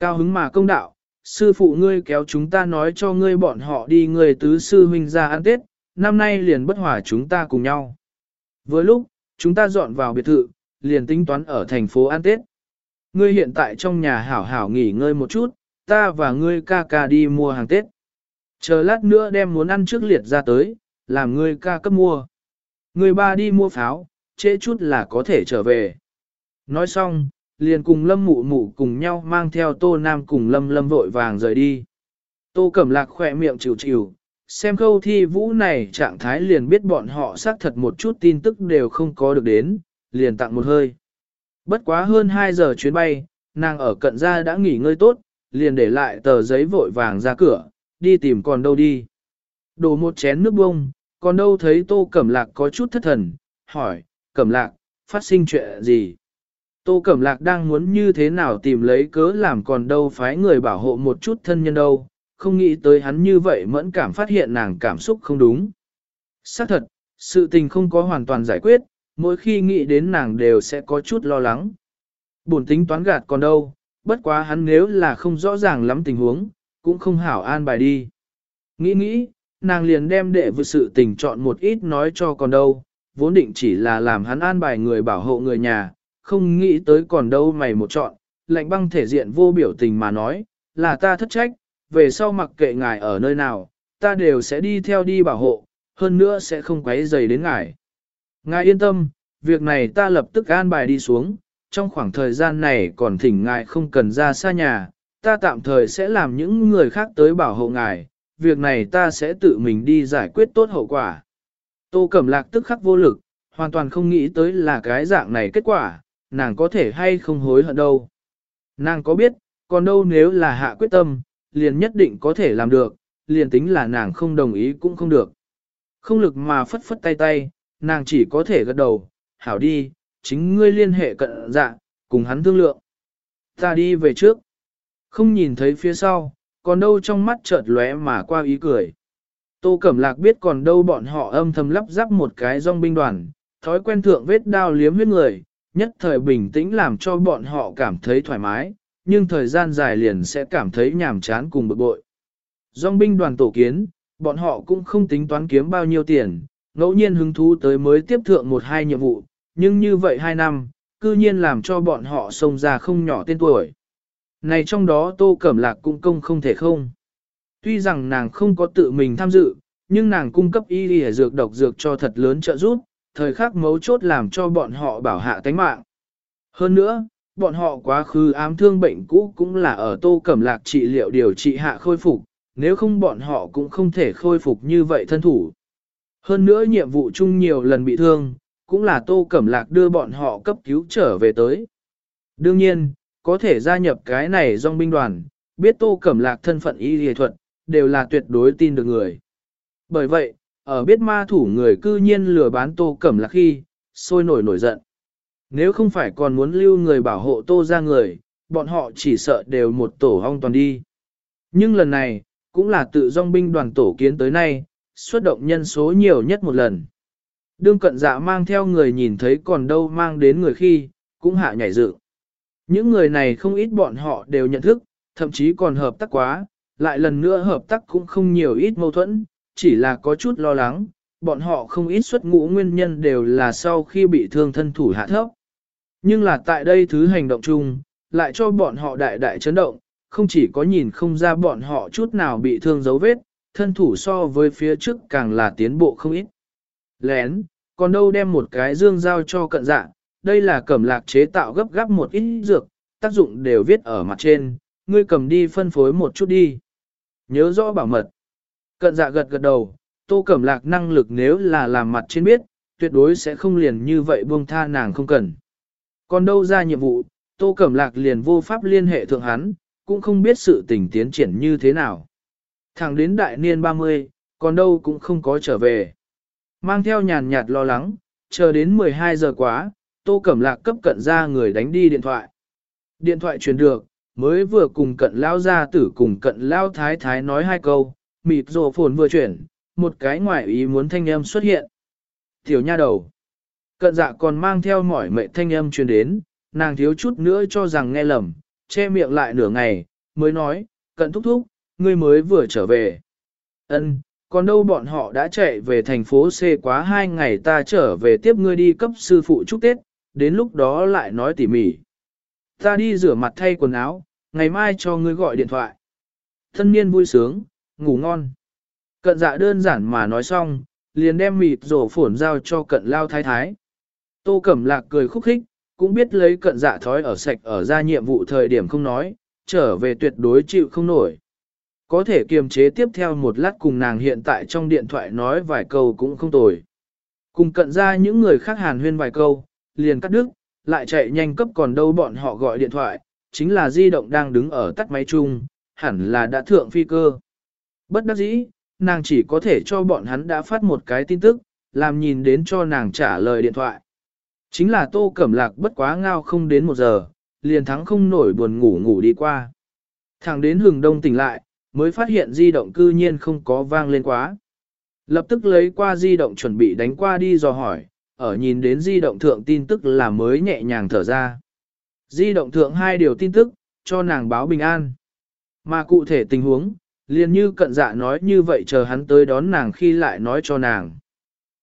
Cao hứng mà công đạo, sư phụ ngươi kéo chúng ta nói cho ngươi bọn họ đi người tứ sư huynh ra ăn Tết, năm nay liền bất hòa chúng ta cùng nhau. Vừa lúc, chúng ta dọn vào biệt thự, liền tính toán ở thành phố ăn Tết. Ngươi hiện tại trong nhà hảo hảo nghỉ ngơi một chút, ta và ngươi ca ca đi mua hàng Tết. Chờ lát nữa đem muốn ăn trước liệt ra tới, làm ngươi ca cấp mua. Ngươi ba đi mua pháo, trễ chút là có thể trở về. Nói xong, liền cùng lâm mụ mụ cùng nhau mang theo tô nam cùng lâm lâm vội vàng rời đi. Tô cẩm lạc khỏe miệng chịu chịu, xem khâu thi vũ này trạng thái liền biết bọn họ xác thật một chút tin tức đều không có được đến, liền tặng một hơi. Bất quá hơn 2 giờ chuyến bay, nàng ở cận gia đã nghỉ ngơi tốt, liền để lại tờ giấy vội vàng ra cửa, đi tìm còn đâu đi. Đổ một chén nước bông, còn đâu thấy tô cẩm lạc có chút thất thần, hỏi, cẩm lạc, phát sinh chuyện gì? Tô Cẩm Lạc đang muốn như thế nào tìm lấy cớ làm còn đâu phái người bảo hộ một chút thân nhân đâu, không nghĩ tới hắn như vậy mẫn cảm phát hiện nàng cảm xúc không đúng. Xác thật, sự tình không có hoàn toàn giải quyết, mỗi khi nghĩ đến nàng đều sẽ có chút lo lắng. Bổn tính toán gạt còn đâu, bất quá hắn nếu là không rõ ràng lắm tình huống, cũng không hảo an bài đi. Nghĩ nghĩ, nàng liền đem đệ vượt sự tình chọn một ít nói cho còn đâu, vốn định chỉ là làm hắn an bài người bảo hộ người nhà, không nghĩ tới còn đâu mày một chọn, lạnh băng thể diện vô biểu tình mà nói, là ta thất trách, về sau mặc kệ ngài ở nơi nào, ta đều sẽ đi theo đi bảo hộ, hơn nữa sẽ không quấy rầy đến ngài. Ngài yên tâm, việc này ta lập tức an bài đi xuống, trong khoảng thời gian này còn thỉnh ngài không cần ra xa nhà, ta tạm thời sẽ làm những người khác tới bảo hộ ngài, việc này ta sẽ tự mình đi giải quyết tốt hậu quả. Tô Cẩm Lạc tức khắc vô lực, hoàn toàn không nghĩ tới là cái dạng này kết quả, nàng có thể hay không hối hận đâu. Nàng có biết, còn đâu nếu là hạ quyết tâm, liền nhất định có thể làm được, liền tính là nàng không đồng ý cũng không được. Không lực mà phất phất tay tay, nàng chỉ có thể gật đầu, hảo đi, chính ngươi liên hệ cận dạ, cùng hắn thương lượng. Ta đi về trước. Không nhìn thấy phía sau, còn đâu trong mắt chợt lóe mà qua ý cười. Tô Cẩm Lạc biết còn đâu bọn họ âm thầm lắp ráp một cái dòng binh đoàn, thói quen thượng vết đao liếm huyết người, nhất thời bình tĩnh làm cho bọn họ cảm thấy thoải mái, nhưng thời gian dài liền sẽ cảm thấy nhàm chán cùng bực bội. Dòng binh đoàn tổ kiến, bọn họ cũng không tính toán kiếm bao nhiêu tiền, ngẫu nhiên hứng thú tới mới tiếp thượng một hai nhiệm vụ, nhưng như vậy hai năm, cư nhiên làm cho bọn họ xông ra không nhỏ tên tuổi. Này trong đó Tô Cẩm Lạc cũng công không thể không. Tuy rằng nàng không có tự mình tham dự, nhưng nàng cung cấp y y dược độc dược cho thật lớn trợ giúp, thời khắc mấu chốt làm cho bọn họ bảo hạ tánh mạng. Hơn nữa, bọn họ quá khứ ám thương bệnh cũ cũng là ở tô cẩm lạc trị liệu điều trị hạ khôi phục, nếu không bọn họ cũng không thể khôi phục như vậy thân thủ. Hơn nữa nhiệm vụ chung nhiều lần bị thương, cũng là tô cẩm lạc đưa bọn họ cấp cứu trở về tới. Đương nhiên, có thể gia nhập cái này dòng binh đoàn, biết tô cẩm lạc thân phận y y thuật, đều là tuyệt đối tin được người. Bởi vậy, ở biết ma thủ người cư nhiên lừa bán tô cẩm lạc khi, sôi nổi nổi giận. Nếu không phải còn muốn lưu người bảo hộ tô ra người, bọn họ chỉ sợ đều một tổ hong toàn đi. Nhưng lần này, cũng là tự dòng binh đoàn tổ kiến tới nay, xuất động nhân số nhiều nhất một lần. Đương cận dạ mang theo người nhìn thấy còn đâu mang đến người khi, cũng hạ nhảy dự. Những người này không ít bọn họ đều nhận thức, thậm chí còn hợp tác quá, lại lần nữa hợp tác cũng không nhiều ít mâu thuẫn, chỉ là có chút lo lắng, bọn họ không ít xuất ngũ nguyên nhân đều là sau khi bị thương thân thủ hạ thấp. Nhưng là tại đây thứ hành động chung, lại cho bọn họ đại đại chấn động, không chỉ có nhìn không ra bọn họ chút nào bị thương dấu vết, thân thủ so với phía trước càng là tiến bộ không ít. Lén, còn đâu đem một cái dương giao cho cận dạ, đây là cẩm lạc chế tạo gấp gáp một ít dược, tác dụng đều viết ở mặt trên, ngươi cầm đi phân phối một chút đi. Nhớ rõ bảo mật. Cận dạ gật gật đầu, tô cẩm lạc năng lực nếu là làm mặt trên biết, tuyệt đối sẽ không liền như vậy buông tha nàng không cần. Còn đâu ra nhiệm vụ, tô cẩm lạc liền vô pháp liên hệ thượng hắn, cũng không biết sự tình tiến triển như thế nào. Thẳng đến đại niên 30, còn đâu cũng không có trở về. Mang theo nhàn nhạt lo lắng, chờ đến 12 giờ quá, tô cẩm lạc cấp cận ra người đánh đi điện thoại. Điện thoại truyền được, mới vừa cùng cận lao gia tử cùng cận lao thái thái nói hai câu, mịt rồ phồn vừa chuyển, một cái ngoại ý muốn thanh âm xuất hiện. Tiểu nha đầu. Cận dạ còn mang theo mỏi mệ thanh âm truyền đến, nàng thiếu chút nữa cho rằng nghe lầm, che miệng lại nửa ngày, mới nói, cận thúc thúc, ngươi mới vừa trở về. Ân, còn đâu bọn họ đã chạy về thành phố C quá hai ngày ta trở về tiếp ngươi đi cấp sư phụ chúc Tết, đến lúc đó lại nói tỉ mỉ. Ta đi rửa mặt thay quần áo, ngày mai cho ngươi gọi điện thoại. Thân niên vui sướng, ngủ ngon. Cận dạ đơn giản mà nói xong, liền đem mịt rổ phổn giao cho cận lao thái thái. Tô Cẩm Lạc cười khúc khích, cũng biết lấy cận dạ thói ở sạch ở ra nhiệm vụ thời điểm không nói, trở về tuyệt đối chịu không nổi. Có thể kiềm chế tiếp theo một lát cùng nàng hiện tại trong điện thoại nói vài câu cũng không tồi. Cùng cận ra những người khác hàn huyên vài câu, liền cắt đứt, lại chạy nhanh cấp còn đâu bọn họ gọi điện thoại, chính là di động đang đứng ở tắt máy chung, hẳn là đã thượng phi cơ. Bất đắc dĩ, nàng chỉ có thể cho bọn hắn đã phát một cái tin tức, làm nhìn đến cho nàng trả lời điện thoại. Chính là tô cẩm lạc bất quá ngao không đến một giờ, liền thắng không nổi buồn ngủ ngủ đi qua. Thẳng đến hừng đông tỉnh lại, mới phát hiện di động cư nhiên không có vang lên quá. Lập tức lấy qua di động chuẩn bị đánh qua đi dò hỏi, ở nhìn đến di động thượng tin tức là mới nhẹ nhàng thở ra. Di động thượng hai điều tin tức, cho nàng báo bình an. Mà cụ thể tình huống, liền như cận dạ nói như vậy chờ hắn tới đón nàng khi lại nói cho nàng.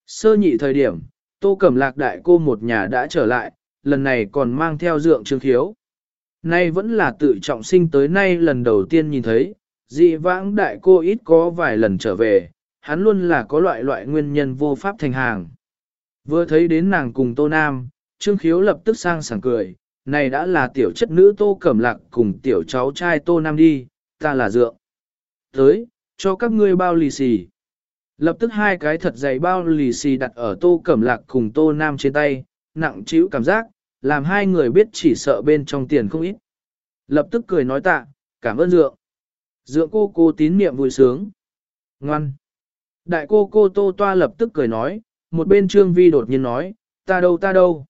Sơ nhị thời điểm, tô cẩm lạc đại cô một nhà đã trở lại, lần này còn mang theo dượng trương khiếu. Nay vẫn là tự trọng sinh tới nay lần đầu tiên nhìn thấy, dị vãng đại cô ít có vài lần trở về, hắn luôn là có loại loại nguyên nhân vô pháp thành hàng. Vừa thấy đến nàng cùng Tô Nam, Trương Khiếu lập tức sang sảng cười, này đã là tiểu chất nữ Tô Cẩm Lạc cùng tiểu cháu trai Tô Nam đi, ta là dượng. Tới, cho các ngươi bao lì xì. Lập tức hai cái thật dày bao lì xì đặt ở Tô Cẩm Lạc cùng Tô Nam trên tay, nặng chịu cảm giác, làm hai người biết chỉ sợ bên trong tiền không ít. Lập tức cười nói tạ, cảm ơn dượng. Dượng cô cô tín niệm vui sướng. Ngoan. Đại cô cô Tô Toa lập tức cười nói, một bên Trương Vi đột nhiên nói, ta đâu ta đâu.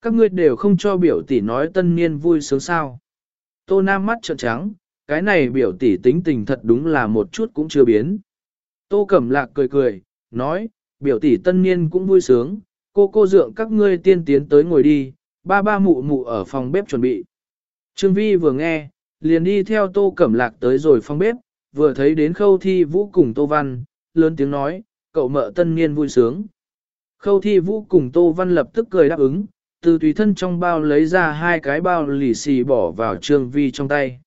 Các ngươi đều không cho biểu tỷ nói tân niên vui sướng sao. Tô Nam mắt trợn trắng, cái này biểu tỷ tính tình thật đúng là một chút cũng chưa biến. Tô Cẩm Lạc cười cười, nói, biểu tỷ tân niên cũng vui sướng, cô cô dượng các ngươi tiên tiến tới ngồi đi, ba ba mụ mụ ở phòng bếp chuẩn bị. Trương Vi vừa nghe, liền đi theo Tô Cẩm Lạc tới rồi phòng bếp, vừa thấy đến khâu thi vũ cùng Tô Văn, lớn tiếng nói, cậu mợ tân niên vui sướng. Khâu thi vũ cùng Tô Văn lập tức cười đáp ứng, từ tùy thân trong bao lấy ra hai cái bao lì xì bỏ vào Trương Vi trong tay.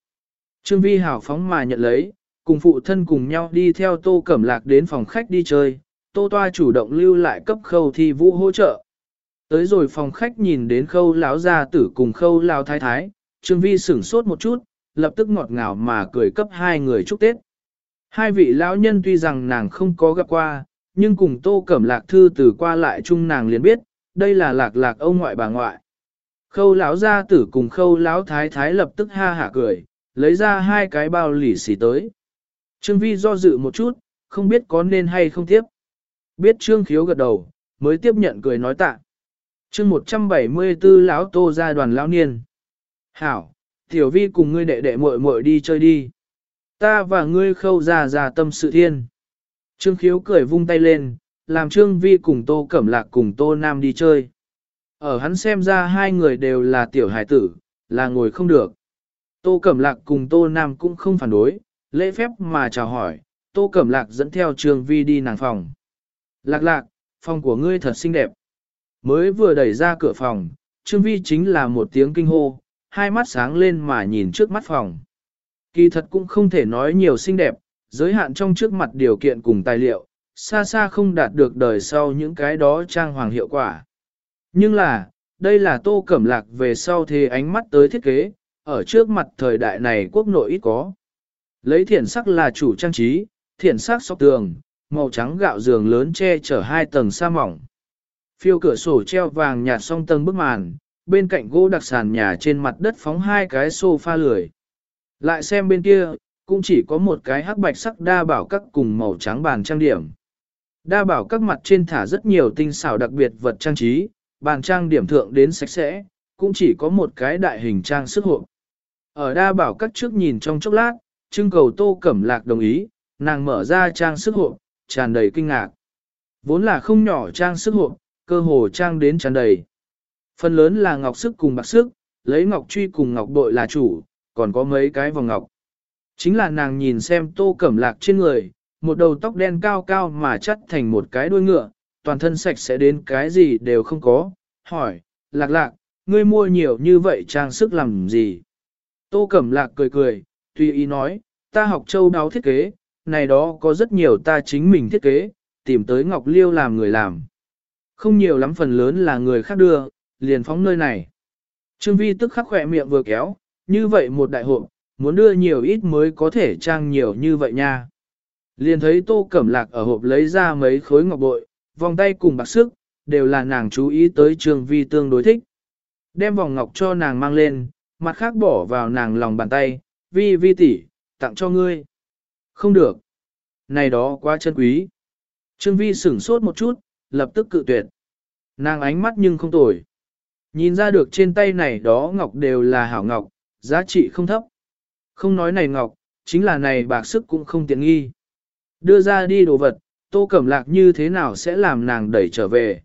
Trương Vi hào phóng mà nhận lấy, cùng phụ thân cùng nhau đi theo Tô Cẩm Lạc đến phòng khách đi chơi, Tô Toa chủ động lưu lại cấp khâu thi vũ hỗ trợ. Tới rồi phòng khách nhìn đến khâu lão gia tử cùng khâu lão thái thái, Trương Vi sửng sốt một chút, lập tức ngọt ngào mà cười cấp hai người chúc Tết. Hai vị lão nhân tuy rằng nàng không có gặp qua, nhưng cùng tô cẩm lạc thư từ qua lại chung nàng liền biết, đây là lạc lạc ông ngoại bà ngoại. Khâu lão gia tử cùng khâu lão thái thái lập tức ha hả cười, lấy ra hai cái bao lì xì tới. Trương Vi do dự một chút, không biết có nên hay không tiếp. Biết Trương Khiếu gật đầu, mới tiếp nhận cười nói tạ. Chương 174 lão Tô gia đoàn lão niên. Hảo, Tiểu Vi cùng ngươi đệ đệ muội muội đi chơi đi. Ta và ngươi khâu ra ra tâm sự thiên. Trương khiếu cười vung tay lên, làm Trương Vi cùng Tô Cẩm Lạc cùng Tô Nam đi chơi. Ở hắn xem ra hai người đều là tiểu hải tử, là ngồi không được. Tô Cẩm Lạc cùng Tô Nam cũng không phản đối, lễ phép mà chào hỏi, Tô Cẩm Lạc dẫn theo Trương Vi đi nàng phòng. Lạc lạc, phòng của ngươi thật xinh đẹp. Mới vừa đẩy ra cửa phòng, Trương Vi chính là một tiếng kinh hô, hai mắt sáng lên mà nhìn trước mắt phòng. Kỳ thật cũng không thể nói nhiều xinh đẹp, giới hạn trong trước mặt điều kiện cùng tài liệu, xa xa không đạt được đời sau những cái đó trang hoàng hiệu quả. Nhưng là, đây là tô cẩm lạc về sau thế ánh mắt tới thiết kế, ở trước mặt thời đại này quốc nội ít có. Lấy thiển sắc là chủ trang trí, thiển sắc sọc tường, màu trắng gạo giường lớn che chở hai tầng sa mỏng. Phiêu cửa sổ treo vàng nhạt song tầng bức màn, bên cạnh gỗ đặc sàn nhà trên mặt đất phóng hai cái sofa lười. Lại xem bên kia, cũng chỉ có một cái hắc bạch sắc đa bảo các cùng màu trắng bàn trang điểm. Đa bảo các mặt trên thả rất nhiều tinh xảo đặc biệt vật trang trí, bàn trang điểm thượng đến sạch sẽ, cũng chỉ có một cái đại hình trang sức hộp. Ở đa bảo các trước nhìn trong chốc lát, trưng cầu tô cẩm lạc đồng ý, nàng mở ra trang sức hộp, tràn đầy kinh ngạc. Vốn là không nhỏ trang sức hộp, cơ hồ trang đến tràn đầy. Phần lớn là ngọc sức cùng bạc sức, lấy ngọc truy cùng ngọc bội là chủ, còn có mấy cái vòng ngọc. Chính là nàng nhìn xem tô cẩm lạc trên người, một đầu tóc đen cao cao mà chắt thành một cái đuôi ngựa, toàn thân sạch sẽ đến cái gì đều không có, hỏi, lạc lạc, ngươi mua nhiều như vậy trang sức làm gì? Tô Cẩm Lạc cười cười, tùy ý nói, ta học châu đáo thiết kế, này đó có rất nhiều ta chính mình thiết kế, tìm tới Ngọc Liêu làm người làm. Không nhiều lắm phần lớn là người khác đưa, liền phóng nơi này. Trương Vi tức khắc khỏe miệng vừa kéo, như vậy một đại hộp, muốn đưa nhiều ít mới có thể trang nhiều như vậy nha. Liền thấy Tô Cẩm Lạc ở hộp lấy ra mấy khối ngọc bội, vòng tay cùng bạc sức, đều là nàng chú ý tới Trương Vi tương đối thích. Đem vòng ngọc cho nàng mang lên, mặt khác bỏ vào nàng lòng bàn tay, Vi Vi tỷ, tặng cho ngươi. Không được. Này đó quá chân quý. Trương Vi sửng sốt một chút, lập tức cự tuyệt. Nàng ánh mắt nhưng không tồi. Nhìn ra được trên tay này đó ngọc đều là hảo ngọc, giá trị không thấp. Không nói này ngọc, chính là này bạc sức cũng không tiện nghi. Đưa ra đi đồ vật, tô cẩm lạc như thế nào sẽ làm nàng đẩy trở về.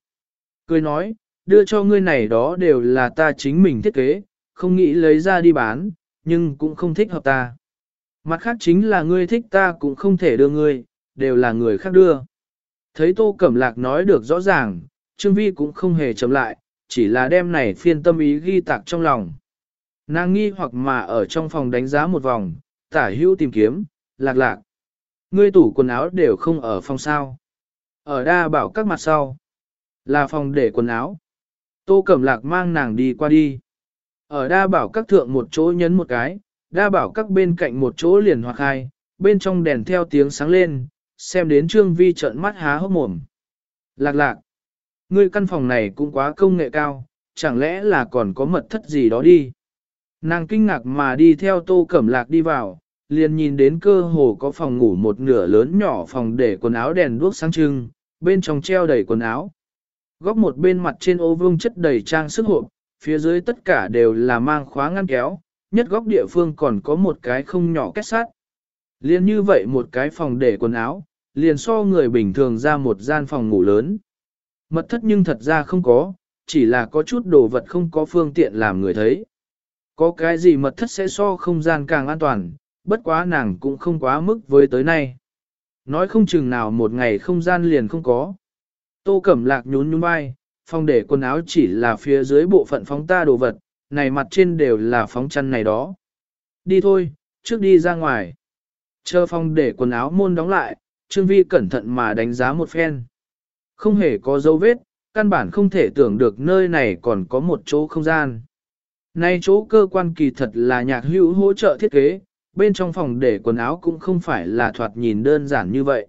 Cười nói, đưa cho ngươi này đó đều là ta chính mình thiết kế, không nghĩ lấy ra đi bán, nhưng cũng không thích hợp ta. Mặt khác chính là ngươi thích ta cũng không thể đưa ngươi, đều là người khác đưa. Thấy Tô Cẩm Lạc nói được rõ ràng, Trương Vi cũng không hề chậm lại, chỉ là đem này phiên tâm ý ghi tạc trong lòng. Nàng nghi hoặc mà ở trong phòng đánh giá một vòng, tả hữu tìm kiếm, lạc lạc. Ngươi tủ quần áo đều không ở phòng sao. Ở đa bảo các mặt sau. Là phòng để quần áo. Tô Cẩm Lạc mang nàng đi qua đi. Ở đa bảo các thượng một chỗ nhấn một cái, đa bảo các bên cạnh một chỗ liền hoặc hai, bên trong đèn theo tiếng sáng lên, xem đến Trương Vi trợn mắt há hốc mồm. Lạc lạc, ngươi căn phòng này cũng quá công nghệ cao, chẳng lẽ là còn có mật thất gì đó đi. Nàng kinh ngạc mà đi theo tô cẩm lạc đi vào, liền nhìn đến cơ hồ có phòng ngủ một nửa lớn nhỏ phòng để quần áo đèn đuốc sáng trưng, bên trong treo đầy quần áo. Góc một bên mặt trên ô vương chất đầy trang sức hộp, phía dưới tất cả đều là mang khóa ngăn kéo, nhất góc địa phương còn có một cái không nhỏ kết sắt. Liên như vậy một cái phòng để quần áo, liền so người bình thường ra một gian phòng ngủ lớn. Mật thất nhưng thật ra không có, chỉ là có chút đồ vật không có phương tiện làm người thấy. Có cái gì mật thất sẽ so không gian càng an toàn, bất quá nàng cũng không quá mức với tới nay. Nói không chừng nào một ngày không gian liền không có. Tô Cẩm Lạc nhún nhún vai, phòng để quần áo chỉ là phía dưới bộ phận phóng ta đồ vật, này mặt trên đều là phóng chăn này đó. Đi thôi, trước đi ra ngoài. Chờ phòng để quần áo môn đóng lại, Trương Vi cẩn thận mà đánh giá một phen. Không hề có dấu vết, căn bản không thể tưởng được nơi này còn có một chỗ không gian. Nay chỗ cơ quan kỳ thật là nhạc hữu hỗ trợ thiết kế, bên trong phòng để quần áo cũng không phải là thoạt nhìn đơn giản như vậy.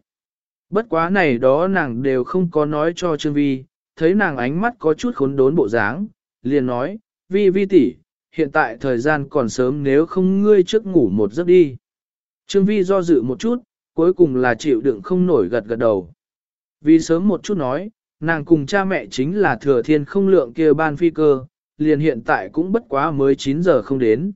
Bất quá này đó nàng đều không có nói cho Trương Vi, thấy nàng ánh mắt có chút khốn đốn bộ dáng, liền nói, Vi Vi tỷ, hiện tại thời gian còn sớm nếu không ngươi trước ngủ một giấc đi. Trương Vi do dự một chút, cuối cùng là chịu đựng không nổi gật gật đầu. Vì sớm một chút nói, nàng cùng cha mẹ chính là thừa thiên không lượng kia ban phi cơ, liền hiện tại cũng bất quá mới 9 giờ không đến.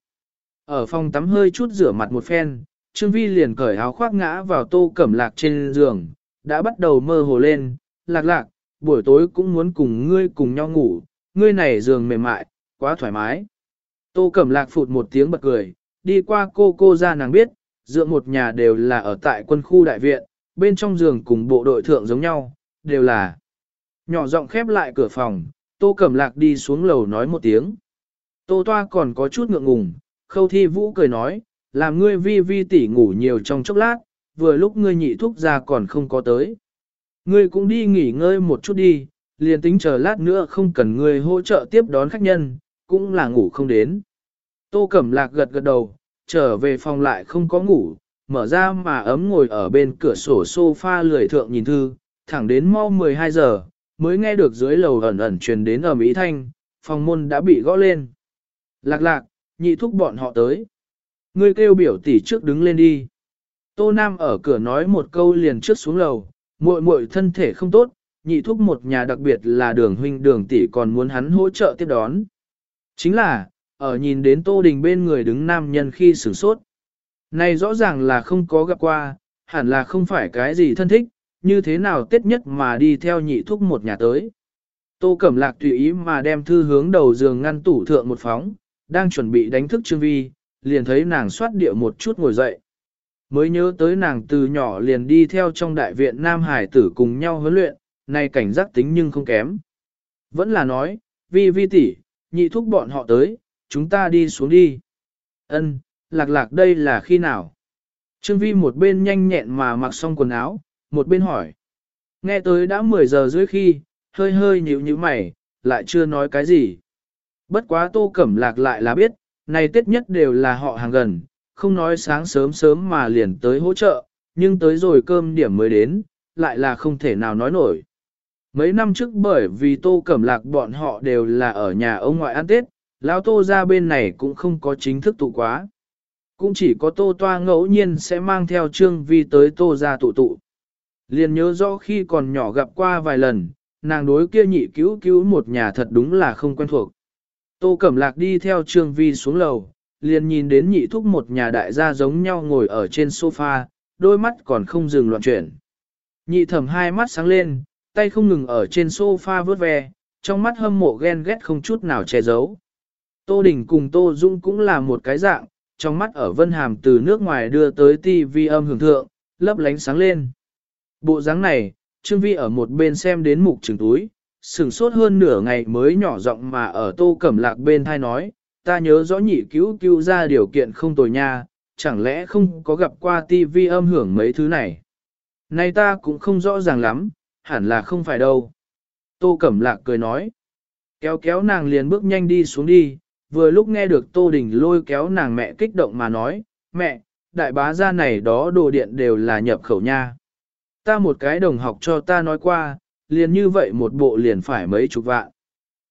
Ở phòng tắm hơi chút rửa mặt một phen, Trương Vi liền cởi áo khoác ngã vào tô cẩm lạc trên giường, đã bắt đầu mơ hồ lên, lạc lạc, buổi tối cũng muốn cùng ngươi cùng nhau ngủ, ngươi này giường mềm mại, quá thoải mái. Tô cẩm lạc phụt một tiếng bật cười, đi qua cô cô ra nàng biết, dựa một nhà đều là ở tại quân khu đại viện, bên trong giường cùng bộ đội thượng giống nhau, đều là. Nhỏ giọng khép lại cửa phòng, Tô Cẩm Lạc đi xuống lầu nói một tiếng. Tô Toa còn có chút ngượng ngùng, khâu thi vũ cười nói, làm ngươi vi vi tỉ ngủ nhiều trong chốc lát, vừa lúc ngươi nhị thuốc ra còn không có tới. Ngươi cũng đi nghỉ ngơi một chút đi, liền tính chờ lát nữa không cần ngươi hỗ trợ tiếp đón khách nhân, cũng là ngủ không đến. Tô Cẩm Lạc gật gật đầu, trở về phòng lại không có ngủ, mở ra mà ấm ngồi ở bên cửa sổ sofa lười thượng nhìn thư, thẳng đến mau 12 giờ, mới nghe được dưới lầu ẩn ẩn truyền đến ở Mỹ Thanh, phòng môn đã bị gõ lên. Lạc lạc, nhị thúc bọn họ tới. Ngươi kêu biểu tỷ trước đứng lên đi. Tô Nam ở cửa nói một câu liền trước xuống lầu, muội muội thân thể không tốt, nhị thúc một nhà đặc biệt là đường huynh đường tỷ còn muốn hắn hỗ trợ tiếp đón. Chính là, ở nhìn đến Tô Đình bên người đứng nam nhân khi sửng sốt. Này rõ ràng là không có gặp qua, hẳn là không phải cái gì thân thích, như thế nào tết nhất mà đi theo nhị thúc một nhà tới. Tô Cẩm Lạc tùy ý mà đem thư hướng đầu giường ngăn tủ thượng một phóng, đang chuẩn bị đánh thức Trương Vi, liền thấy nàng xoát địa một chút ngồi dậy. mới nhớ tới nàng từ nhỏ liền đi theo trong đại viện Nam Hải tử cùng nhau huấn luyện, này cảnh giác tính nhưng không kém. Vẫn là nói, vi vi tỷ, nhị thúc bọn họ tới, chúng ta đi xuống đi. Ân, lạc lạc đây là khi nào? Trương vi một bên nhanh nhẹn mà mặc xong quần áo, một bên hỏi. Nghe tới đã 10 giờ dưới khi, hơi hơi nhíu nhíu mày, lại chưa nói cái gì. Bất quá tô cẩm lạc lại là biết, này tết nhất đều là họ hàng gần, không nói sáng sớm sớm mà liền tới hỗ trợ, nhưng tới rồi cơm điểm mới đến, lại là không thể nào nói nổi. Mấy năm trước bởi vì tô cẩm lạc bọn họ đều là ở nhà ông ngoại ăn tết, lão tô ra bên này cũng không có chính thức tụ quá. Cũng chỉ có tô toa ngẫu nhiên sẽ mang theo trương vi tới tô ra tụ tụ. Liền nhớ rõ khi còn nhỏ gặp qua vài lần, nàng đối kia nhị cứu cứu một nhà thật đúng là không quen thuộc. Tô Cẩm Lạc đi theo Trương Vi xuống lầu, liền nhìn đến nhị thúc một nhà đại gia giống nhau ngồi ở trên sofa, đôi mắt còn không dừng loạn chuyển. Nhị thẩm hai mắt sáng lên, tay không ngừng ở trên sofa vớt ve, trong mắt hâm mộ ghen ghét không chút nào che giấu. Tô Đình cùng Tô Dung cũng là một cái dạng, trong mắt ở vân hàm từ nước ngoài đưa tới TV âm hưởng thượng, lấp lánh sáng lên. Bộ dáng này, Trương Vi ở một bên xem đến mục trường túi, sừng sốt hơn nửa ngày mới nhỏ giọng mà ở tô cẩm lạc bên thai nói, ta nhớ rõ nhị cứu cứu ra điều kiện không tồi nha, chẳng lẽ không có gặp qua TV âm hưởng mấy thứ này. Này ta cũng không rõ ràng lắm, hẳn là không phải đâu. Tô cẩm lạc cười nói, kéo kéo nàng liền bước nhanh đi xuống đi, vừa lúc nghe được tô đình lôi kéo nàng mẹ kích động mà nói, mẹ, đại bá gia này đó đồ điện đều là nhập khẩu nha. Ta một cái đồng học cho ta nói qua, liền như vậy một bộ liền phải mấy chục vạn.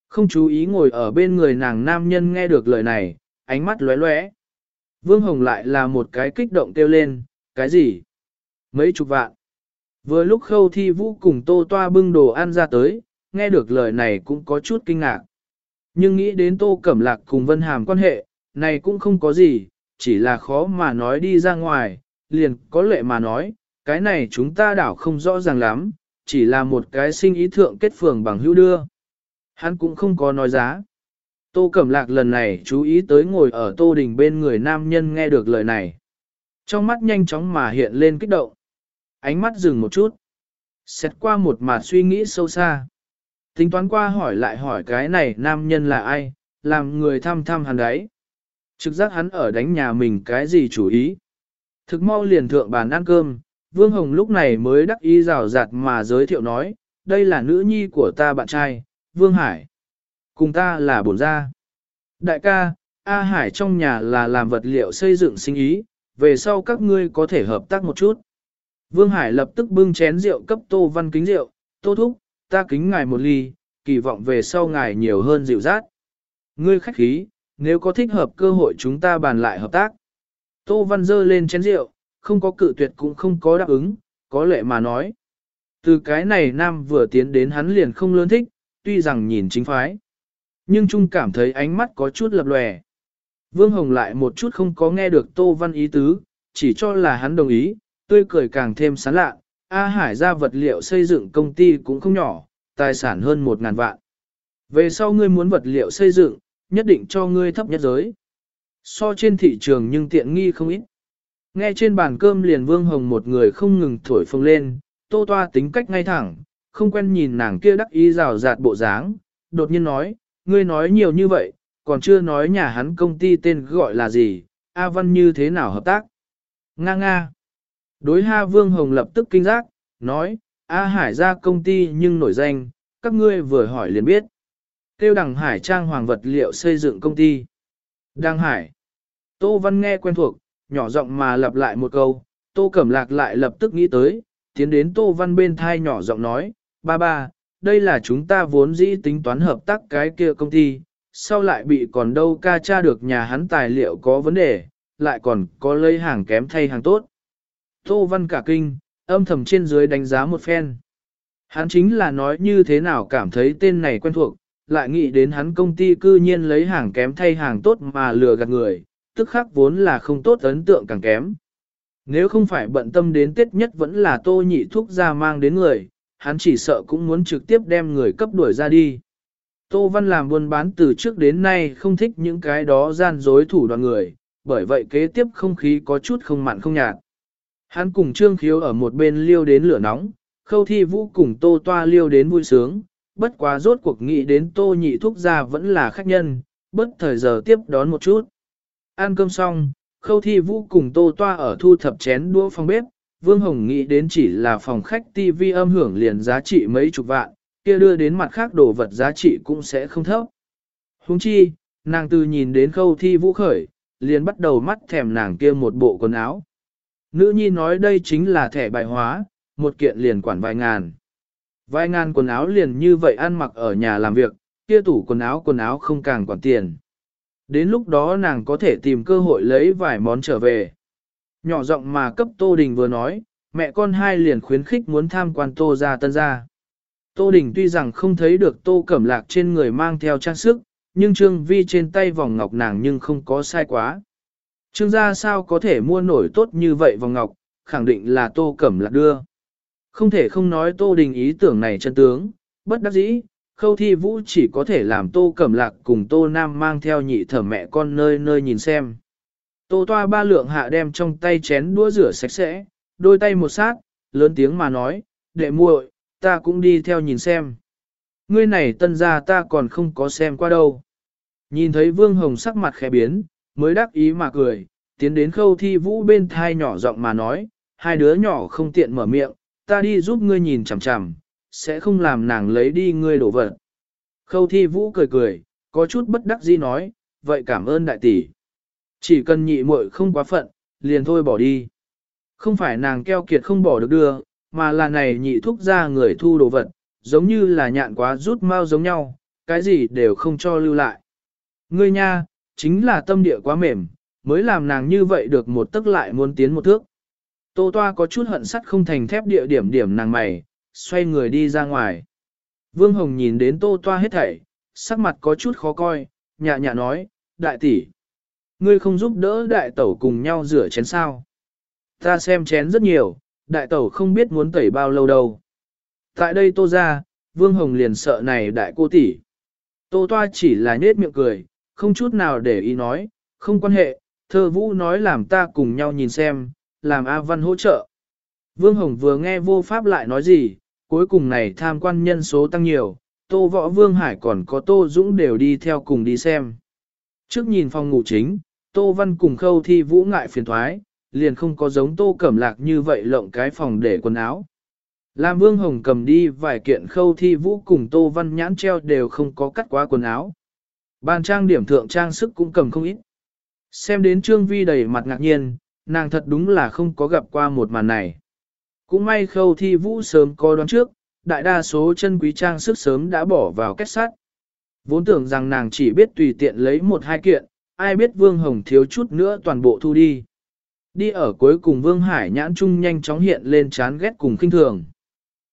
Không chú ý ngồi ở bên người nàng nam nhân nghe được lời này, ánh mắt lóe lóe. Vương Hồng lại là một cái kích động kêu lên, cái gì? Mấy chục vạn. Vừa lúc khâu thi vũ cùng tô toa bưng đồ ăn ra tới, nghe được lời này cũng có chút kinh ngạc. Nhưng nghĩ đến tô cẩm lạc cùng Vân Hàm quan hệ, này cũng không có gì, chỉ là khó mà nói đi ra ngoài, liền có lệ mà nói, cái này chúng ta đảo không rõ ràng lắm, chỉ là một cái sinh ý thượng kết phường bằng hữu đưa. Hắn cũng không có nói giá. Tô Cẩm Lạc lần này chú ý tới ngồi ở Tô Đình bên người nam nhân nghe được lời này. Trong mắt nhanh chóng mà hiện lên kích động. Ánh mắt dừng một chút. Xét qua một mặt suy nghĩ sâu xa. Tính toán qua hỏi lại hỏi cái này nam nhân là ai, làm người thăm thăm hắn đấy. Trực giác hắn ở đánh nhà mình cái gì chủ ý. Thực mau liền thượng bàn ăn cơm, Vương Hồng lúc này mới đắc ý rào rạt mà giới thiệu nói, đây là nữ nhi của ta bạn trai, Vương Hải. Cùng ta là bổn gia. Đại ca, A Hải trong nhà là làm vật liệu xây dựng sinh ý, về sau các ngươi có thể hợp tác một chút. Vương Hải lập tức bưng chén rượu cấp Tô Văn kính rượu, Tô Thúc, ta kính ngài một ly, kỳ vọng về sau ngài nhiều hơn dịu rát. Ngươi khách khí, nếu có thích hợp cơ hội chúng ta bàn lại hợp tác. Tô Văn dơ lên chén rượu, không có cự tuyệt cũng không có đáp ứng, có lệ mà nói. Từ cái này nam vừa tiến đến hắn liền không lớn thích, tuy rằng nhìn chính phái. Nhưng Trung cảm thấy ánh mắt có chút lập lòe. Vương Hồng lại một chút không có nghe được Tô Văn ý tứ, chỉ cho là hắn đồng ý, tươi cười càng thêm sán lạ. A Hải ra vật liệu xây dựng công ty cũng không nhỏ, tài sản hơn một ngàn vạn. Về sau ngươi muốn vật liệu xây dựng, nhất định cho ngươi thấp nhất giới. So trên thị trường nhưng tiện nghi không ít. Nghe trên bàn cơm liền Vương Hồng một người không ngừng thổi phồng lên, tô toa tính cách ngay thẳng, không quen nhìn nàng kia đắc ý rào rạt bộ dáng, đột nhiên nói, ngươi nói nhiều như vậy, còn chưa nói nhà hắn công ty tên gọi là gì, A Văn như thế nào hợp tác. Nga nga. Đối Ha Vương Hồng lập tức kinh giác, nói, A Hải ra công ty nhưng nổi danh, các ngươi vừa hỏi liền biết. Tiêu đằng Hải trang hoàng vật liệu xây dựng công ty. Đăng Hải. Tô Văn nghe quen thuộc, nhỏ giọng mà lặp lại một câu, Tô Cẩm Lạc lại lập tức nghĩ tới, tiến đến Tô Văn bên thai nhỏ giọng nói, ba ba, đây là chúng ta vốn dĩ tính toán hợp tác cái kia công ty, sau lại bị còn đâu ca tra được nhà hắn tài liệu có vấn đề, lại còn có lấy hàng kém thay hàng tốt. Tô Văn cả kinh, âm thầm trên dưới đánh giá một phen. Hắn chính là nói như thế nào cảm thấy tên này quen thuộc, lại nghĩ đến hắn công ty cư nhiên lấy hàng kém thay hàng tốt mà lừa gạt người, tức khắc vốn là không tốt ấn tượng càng kém. Nếu không phải bận tâm đến Tết nhất vẫn là tô nhị thuốc ra mang đến người, hắn chỉ sợ cũng muốn trực tiếp đem người cấp đuổi ra đi. Tô Văn làm buôn bán từ trước đến nay không thích những cái đó gian dối thủ đoàn người, bởi vậy kế tiếp không khí có chút không mặn không nhạt. Hắn cùng Trương Khiếu ở một bên liêu đến lửa nóng, khâu thi vũ cùng tô toa liêu đến vui sướng, bất quá rốt cuộc nghĩ đến tô nhị thúc gia vẫn là khách nhân, bất thời giờ tiếp đón một chút. Ăn cơm xong, khâu thi vũ cùng tô toa ở thu thập chén đũa phòng bếp, Vương Hồng nghĩ đến chỉ là phòng khách TV âm hưởng liền giá trị mấy chục vạn, kia đưa đến mặt khác đồ vật giá trị cũng sẽ không thấp. Huống chi, nàng từ nhìn đến khâu thi vũ khởi, liền bắt đầu mắt thèm nàng kia một bộ quần áo. Nữ nhi nói đây chính là thẻ bài hóa, một kiện liền quản vài ngàn. Vài ngàn quần áo liền như vậy ăn mặc ở nhà làm việc, kia tủ quần áo quần áo không càng quản tiền. Đến lúc đó nàng có thể tìm cơ hội lấy vài món trở về. Nhỏ giọng mà cấp Tô Đình vừa nói, mẹ con hai liền khuyến khích muốn tham quan Tô ra tân ra. Tô Đình tuy rằng không thấy được Tô Cẩm Lạc trên người mang theo trang sức, nhưng Trương Vi trên tay vòng ngọc nàng nhưng không có sai quá. Trương gia sao có thể mua nổi tốt như vậy vòng ngọc, khẳng định là Tô Cẩm Lạc đưa. Không thể không nói Tô Đình ý tưởng này chân tướng, bất đắc dĩ, khâu thi vũ chỉ có thể làm Tô Cẩm Lạc cùng Tô Nam mang theo nhị thẩm mẹ con nơi nơi nhìn xem. Tô toa ba lượng hạ đem trong tay chén đũa rửa sạch sẽ, đôi tay một sát, lớn tiếng mà nói, đệ muội, ta cũng đi theo nhìn xem. Ngươi này tân gia ta còn không có xem qua đâu. Nhìn thấy Vương Hồng sắc mặt khẽ biến, mới đắc ý mà cười, tiến đến khâu thi vũ bên thai nhỏ giọng mà nói, hai đứa nhỏ không tiện mở miệng, ta đi giúp ngươi nhìn chằm chằm, sẽ không làm nàng lấy đi ngươi đổ vật. Khâu thi vũ cười cười, có chút bất đắc dĩ nói, vậy cảm ơn đại tỷ. Chỉ cần nhị muội không quá phận, liền thôi bỏ đi. Không phải nàng keo kiệt không bỏ được đưa, mà là này nhị thúc ra người thu đồ vật, giống như là nhạn quá rút mau giống nhau, cái gì đều không cho lưu lại. Ngươi nha, chính là tâm địa quá mềm, mới làm nàng như vậy được một tức lại muốn tiến một thước. Tô Toa có chút hận sắt không thành thép địa điểm điểm nàng mày, xoay người đi ra ngoài. Vương Hồng nhìn đến Tô Toa hết thảy, sắc mặt có chút khó coi, nhạ nhạ nói, đại tỷ, ngươi không giúp đỡ đại tẩu cùng nhau rửa chén sao. Ta xem chén rất nhiều, đại tẩu không biết muốn tẩy bao lâu đâu. Tại đây Tô ra, Vương Hồng liền sợ này đại cô tỷ. Tô Toa chỉ là nết miệng cười, không chút nào để ý nói, không quan hệ, thơ vũ nói làm ta cùng nhau nhìn xem, làm A Văn hỗ trợ. Vương Hồng vừa nghe vô pháp lại nói gì, cuối cùng này tham quan nhân số tăng nhiều, Tô Võ Vương Hải còn có Tô Dũng đều đi theo cùng đi xem. Trước nhìn phòng ngủ chính, Tô Văn cùng khâu thi vũ ngại phiền thoái, liền không có giống Tô Cẩm Lạc như vậy lộng cái phòng để quần áo. Làm Vương Hồng cầm đi vài kiện khâu thi vũ cùng Tô Văn nhãn treo đều không có cắt quá quần áo. Bàn trang điểm thượng trang sức cũng cầm không ít. Xem đến Trương Vi đầy mặt ngạc nhiên, nàng thật đúng là không có gặp qua một màn này. Cũng may khâu thi vũ sớm có đoán trước, đại đa số chân quý trang sức sớm đã bỏ vào kết sắt. Vốn tưởng rằng nàng chỉ biết tùy tiện lấy một hai kiện, ai biết Vương Hồng thiếu chút nữa toàn bộ thu đi. Đi ở cuối cùng Vương Hải nhãn trung nhanh chóng hiện lên chán ghét cùng kinh thường.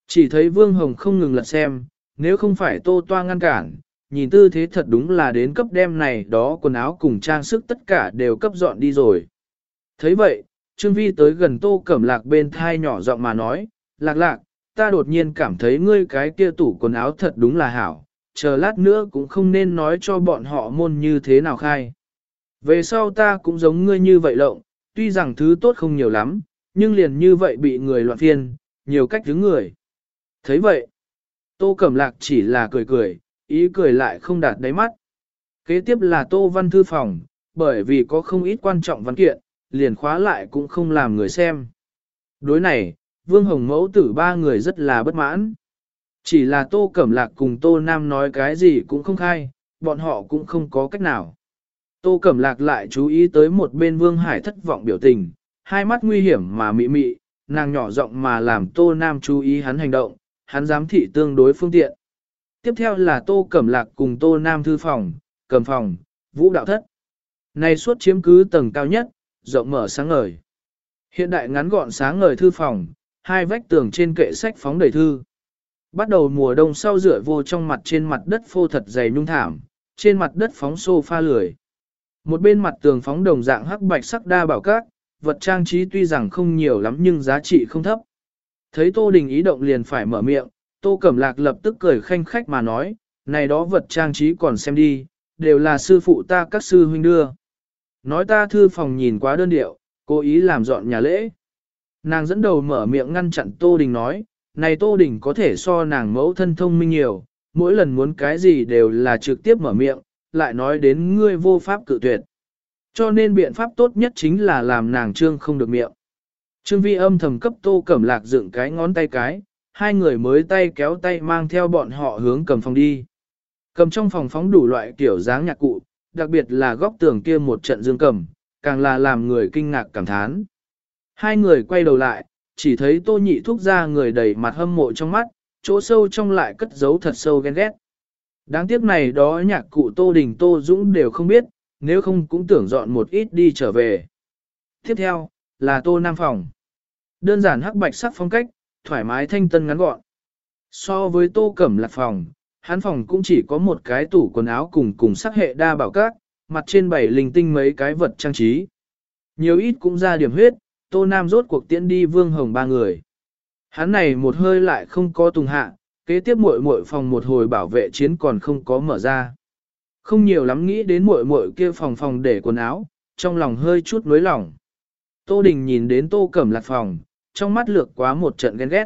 Chỉ thấy Vương Hồng không ngừng lật xem, nếu không phải tô toa ngăn cản, nhìn tư thế thật đúng là đến cấp đem này đó quần áo cùng trang sức tất cả đều cấp dọn đi rồi. thấy vậy, Trương Vi tới gần tô cẩm lạc bên thai nhỏ giọng mà nói, lạc lạc, ta đột nhiên cảm thấy ngươi cái kia tủ quần áo thật đúng là hảo, chờ lát nữa cũng không nên nói cho bọn họ môn như thế nào khai. Về sau ta cũng giống ngươi như vậy lộng, tuy rằng thứ tốt không nhiều lắm, nhưng liền như vậy bị người loạn phiên, nhiều cách đứng người. thấy vậy, Tô Cẩm Lạc chỉ là cười cười, ý cười lại không đạt đáy mắt. Kế tiếp là Tô Văn Thư Phòng, bởi vì có không ít quan trọng văn kiện, liền khóa lại cũng không làm người xem. Đối này, Vương Hồng Mẫu tử ba người rất là bất mãn. Chỉ là Tô Cẩm Lạc cùng Tô Nam nói cái gì cũng không khai, bọn họ cũng không có cách nào. Tô Cẩm Lạc lại chú ý tới một bên Vương Hải thất vọng biểu tình, hai mắt nguy hiểm mà mị mị, nàng nhỏ giọng mà làm Tô Nam chú ý hắn hành động, hắn giám thị tương đối phương tiện. Tiếp theo là Tô Cẩm Lạc cùng Tô Nam thư phòng, cầm phòng, vũ đạo thất. Này suốt chiếm cứ tầng cao nhất, rộng mở sáng ngời. Hiện đại ngắn gọn sáng ngời thư phòng, hai vách tường trên kệ sách phóng đầy thư. Bắt đầu mùa đông sau rửa vô trong mặt trên mặt đất phô thật dày nhung thảm, trên mặt đất phóng sofa lười. Một bên mặt tường phóng đồng dạng hắc bạch sắc đa bảo cát, vật trang trí tuy rằng không nhiều lắm nhưng giá trị không thấp. Thấy Tô Đình ý động liền phải mở miệng, Tô Cẩm Lạc lập tức cười khanh khách mà nói, này đó vật trang trí còn xem đi, đều là sư phụ ta các sư huynh đưa. Nói ta thư phòng nhìn quá đơn điệu, cố ý làm dọn nhà lễ. Nàng dẫn đầu mở miệng ngăn chặn Tô Đình nói, này Tô Đình có thể so nàng mẫu thân thông minh nhiều, mỗi lần muốn cái gì đều là trực tiếp mở miệng, lại nói đến ngươi vô pháp cự tuyệt. Cho nên biện pháp tốt nhất chính là làm nàng trương không được miệng. Trương vi âm thầm cấp Tô Cẩm Lạc dựng cái ngón tay cái, hai người mới tay kéo tay mang theo bọn họ hướng cầm phòng đi. Cầm trong phòng phóng đủ loại kiểu dáng nhạc cụ, đặc biệt là góc tường kia một trận dương cầm, càng là làm người kinh ngạc cảm thán. Hai người quay đầu lại, chỉ thấy tô nhị thúc ra người đầy mặt hâm mộ trong mắt, chỗ sâu trong lại cất giấu thật sâu ghen ghét. Đáng tiếc này đó nhạc cụ tô đình tô dũng đều không biết, nếu không cũng tưởng dọn một ít đi trở về. Tiếp theo, là tô nam phòng. Đơn giản hắc bạch sắc phong cách, thoải mái thanh tân ngắn gọn. So với tô cẩm lạc phòng, hắn phòng cũng chỉ có một cái tủ quần áo cùng cùng sắc hệ đa bảo các, mặt trên bảy linh tinh mấy cái vật trang trí. Nhiều ít cũng ra điểm huyết, Tô Nam rốt cuộc tiễn đi Vương Hồng ba người. Hắn này một hơi lại không có tùng hạ, kế tiếp muội muội phòng một hồi bảo vệ chiến còn không có mở ra. Không nhiều lắm nghĩ đến muội muội kia phòng phòng để quần áo, trong lòng hơi chút nối lòng. Tô Đình nhìn đến Tô Cẩm Lạc phòng, trong mắt lược quá một trận ghen ghét.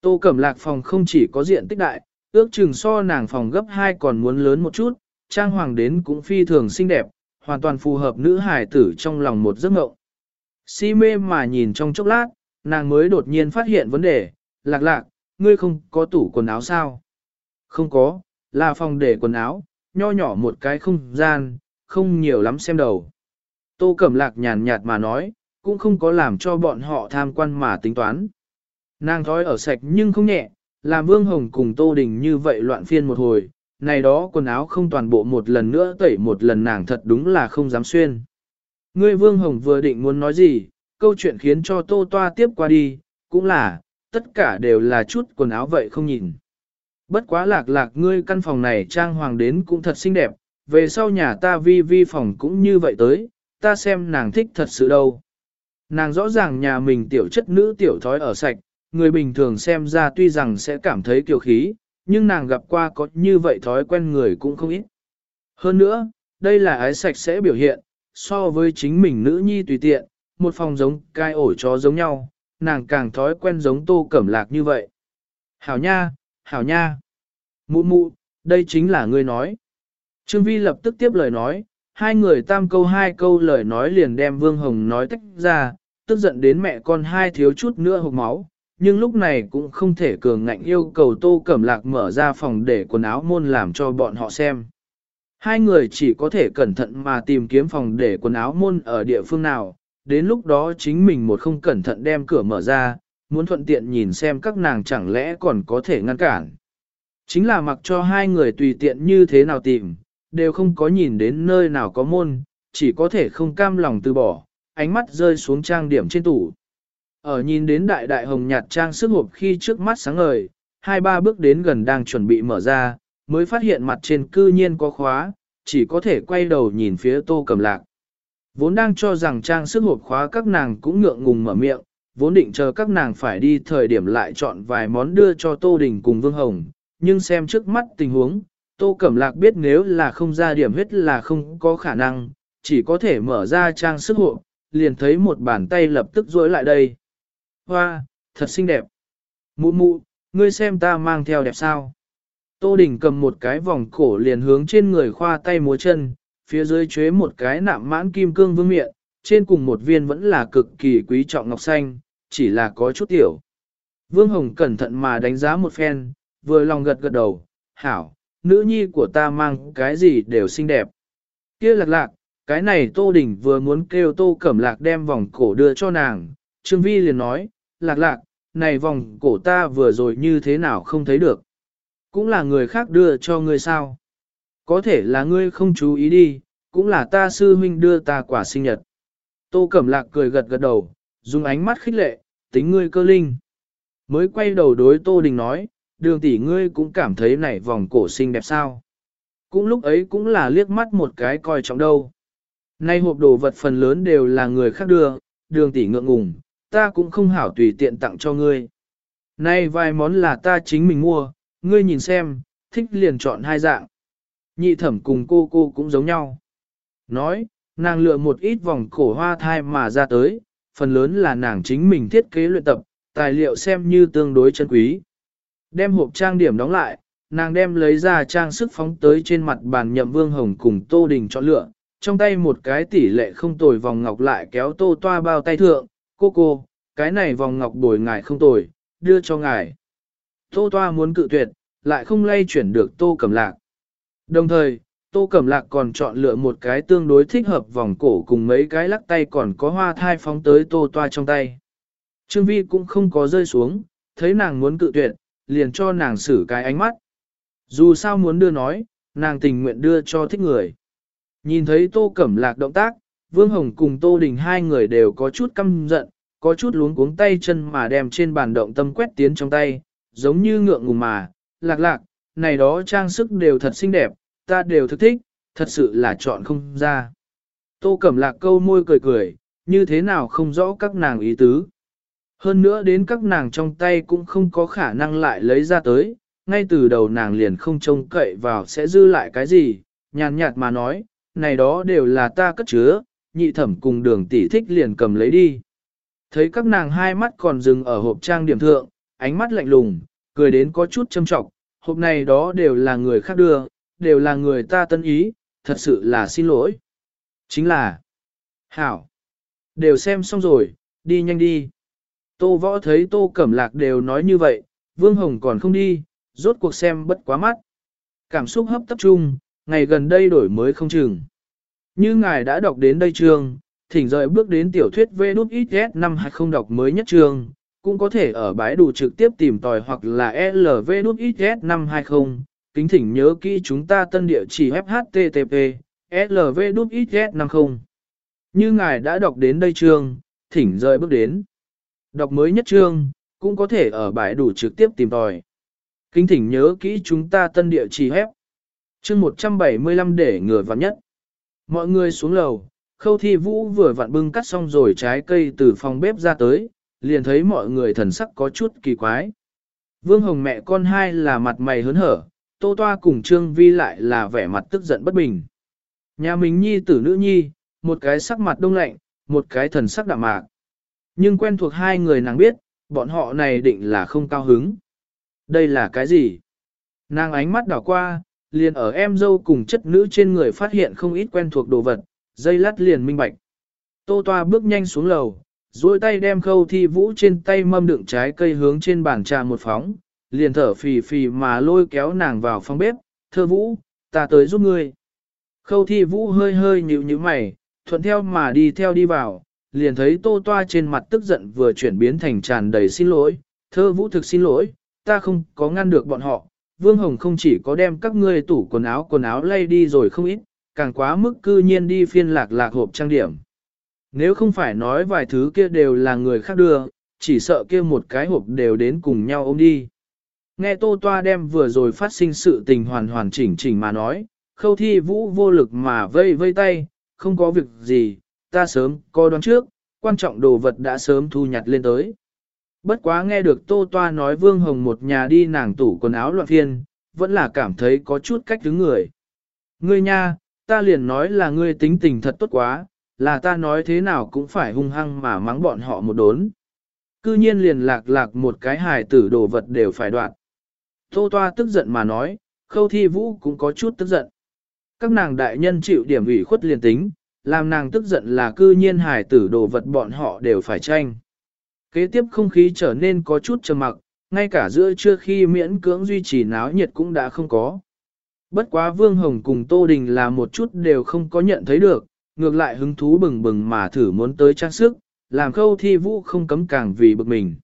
Tô Cẩm Lạc phòng không chỉ có diện tích đại, ước chừng so nàng phòng gấp 2 còn muốn lớn một chút, trang hoàng đến cũng phi thường xinh đẹp, hoàn toàn phù hợp nữ hài tử trong lòng một giấc mộng. Si mê mà nhìn trong chốc lát, nàng mới đột nhiên phát hiện vấn đề, lạc lạc, ngươi không có tủ quần áo sao? Không có, là phòng để quần áo, nho nhỏ một cái không gian, không nhiều lắm xem đầu. Tô Cẩm Lạc nhàn nhạt mà nói, cũng không có làm cho bọn họ tham quan mà tính toán. Nàng thói ở sạch nhưng không nhẹ, làm Vương Hồng cùng Tô Đình như vậy loạn phiên một hồi, này đó quần áo không toàn bộ một lần nữa tẩy một lần nàng thật đúng là không dám xuyên. Ngươi Vương Hồng vừa định muốn nói gì, câu chuyện khiến cho Tô Toa tiếp qua đi, cũng là, tất cả đều là chút quần áo vậy không nhìn. Bất quá lạc lạc ngươi căn phòng này trang hoàng đến cũng thật xinh đẹp, về sau nhà ta vi vi phòng cũng như vậy tới, ta xem nàng thích thật sự đâu. Nàng rõ ràng nhà mình tiểu chất nữ tiểu thói ở sạch, người bình thường xem ra tuy rằng sẽ cảm thấy kiều khí, nhưng nàng gặp qua có như vậy thói quen người cũng không ít. Hơn nữa, đây là ái sạch sẽ biểu hiện, so với chính mình nữ nhi tùy tiện, một phòng giống cai ổ chó giống nhau, nàng càng thói quen giống tô cẩm lạc như vậy. Hảo nha, hảo nha. Mụ mụ, đây chính là ngươi nói. Trương Vi lập tức tiếp lời nói, hai người tam câu hai câu lời nói liền đem Vương Hồng nói tách ra, tức giận đến mẹ con hai thiếu chút nữa hộp máu, nhưng lúc này cũng không thể cường ngạnh yêu cầu Tô Cẩm Lạc mở ra phòng để quần áo môn làm cho bọn họ xem. Hai người chỉ có thể cẩn thận mà tìm kiếm phòng để quần áo môn ở địa phương nào, đến lúc đó chính mình một không cẩn thận đem cửa mở ra, muốn thuận tiện nhìn xem các nàng chẳng lẽ còn có thể ngăn cản. Chính là mặc cho hai người tùy tiện như thế nào tìm, đều không có nhìn đến nơi nào có môn, chỉ có thể không cam lòng từ bỏ, ánh mắt rơi xuống trang điểm trên tủ. Ở nhìn đến đại đại hồng nhạt trang sức hộp khi trước mắt sáng ngời, hai ba bước đến gần đang chuẩn bị mở ra, mới phát hiện mặt trên cư nhiên có khóa, chỉ có thể quay đầu nhìn phía tô cầm lạc. Vốn đang cho rằng trang sức hộp khóa các nàng cũng ngượng ngùng mở miệng, vốn định chờ các nàng phải đi thời điểm lại chọn vài món đưa cho Tô Đình cùng Vương Hồng, nhưng xem trước mắt tình huống, Tô Cẩm Lạc biết nếu là không ra điểm huyết là không có khả năng, chỉ có thể mở ra trang sức hộp, liền thấy một bàn tay lập tức rối lại đây. Hoa, thật xinh đẹp. Mụ mụ, ngươi xem ta mang theo đẹp sao? Tô Đình cầm một cái vòng cổ liền hướng trên người khoa tay múa chân, phía dưới chế một cái nạm mãn kim cương vương miệng, trên cùng một viên vẫn là cực kỳ quý trọng ngọc xanh, chỉ là có chút tiểu. Vương Hồng cẩn thận mà đánh giá một phen, vừa lòng gật gật đầu, hảo, nữ nhi của ta mang cái gì đều xinh đẹp. Kia lạc lạc, cái này Tô Đình vừa muốn kêu Tô Cẩm Lạc đem vòng cổ đưa cho nàng, Trương Vi liền nói, lạc lạc, này vòng cổ ta vừa rồi như thế nào không thấy được. Cũng là người khác đưa cho ngươi sao. Có thể là ngươi không chú ý đi, cũng là ta sư huynh đưa ta quả sinh nhật. Tô Cẩm Lạc cười gật gật đầu, dùng ánh mắt khích lệ, tính ngươi cơ linh. Mới quay đầu đối Tô Đình nói, đường tỷ ngươi cũng cảm thấy này vòng cổ xinh đẹp sao. Cũng lúc ấy cũng là liếc mắt một cái coi trọng đâu. Nay hộp đồ vật phần lớn đều là người khác đưa, đường tỷ ngượng ngùng, ta cũng không hảo tùy tiện tặng cho ngươi. Nay vài món là ta chính mình mua, ngươi nhìn xem, thích liền chọn hai dạng. Nhị thẩm cùng cô cô cũng giống nhau. Nói, nàng lựa một ít vòng cổ hoa thai mà ra tới, phần lớn là nàng chính mình thiết kế luyện tập, tài liệu xem như tương đối chân quý. Đem hộp trang điểm đóng lại, nàng đem lấy ra trang sức phóng tới trên mặt bàn nhậm vương hồng cùng tô đình chọn lựa, trong tay một cái tỷ lệ không tồi vòng ngọc lại kéo tô toa bao tay thượng, cô cô, cái này vòng ngọc bồi ngài không tồi, đưa cho ngài. Tô toa muốn cự tuyệt, lại không lay chuyển được tô cẩm lạc. Đồng thời, tô cẩm lạc còn chọn lựa một cái tương đối thích hợp vòng cổ cùng mấy cái lắc tay còn có hoa thai phóng tới tô toa trong tay. Trương Vi cũng không có rơi xuống, thấy nàng muốn cự tuyệt, liền cho nàng xử cái ánh mắt. Dù sao muốn đưa nói, nàng tình nguyện đưa cho thích người. Nhìn thấy tô cẩm lạc động tác, Vương Hồng cùng Tô Đình hai người đều có chút căm giận, có chút luống cuống tay chân mà đem trên bàn động tâm quét tiến trong tay, giống như ngượng ngùng mà, lạc lạc, này đó trang sức đều thật xinh đẹp, ta đều thực thích, thật sự là chọn không ra. Tô Cẩm Lạc câu môi cười cười, như thế nào không rõ các nàng ý tứ. Hơn nữa đến các nàng trong tay cũng không có khả năng lại lấy ra tới, ngay từ đầu nàng liền không trông cậy vào sẽ dư lại cái gì, nhàn nhạt mà nói, này đó đều là ta cất chứa, nhị thẩm cùng đường tỷ thích liền cầm lấy đi. Thấy các nàng hai mắt còn dừng ở hộp trang điểm thượng, ánh mắt lạnh lùng, cười đến có chút châm trọng, hộp này đó đều là người khác đưa, đều là người ta tân ý, thật sự là xin lỗi. Chính là, hảo, đều xem xong rồi, đi nhanh đi. Tô võ thấy tô cẩm lạc đều nói như vậy, Vương Hồng còn không đi, rốt cuộc xem bất quá mắt. Cảm xúc hấp tập trung, ngày gần đây đổi mới không chừng. Như ngài đã đọc đến đây chương, thỉnh rời bước đến tiểu thuyết VNXS năm 20 đọc mới nhất chương, cũng có thể ở bãi đủ trực tiếp tìm tòi hoặc là LVNXS năm 20. Kính thỉnh nhớ kỹ chúng ta tân địa chỉ http LVNXS 50. Như ngài đã đọc đến đây chương, thỉnh rời bước đến. Đọc mới nhất chương, cũng có thể ở bãi đủ trực tiếp tìm tòi. Kính thỉnh nhớ kỹ chúng ta tân địa chỉ hép. Chương 175 để ngừa vặn nhất. Mọi người xuống lầu, khâu thi vũ vừa vặn bưng cắt xong rồi trái cây từ phòng bếp ra tới, liền thấy mọi người thần sắc có chút kỳ quái. Vương Hồng mẹ con hai là mặt mày hớn hở, Tô Toa cùng Trương Vi lại là vẻ mặt tức giận bất bình. Nhà mình nhi tử nữ nhi, một cái sắc mặt đông lạnh, một cái thần sắc đạm mạc. Nhưng quen thuộc hai người nàng biết, bọn họ này định là không cao hứng. Đây là cái gì? Nàng ánh mắt đảo qua, liền ở em dâu cùng chất nữ trên người phát hiện không ít quen thuộc đồ vật, dây lát liền minh bạch. Tô toa bước nhanh xuống lầu, duỗi tay đem khâu thi vũ trên tay mâm đựng trái cây hướng trên bàn trà một phóng, liền thở phì phì mà lôi kéo nàng vào phòng bếp, thơ vũ, ta tới giúp ngươi. Khâu thi vũ hơi hơi nhíu nhíu mày, thuận theo mà đi theo đi vào, liền thấy tô toa trên mặt tức giận vừa chuyển biến thành tràn đầy xin lỗi, thơ vũ thực xin lỗi, ta không có ngăn được bọn họ, Vương Hồng không chỉ có đem các ngươi tủ quần áo quần áo lay đi rồi không ít, càng quá mức cư nhiên đi phiên lạc lạc hộp trang điểm. Nếu không phải nói vài thứ kia đều là người khác đưa, chỉ sợ kia một cái hộp đều đến cùng nhau ôm đi. Nghe Tô Toa đem vừa rồi phát sinh sự tình hoàn hoàn chỉnh chỉnh mà nói, khâu thi vũ vô lực mà vây vây tay, không có việc gì, ta sớm coi đoán trước, quan trọng đồ vật đã sớm thu nhặt lên tới. Bất quá nghe được Tô Toa nói Vương Hồng một nhà đi nàng tủ quần áo loạn phiên, vẫn là cảm thấy có chút cách đứng người. Ngươi nha, ta liền nói là ngươi tính tình thật tốt quá, là ta nói thế nào cũng phải hung hăng mà mắng bọn họ một đốn. Cư nhiên liền lạc lạc một cái hài tử đồ vật đều phải đoạn. Tô Toa tức giận mà nói, khâu thi vũ cũng có chút tức giận. Các nàng đại nhân chịu điểm ủy khuất liền tính, làm nàng tức giận là cư nhiên hài tử đồ vật bọn họ đều phải tranh. Kế tiếp không khí trở nên có chút trầm mặc, ngay cả giữa trưa khi miễn cưỡng duy trì náo nhiệt cũng đã không có. Bất quá Vương Hồng cùng Tô Đình là một chút đều không có nhận thấy được, ngược lại hứng thú bừng bừng mà thử muốn tới trang sức, làm khâu thi vũ không cấm càng vì bực mình.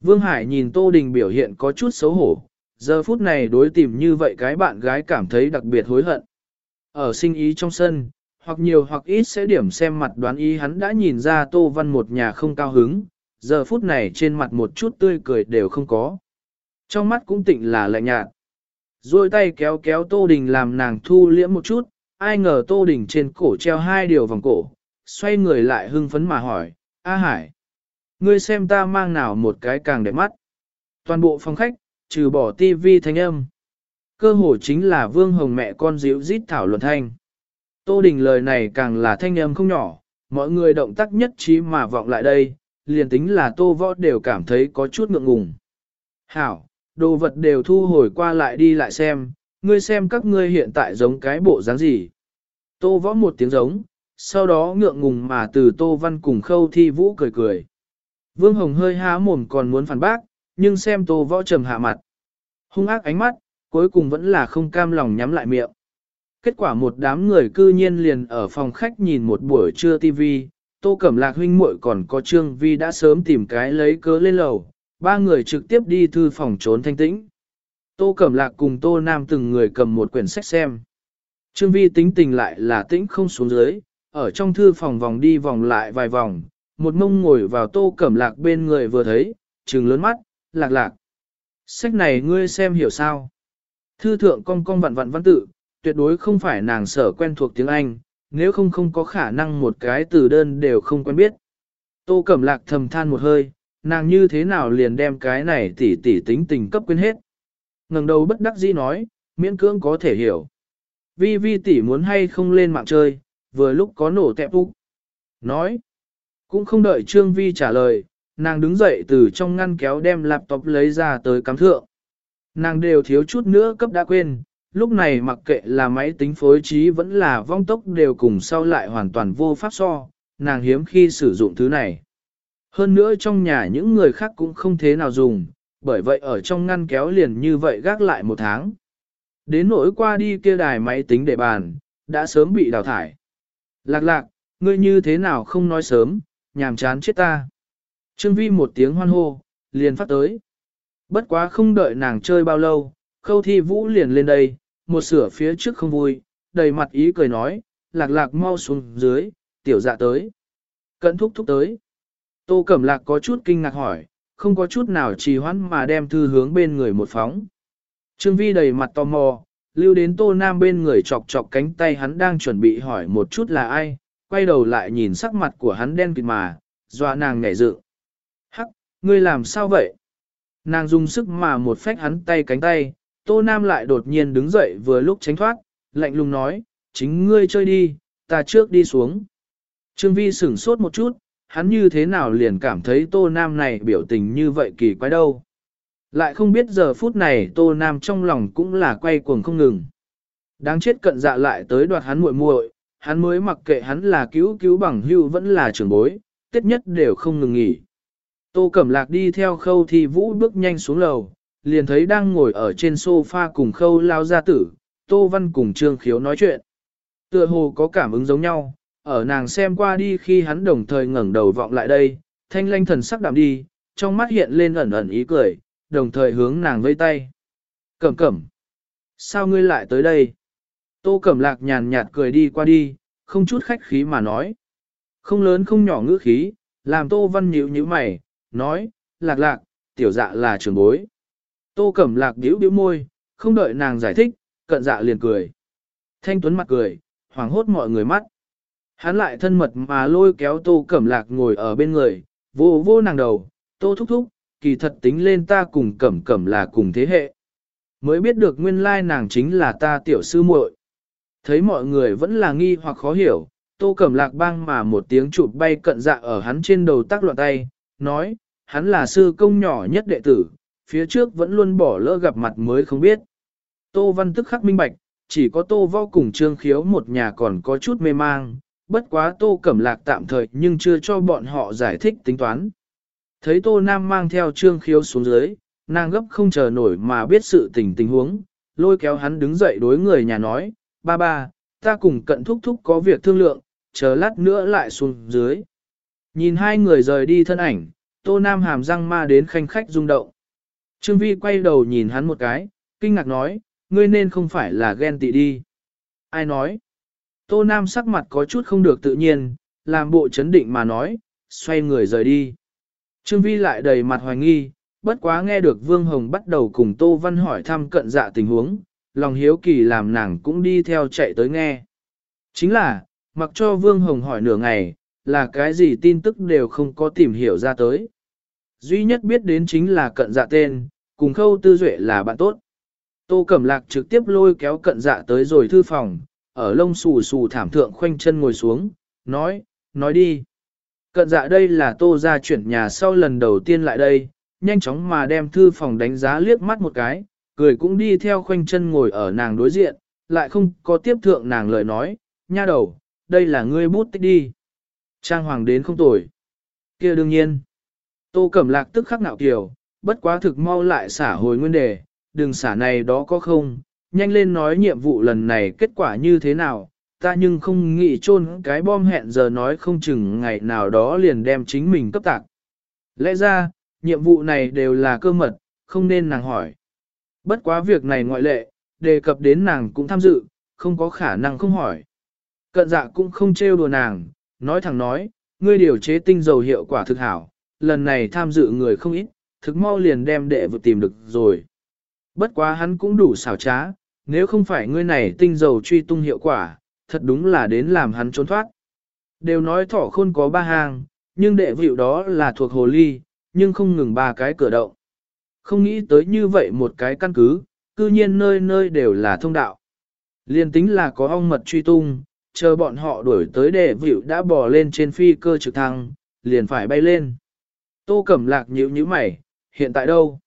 Vương Hải nhìn Tô Đình biểu hiện có chút xấu hổ, giờ phút này đối tìm như vậy cái bạn gái cảm thấy đặc biệt hối hận. Ở sinh ý trong sân, hoặc nhiều hoặc ít sẽ điểm xem mặt đoán ý hắn đã nhìn ra Tô Văn một nhà không cao hứng, giờ phút này trên mặt một chút tươi cười đều không có. Trong mắt cũng tịnh là lạnh nhạt. Rồi tay kéo kéo Tô Đình làm nàng thu liễm một chút, ai ngờ Tô Đình trên cổ treo hai điều vòng cổ, xoay người lại hưng phấn mà hỏi, A Hải, ngươi xem ta mang nào một cái càng đẹp mắt. Toàn bộ phòng khách, trừ bỏ tivi thanh âm. Cơ hồ chính là Vương Hồng mẹ con díu rít thảo luận thanh. Tô Đình lời này càng là thanh âm không nhỏ, Mọi người động tác nhất trí mà vọng lại đây, liền tính là tô võ đều cảm thấy có chút ngượng ngùng. Hảo, đồ vật đều thu hồi qua lại đi lại xem, ngươi xem các ngươi hiện tại giống cái bộ dáng gì. Tô võ một tiếng giống, sau đó ngượng ngùng mà từ tô văn cùng khâu thi vũ cười cười. Vương Hồng hơi há mồm còn muốn phản bác, nhưng xem tô võ trầm hạ mặt. Hung ác ánh mắt, cuối cùng vẫn là không cam lòng nhắm lại miệng. Kết quả một đám người cư nhiên liền ở phòng khách nhìn một buổi trưa TV, Tô Cẩm Lạc huynh muội còn có Trương Vi đã sớm tìm cái lấy cớ lên lầu, ba người trực tiếp đi thư phòng trốn thanh tĩnh. Tô Cẩm Lạc cùng Tô Nam từng người cầm một quyển sách xem. Trương Vi tính tình lại là tĩnh không xuống dưới, ở trong thư phòng vòng đi vòng lại vài vòng, một mông ngồi vào Tô Cẩm Lạc bên người vừa thấy, trừng lớn mắt, lạc lạc. Sách này ngươi xem hiểu sao? Thư thượng cong cong vặn vặn văn tự, tuyệt đối không phải nàng sở quen thuộc tiếng Anh, nếu không không có khả năng một cái từ đơn đều không quen biết. Tô Cẩm Lạc thầm than một hơi, nàng như thế nào liền đem cái này tỉ tỉ tính tình cấp quên hết. ngẩng đầu bất đắc dĩ nói, miễn cưỡng có thể hiểu. Vi vi tỷ muốn hay không lên mạng chơi, vừa lúc có nổ tẹp úc. Nói, cũng không đợi Trương Vi trả lời, nàng đứng dậy từ trong ngăn kéo đem laptop lấy ra tới cắm thượng. Nàng đều thiếu chút nữa cấp đã quên, lúc này mặc kệ là máy tính phối trí vẫn là vong tốc đều cùng sau lại hoàn toàn vô pháp so, nàng hiếm khi sử dụng thứ này. Hơn nữa trong nhà những người khác cũng không thế nào dùng, bởi vậy ở trong ngăn kéo liền như vậy gác lại một tháng. Đến nỗi qua đi kia đài máy tính để bàn, đã sớm bị đào thải. Lạc lạc, ngươi như thế nào không nói sớm, nhàm chán chết ta. Trương Vi một tiếng hoan hô, liền phát tới. Bất quá không đợi nàng chơi bao lâu, khâu thi vũ liền lên đây, một sửa phía trước không vui, đầy mặt ý cười nói, lạc lạc mau xuống dưới, tiểu dạ tới. Cận thúc thúc tới. Tô Cẩm Lạc có chút kinh ngạc hỏi, không có chút nào trì hoãn mà đem thư hướng bên người một phóng. Trương Vi đầy mặt tò mò, lưu đến Tô Nam bên người chọc chọc cánh tay hắn đang chuẩn bị hỏi một chút là ai, quay đầu lại nhìn sắc mặt của hắn đen kịt mà, dọa nàng nhảy dự. Hắc, ngươi làm sao vậy? Nàng dùng sức mà một phách hắn tay cánh tay, Tô Nam lại đột nhiên đứng dậy vừa lúc tránh thoát, lạnh lùng nói, chính ngươi chơi đi, ta trước đi xuống. Trương Vi sửng sốt một chút, hắn như thế nào liền cảm thấy Tô Nam này biểu tình như vậy kỳ quái đâu. Lại không biết giờ phút này Tô Nam trong lòng cũng là quay cuồng không ngừng. Đáng chết cận dạ lại tới đoạt hắn muội muội, hắn mới mặc kệ hắn là cứu cứu bằng hưu vẫn là trưởng bối, tiết nhất đều không ngừng nghỉ. Tô Cẩm Lạc đi theo khâu thì vũ bước nhanh xuống lầu, liền thấy đang ngồi ở trên sofa cùng khâu lao gia tử, Tô Văn cùng Trương Khiếu nói chuyện. Tựa hồ có cảm ứng giống nhau, ở nàng xem qua đi khi hắn đồng thời ngẩng đầu vọng lại đây, thanh lanh thần sắc đạm đi, trong mắt hiện lên ẩn ẩn ý cười, đồng thời hướng nàng vây tay. Cẩm cẩm, sao ngươi lại tới đây? Tô cẩm lạc nhàn nhạt cười đi qua đi, không chút khách khí mà nói. Không lớn không nhỏ ngữ khí, làm tô văn nhíu như mày, nói, lạc lạc, tiểu dạ là trường bối. Tô cẩm lạc điếu điếu môi, không đợi nàng giải thích, cận dạ liền cười. Thanh tuấn mặt cười, hoảng hốt mọi người mắt. Hắn lại thân mật mà lôi kéo tô cẩm lạc ngồi ở bên người, vô vô nàng đầu, tô thúc thúc, kỳ thật tính lên ta cùng cẩm cẩm là cùng thế hệ. Mới biết được nguyên lai nàng chính là ta tiểu sư muội. Thấy mọi người vẫn là nghi hoặc khó hiểu, tô cẩm lạc băng mà một tiếng chụp bay cận dạ ở hắn trên đầu tác loạn tay, nói, hắn là sư công nhỏ nhất đệ tử, phía trước vẫn luôn bỏ lỡ gặp mặt mới không biết. Tô văn tức khắc minh bạch, chỉ có tô vô cùng trương khiếu một nhà còn có chút mê mang, bất quá tô cẩm lạc tạm thời nhưng chưa cho bọn họ giải thích tính toán. Thấy tô nam mang theo trương khiếu xuống dưới, nàng gấp không chờ nổi mà biết sự tình tình huống, lôi kéo hắn đứng dậy đối người nhà nói, ba ba, ta cùng cận thúc thúc có việc thương lượng, chờ lát nữa lại xuống dưới. Nhìn hai người rời đi thân ảnh, tô nam hàm răng ma đến khanh khách rung động. Trương Vi quay đầu nhìn hắn một cái, kinh ngạc nói, ngươi nên không phải là ghen tị đi. Ai nói? Tô Nam sắc mặt có chút không được tự nhiên, làm bộ chấn định mà nói, xoay người rời đi. Trương Vi lại đầy mặt hoài nghi, bất quá nghe được Vương Hồng bắt đầu cùng Tô Văn hỏi thăm cận dạ tình huống, lòng hiếu kỳ làm nàng cũng đi theo chạy tới nghe. Chính là, mặc cho Vương Hồng hỏi nửa ngày, là cái gì tin tức đều không có tìm hiểu ra tới. Duy nhất biết đến chính là cận dạ tên, cùng khâu tư duệ là bạn tốt. Tô Cẩm Lạc trực tiếp lôi kéo cận dạ tới rồi thư phòng, ở lông xù xù thảm thượng khoanh chân ngồi xuống, nói, nói đi. Cận dạ đây là tô ra chuyển nhà sau lần đầu tiên lại đây, nhanh chóng mà đem thư phòng đánh giá liếc mắt một cái, cười cũng đi theo khoanh chân ngồi ở nàng đối diện, lại không có tiếp thượng nàng lời nói, nha đầu, đây là ngươi bút tích đi. Trang hoàng đến không tồi. kia đương nhiên. Tô Cẩm Lạc tức khắc nạo kiều, bất quá thực mau lại xả hồi nguyên đề, đừng xả này đó có không, nhanh lên nói nhiệm vụ lần này kết quả như thế nào, ta nhưng không nghĩ chôn cái bom hẹn giờ nói không chừng ngày nào đó liền đem chính mình cấp tạc. Lẽ ra, nhiệm vụ này đều là cơ mật, không nên nàng hỏi. Bất quá việc này ngoại lệ, đề cập đến nàng cũng tham dự, không có khả năng không hỏi. Cận dạ cũng không trêu đùa nàng, nói thẳng nói, ngươi điều chế tinh dầu hiệu quả thực hảo, lần này tham dự người không ít, thực mau liền đem đệ vừa tìm được rồi. Bất quá hắn cũng đủ xảo trá, nếu không phải ngươi này tinh dầu truy tung hiệu quả, thật đúng là đến làm hắn trốn thoát. Đều nói thỏ khôn có ba hàng, nhưng đệ vịu đó là thuộc hồ ly, nhưng không ngừng ba cái cửa động. Không nghĩ tới như vậy một cái căn cứ, cư nhiên nơi nơi đều là thông đạo. Liên tính là có ong mật truy tung, chờ bọn họ đuổi tới đệ vịu đã bò lên trên phi cơ trực thăng, liền phải bay lên. Tô Cẩm Lạc nhíu nhíu mày, hiện tại đâu?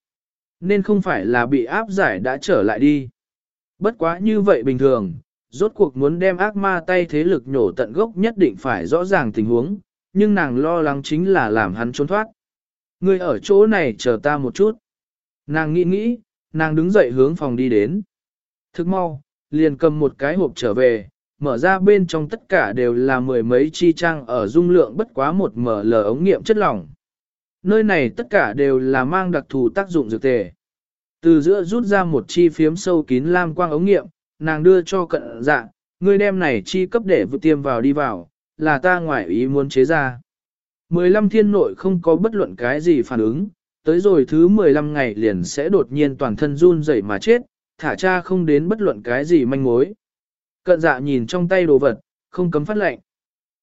Nên không phải là bị áp giải đã trở lại đi. Bất quá như vậy bình thường, rốt cuộc muốn đem ác ma tay thế lực nhổ tận gốc nhất định phải rõ ràng tình huống, nhưng nàng lo lắng chính là làm hắn trốn thoát. Ngươi ở chỗ này chờ ta một chút. Nàng nghĩ nghĩ, nàng đứng dậy hướng phòng đi đến. Thức mau, liền cầm một cái hộp trở về, mở ra bên trong tất cả đều là mười mấy chi trang ở dung lượng bất quá một mở lờ ống nghiệm chất lỏng. Nơi này tất cả đều là mang đặc thù tác dụng dược tề. Từ giữa rút ra một chi phiếm sâu kín lam quang ống nghiệm, nàng đưa cho cận dạ, ngươi đem này chi cấp để vượt tiêm vào đi vào, là ta ngoại ý muốn chế ra. 15 thiên nội không có bất luận cái gì phản ứng, tới rồi thứ 15 ngày liền sẽ đột nhiên toàn thân run rẩy mà chết, thả cha không đến bất luận cái gì manh mối. Cận dạ nhìn trong tay đồ vật, không cấm phát lệnh.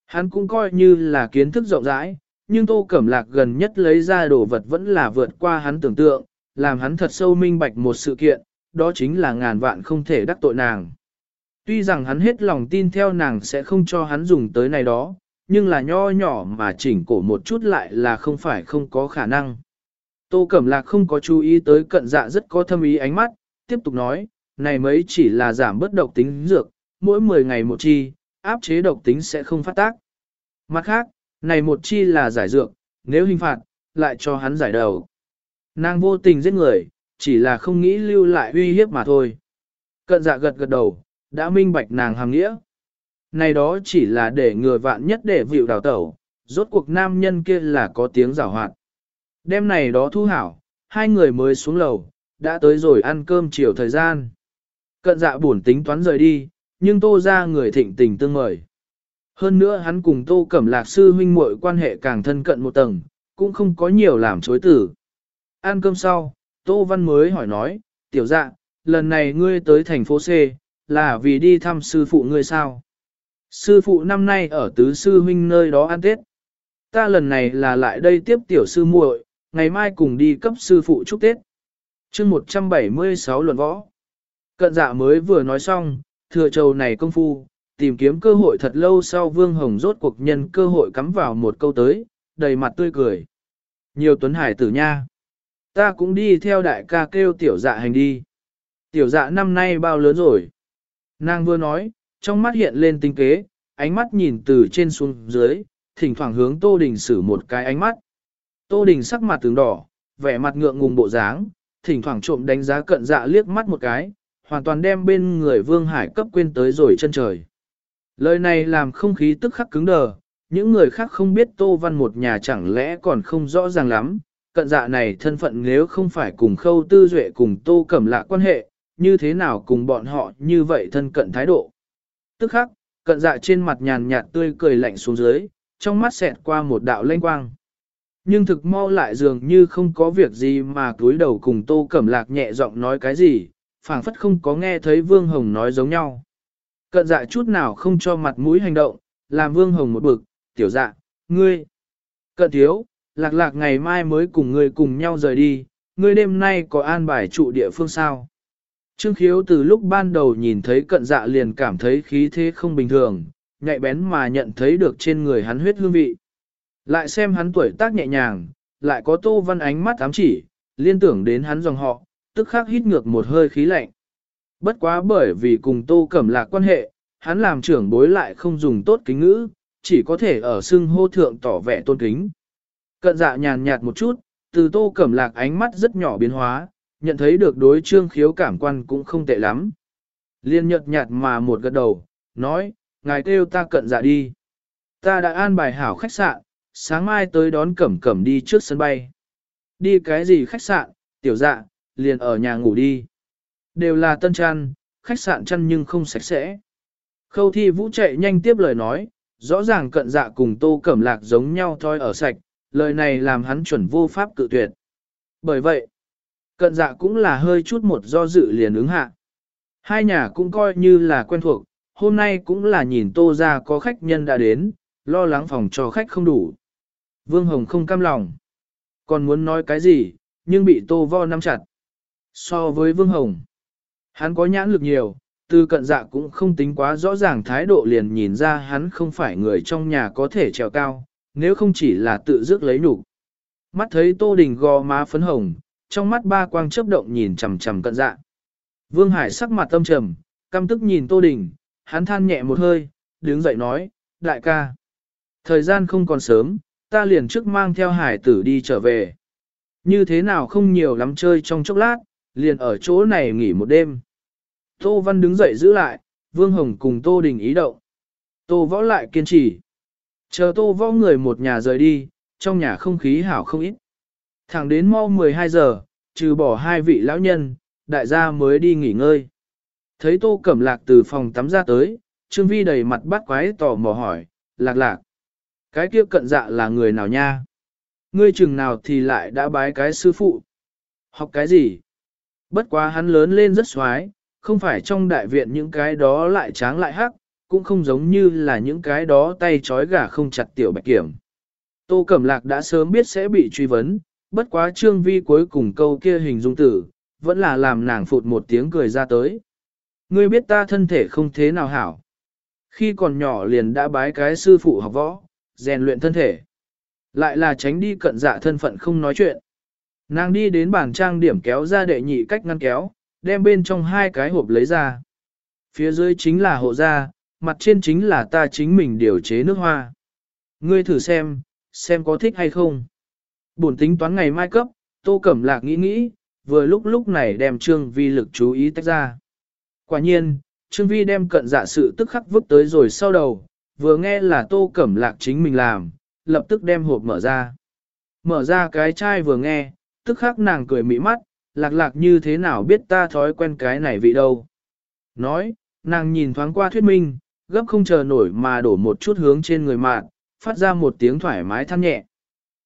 Hắn cũng coi như là kiến thức rộng rãi, nhưng Tô Cẩm Lạc gần nhất lấy ra đồ vật vẫn là vượt qua hắn tưởng tượng, làm hắn thật sâu minh bạch một sự kiện, đó chính là ngàn vạn không thể đắc tội nàng. Tuy rằng hắn hết lòng tin theo nàng sẽ không cho hắn dùng tới này đó, nhưng là nho nhỏ mà chỉnh cổ một chút lại là không phải không có khả năng. Tô Cẩm Lạc không có chú ý tới cận dạ rất có thâm ý ánh mắt, tiếp tục nói, này mấy chỉ là giảm bất độc tính dược, mỗi 10 ngày một chi, áp chế độc tính sẽ không phát tác. Mặt khác, này một chi là giải dược, nếu hình phạt, lại cho hắn giải đầu. Nàng vô tình giết người, chỉ là không nghĩ lưu lại uy hiếp mà thôi. Cận dạ gật gật đầu, đã minh bạch nàng hàng nghĩa. Này đó chỉ là để người vạn nhất để vịu đào tẩu, rốt cuộc nam nhân kia là có tiếng rào hoạt. Đêm này đó thu hảo, hai người mới xuống lầu, đã tới rồi ăn cơm chiều thời gian. Cận dạ buồn tính toán rời đi, nhưng tô ra người thịnh tình tương mời. Hơn nữa hắn cùng tô cẩm lạc sư huynh muội quan hệ càng thân cận một tầng, cũng không có nhiều làm chối tử. Ăn cơm sau, Tô Văn mới hỏi nói, tiểu dạ, lần này ngươi tới thành phố C, là vì đi thăm sư phụ ngươi sao? Sư phụ năm nay ở tứ sư huynh nơi đó ăn Tết. Ta lần này là lại đây tiếp tiểu sư muội, ngày mai cùng đi cấp sư phụ chúc Tết. chương 176 luận võ. Cận dạ mới vừa nói xong, thừa trầu này công phu, tìm kiếm cơ hội thật lâu sau Vương Hồng rốt cuộc nhân cơ hội cắm vào một câu tới, đầy mặt tươi cười. Nhiều tuấn hải tử nha. Ta cũng đi theo đại ca kêu tiểu dạ hành đi. Tiểu dạ năm nay bao lớn rồi? Nàng vừa nói, trong mắt hiện lên tinh kế, ánh mắt nhìn từ trên xuống dưới, thỉnh thoảng hướng Tô Đình xử một cái ánh mắt. Tô Đình sắc mặt tướng đỏ, vẻ mặt ngượng ngùng bộ dáng, thỉnh thoảng trộm đánh giá cận dạ liếc mắt một cái, hoàn toàn đem bên người Vương Hải cấp quên tới rồi chân trời. Lời này làm không khí tức khắc cứng đờ, những người khác không biết Tô Văn một nhà chẳng lẽ còn không rõ ràng lắm, cận dạ này thân phận nếu không phải cùng khâu tư duệ cùng tô cẩm lạ quan hệ, như thế nào cùng bọn họ như vậy thân cận thái độ. Tức khắc, cận dạ trên mặt nhàn nhạt tươi cười lạnh xuống dưới, trong mắt xẹt qua một đạo lanh quang. Nhưng thực mau lại dường như không có việc gì mà cúi đầu cùng tô cẩm lạc nhẹ giọng nói cái gì, phảng phất không có nghe thấy Vương Hồng nói giống nhau. Cận dạ chút nào không cho mặt mũi hành động, làm Vương Hồng một bực, tiểu dạ, ngươi. Cận thiếu, lạc lạc ngày mai mới cùng ngươi cùng nhau rời đi, ngươi đêm nay có an bài trụ địa phương sao? Trương khiếu từ lúc ban đầu nhìn thấy cận dạ liền cảm thấy khí thế không bình thường, nhạy bén mà nhận thấy được trên người hắn huyết hương vị. Lại xem hắn tuổi tác nhẹ nhàng, lại có tô văn ánh mắt ám chỉ, liên tưởng đến hắn dòng họ, tức khắc hít ngược một hơi khí lạnh. Bất quá bởi vì cùng tô cẩm lạc quan hệ, hắn làm trưởng bối lại không dùng tốt kính ngữ, chỉ có thể ở xưng hô thượng tỏ vẻ tôn kính. Cận dạ nhàn nhạt một chút, từ tô cẩm lạc ánh mắt rất nhỏ biến hóa, nhận thấy được đối trương khiếu cảm quan cũng không tệ lắm. Liên nhợt nhạt mà một gật đầu, nói, ngài kêu ta cận dạ đi. Ta đã an bài hảo khách sạn, sáng mai tới đón cẩm cẩm đi trước sân bay. Đi cái gì khách sạn, tiểu dạ, liền ở nhà ngủ đi. Đều là tân chăn, khách sạn chăn nhưng không sạch sẽ. Khâu thi vũ chạy nhanh tiếp lời nói, rõ ràng cận dạ cùng tô cẩm lạc giống nhau thôi ở sạch, lời này làm hắn chuẩn vô pháp cự tuyệt. Bởi vậy, cận dạ cũng là hơi chút một do dự liền ứng hạ. Hai nhà cũng coi như là quen thuộc, hôm nay cũng là nhìn tô ra có khách nhân đã đến, lo lắng phòng cho khách không đủ. Vương Hồng không cam lòng. Còn muốn nói cái gì, nhưng bị tô vo nắm chặt. So với Vương Hồng, hắn có nhãn lực nhiều, từ cận dạ cũng không tính quá rõ ràng thái độ liền nhìn ra hắn không phải người trong nhà có thể trèo cao, nếu không chỉ là tự dứt lấy nhục. Mắt thấy Tô Đình gò má phấn hồng, trong mắt ba quang chớp động nhìn chằm chằm cận dạ. Vương Hải sắc mặt tâm trầm, căm tức nhìn Tô Đình, hắn than nhẹ một hơi, đứng dậy nói, đại ca. Thời gian không còn sớm, ta liền trước mang theo hải tử đi trở về. Như thế nào không nhiều lắm chơi trong chốc lát, liền ở chỗ này nghỉ một đêm. Tô Văn đứng dậy giữ lại, Vương Hồng cùng Tô Đình ý động. Tô Võ lại kiên trì. Chờ Tô Võ người một nhà rời đi, trong nhà không khí hảo không ít. Thẳng đến mau 12 giờ, trừ bỏ hai vị lão nhân, đại gia mới đi nghỉ ngơi. Thấy Tô Cẩm Lạc từ phòng tắm ra tới, Trương Vi đầy mặt bắt quái tò mò hỏi, lạc lạc. Cái kia cận dạ là người nào nha? Ngươi chừng nào thì lại đã bái cái sư phụ? Học cái gì? Bất quá hắn lớn lên rất xoái, không phải trong đại viện những cái đó lại tráng lại hắc, cũng không giống như là những cái đó tay trói gà không chặt tiểu bạch kiểm. Tô Cẩm Lạc đã sớm biết sẽ bị truy vấn, bất quá trương vi cuối cùng câu kia hình dung tử, vẫn là làm nàng phụt một tiếng cười ra tới. Ngươi biết ta thân thể không thế nào hảo. Khi còn nhỏ liền đã bái cái sư phụ học võ, rèn luyện thân thể. Lại là tránh đi cận dạ thân phận không nói chuyện. Nàng đi đến bàn trang điểm kéo ra đệ nhị cách ngăn kéo, đem bên trong hai cái hộp lấy ra. Phía dưới chính là hộ da, mặt trên chính là ta chính mình điều chế nước hoa. Ngươi thử xem, xem có thích hay không. Bổn tính toán ngày mai cấp, tô cẩm lạc nghĩ nghĩ, vừa lúc lúc này đem Trương Vi lực chú ý tách ra. Quả nhiên, Trương Vi đem cận dạ sự tức khắc vứt tới rồi sau đầu, vừa nghe là tô cẩm lạc chính mình làm, lập tức đem hộp mở ra. Mở ra cái chai vừa nghe, tức khắc nàng cười mỹ mắt, lạc lạc như thế nào biết ta thói quen cái này vị đâu. Nói, nàng nhìn thoáng qua thuyết minh, gấp không chờ nổi mà đổ một chút hướng trên người mạn, phát ra một tiếng thoải mái than nhẹ.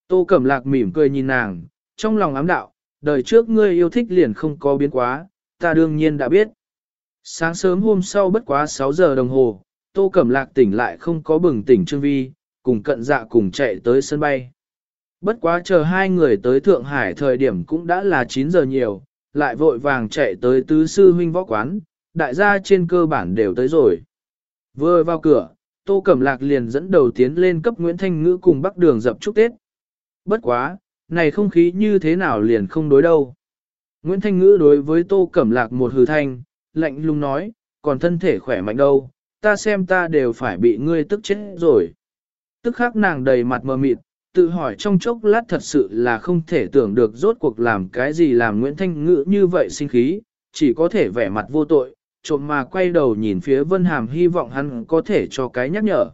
Tô Cẩm Lạc mỉm cười nhìn nàng, trong lòng ám đạo, đời trước ngươi yêu thích liền không có biến quá, ta đương nhiên đã biết. Sáng sớm hôm sau bất quá 6 giờ đồng hồ, Tô Cẩm Lạc tỉnh lại không có bừng tỉnh Trương Vi, cùng cận dạ cùng chạy tới sân bay. Bất quá chờ hai người tới Thượng Hải thời điểm cũng đã là 9 giờ nhiều, lại vội vàng chạy tới tứ sư huynh võ quán, đại gia trên cơ bản đều tới rồi. Vừa vào cửa, Tô Cẩm Lạc liền dẫn đầu tiến lên cấp Nguyễn Thanh Ngữ cùng bắc đường dập chúc Tết. Bất quá, này không khí như thế nào liền không đối đâu. Nguyễn Thanh Ngữ đối với Tô Cẩm Lạc một hừ thanh, lạnh lùng nói, còn thân thể khỏe mạnh đâu, ta xem ta đều phải bị ngươi tức chết rồi. Tức khắc nàng đầy mặt mờ mịt, tự hỏi trong chốc lát thật sự là không thể tưởng được rốt cuộc làm cái gì làm Nguyễn Thanh Ngữ như vậy sinh khí, chỉ có thể vẻ mặt vô tội, trộm mà quay đầu nhìn phía Vân Hàm hy vọng hắn có thể cho cái nhắc nhở.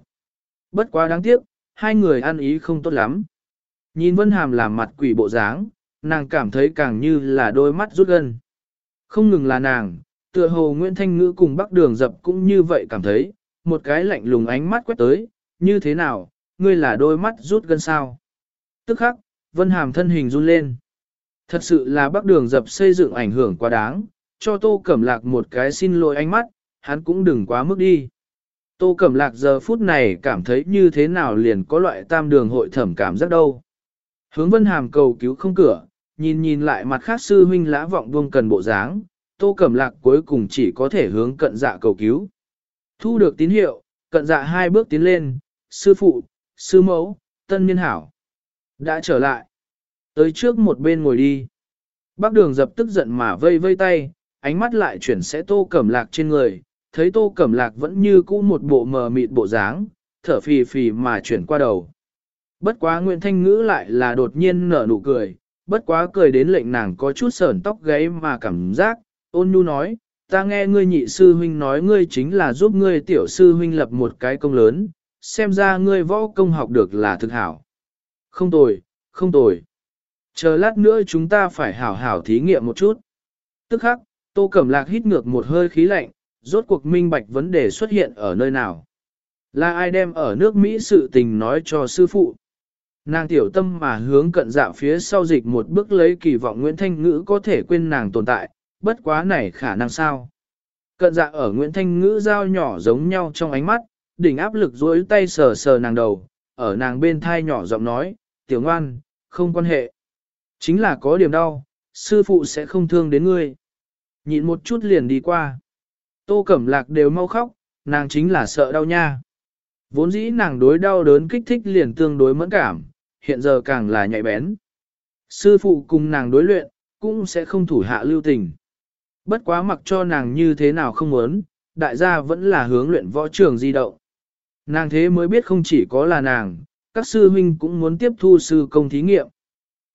Bất quá đáng tiếc, hai người ăn ý không tốt lắm. Nhìn Vân Hàm làm mặt quỷ bộ dáng, nàng cảm thấy càng như là đôi mắt rút gân. Không ngừng là nàng, tựa hồ Nguyễn Thanh Ngữ cùng Bắc Đường Dập cũng như vậy cảm thấy, một cái lạnh lùng ánh mắt quét tới, như thế nào, ngươi là đôi mắt rút gân sao. Tức khắc, Vân Hàm thân hình run lên. Thật sự là Bắc Đường Dập xây dựng ảnh hưởng quá đáng, cho Tô Cẩm Lạc một cái xin lỗi ánh mắt, hắn cũng đừng quá mức đi. Tô Cẩm Lạc giờ phút này cảm thấy như thế nào liền có loại tam đường hội thẩm cảm giác đâu. Hướng Vân Hàm cầu cứu không cửa, nhìn nhìn lại mặt khác sư huynh lã vọng buông cần bộ dáng, Tô Cẩm Lạc cuối cùng chỉ có thể hướng cận dạ cầu cứu. Thu được tín hiệu, Cận dạ hai bước tiến lên, sư phụ, sư mẫu, tân niên hảo. Đã trở lại. Tới trước một bên ngồi đi. Bác đường dập tức giận mà vây vây tay, ánh mắt lại chuyển sẽ tô cẩm lạc trên người, thấy tô cẩm lạc vẫn như cũ một bộ mờ mịt bộ dáng, thở phì phì mà chuyển qua đầu. Bất quá Nguyễn Thanh Ngữ lại là đột nhiên nở nụ cười, bất quá cười đến lệnh nàng có chút sờn tóc gáy mà cảm giác, ôn nhu nói, ta nghe ngươi nhị sư huynh nói ngươi chính là giúp ngươi tiểu sư huynh lập một cái công lớn, xem ra ngươi võ công học được là thực hảo. Không tồi, không tồi. Chờ lát nữa chúng ta phải hảo hảo thí nghiệm một chút. Tức khắc, Tô Cẩm Lạc hít ngược một hơi khí lạnh, rốt cuộc minh bạch vấn đề xuất hiện ở nơi nào. Là ai đem ở nước Mỹ sự tình nói cho sư phụ. Nàng tiểu tâm mà hướng cận dạ phía sau dịch một bước lấy kỳ vọng Nguyễn Thanh Ngữ có thể quên nàng tồn tại, bất quá này khả năng sao. Cận dạ ở Nguyễn Thanh Ngữ giao nhỏ giống nhau trong ánh mắt, đỉnh áp lực duỗi tay sờ sờ nàng đầu, ở nàng bên thai nhỏ giọng nói, tiểu ngoan, không quan hệ. Chính là có điểm đau, sư phụ sẽ không thương đến ngươi. Nhịn một chút liền đi qua. Tô Cẩm Lạc đều mau khóc, nàng chính là sợ đau nha. Vốn dĩ nàng đối đau đớn kích thích liền tương đối mẫn cảm, hiện giờ càng là nhạy bén. Sư phụ cùng nàng đối luyện, cũng sẽ không thủ hạ lưu tình. Bất quá mặc cho nàng như thế nào không muốn, đại gia vẫn là hướng luyện võ trường di động. Nàng thế mới biết không chỉ có là nàng, các sư huynh cũng muốn tiếp thu sư công thí nghiệm.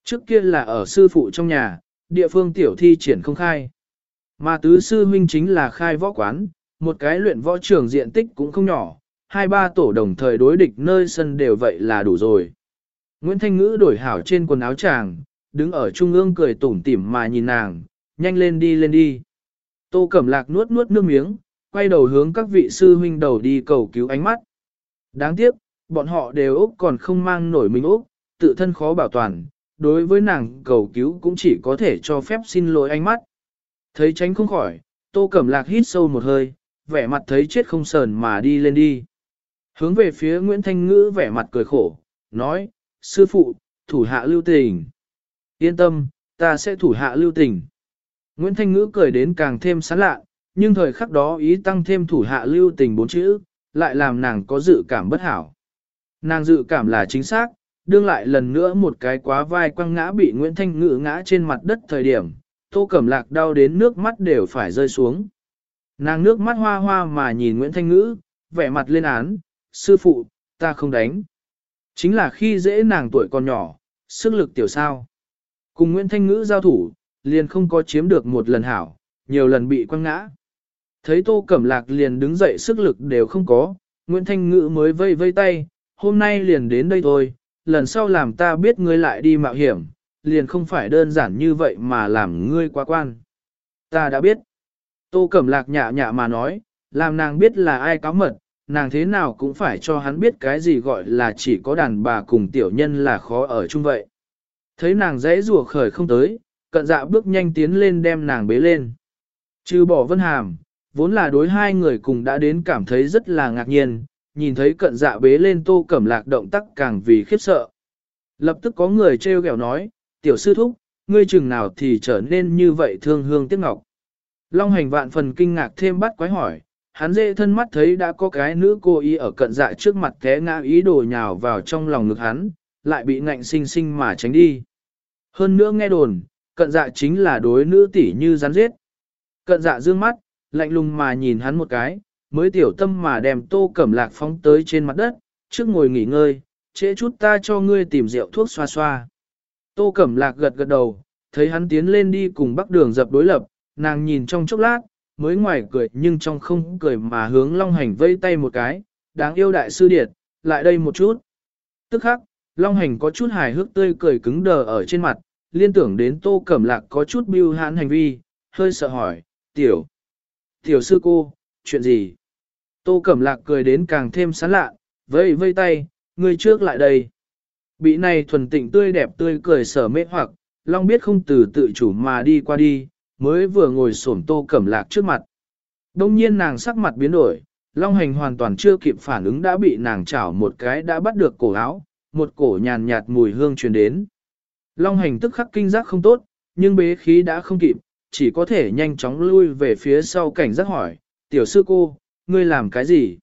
Trước kia là ở sư phụ trong nhà, địa phương tiểu thi triển không khai. Mà tứ sư huynh chính là khai võ quán, một cái luyện võ trường diện tích cũng không nhỏ, hai ba tổ đồng thời đối địch nơi sân đều vậy là đủ rồi. Nguyễn Thanh Ngữ đổi hảo trên quần áo chàng, đứng ở trung ương cười tủm tỉm mà nhìn nàng, nhanh lên đi lên đi. Tô Cẩm Lạc nuốt nuốt nước miếng, quay đầu hướng các vị sư huynh đầu đi cầu cứu ánh mắt. Đáng tiếc, bọn họ đều Úc còn không mang nổi mình Úc, tự thân khó bảo toàn, đối với nàng cầu cứu cũng chỉ có thể cho phép xin lỗi ánh mắt. Thấy tránh không khỏi, Tô Cẩm Lạc hít sâu một hơi, vẻ mặt thấy chết không sờn mà đi lên đi. Hướng về phía Nguyễn Thanh Ngữ vẻ mặt cười khổ, nói, sư phụ, thủ hạ lưu tình. Yên tâm, ta sẽ thủ hạ lưu tình. Nguyễn Thanh Ngữ cười đến càng thêm sán lạ, nhưng thời khắc đó ý tăng thêm thủ hạ lưu tình bốn chữ, lại làm nàng có dự cảm bất hảo. Nàng dự cảm là chính xác, đương lại lần nữa một cái quá vai quăng ngã bị Nguyễn Thanh Ngữ ngã trên mặt đất thời điểm, Tô Cẩm Lạc đau đến nước mắt đều phải rơi xuống. Nàng nước mắt hoa hoa mà nhìn Nguyễn Thanh Ngữ, vẻ mặt lên án, sư phụ, ta không đánh. Chính là khi dễ nàng tuổi còn nhỏ, sức lực tiểu sao. Cùng Nguyễn Thanh Ngữ giao thủ, liền không có chiếm được một lần hảo, nhiều lần bị quăng ngã. Thấy Tô Cẩm Lạc liền đứng dậy sức lực đều không có, Nguyễn Thanh Ngữ mới vây vây tay, hôm nay liền đến đây thôi, lần sau làm ta biết ngươi lại đi mạo hiểm, liền không phải đơn giản như vậy mà làm ngươi quá quan. Ta đã biết. Tô Cẩm Lạc nhạ nhạ mà nói, làm nàng biết là ai cáo mật, nàng thế nào cũng phải cho hắn biết cái gì gọi là chỉ có đàn bà cùng tiểu nhân là khó ở chung vậy. Thấy nàng dễ rùa khởi không tới, cận dạ bước nhanh tiến lên đem nàng bế lên. Trừ bỏ vân hàm, vốn là đối hai người cùng đã đến cảm thấy rất là ngạc nhiên, nhìn thấy cận dạ bế lên tô cẩm lạc động tác càng vì khiếp sợ. Lập tức có người trêu ghẹo nói, tiểu sư thúc, ngươi chừng nào thì trở nên như vậy thương hương tiếc ngọc. Long hành vạn phần kinh ngạc thêm bắt quái hỏi, hắn dễ thân mắt thấy đã có cái nữ cô y ở cận dạ trước mặt té ngã ý đồ nhào vào trong lòng ngực hắn, lại bị ngạnh sinh sinh mà tránh đi. Hơn nữa nghe đồn, cận dạ chính là đối nữ tỷ như rắn giết. Cận dạ dương mắt, lạnh lùng mà nhìn hắn một cái, mới tiểu tâm mà đem tô cẩm lạc phóng tới trên mặt đất, trước ngồi nghỉ ngơi, trễ chút ta cho ngươi tìm rượu thuốc xoa xoa. Tô cẩm lạc gật gật đầu, thấy hắn tiến lên đi cùng bắc đường dập đối lập, nàng nhìn trong chốc lát, mới ngoài cười nhưng trong không cười mà hướng Long Hành vây tay một cái, đáng yêu đại sư điệt, lại đây một chút. Tức khắc, Long Hành có chút hài hước tươi cười cứng đờ ở trên mặt, liên tưởng đến Tô Cẩm Lạc có chút biêu hãn hành vi, hơi sợ hỏi, tiểu, tiểu sư cô, chuyện gì? Tô Cẩm Lạc cười đến càng thêm sán lạ, vây vây tay, người trước lại đây. Bị này thuần tịnh tươi đẹp tươi cười sở mê hoặc, Long biết không từ tự chủ mà đi qua đi, mới vừa ngồi xổm tô cẩm lạc trước mặt. Đông nhiên nàng sắc mặt biến đổi, Long hành hoàn toàn chưa kịp phản ứng đã bị nàng chảo một cái đã bắt được cổ áo, một cổ nhàn nhạt mùi hương truyền đến. Long hành tức khắc kinh giác không tốt, nhưng bế khí đã không kịp, chỉ có thể nhanh chóng lui về phía sau cảnh giác hỏi, tiểu sư cô, ngươi làm cái gì?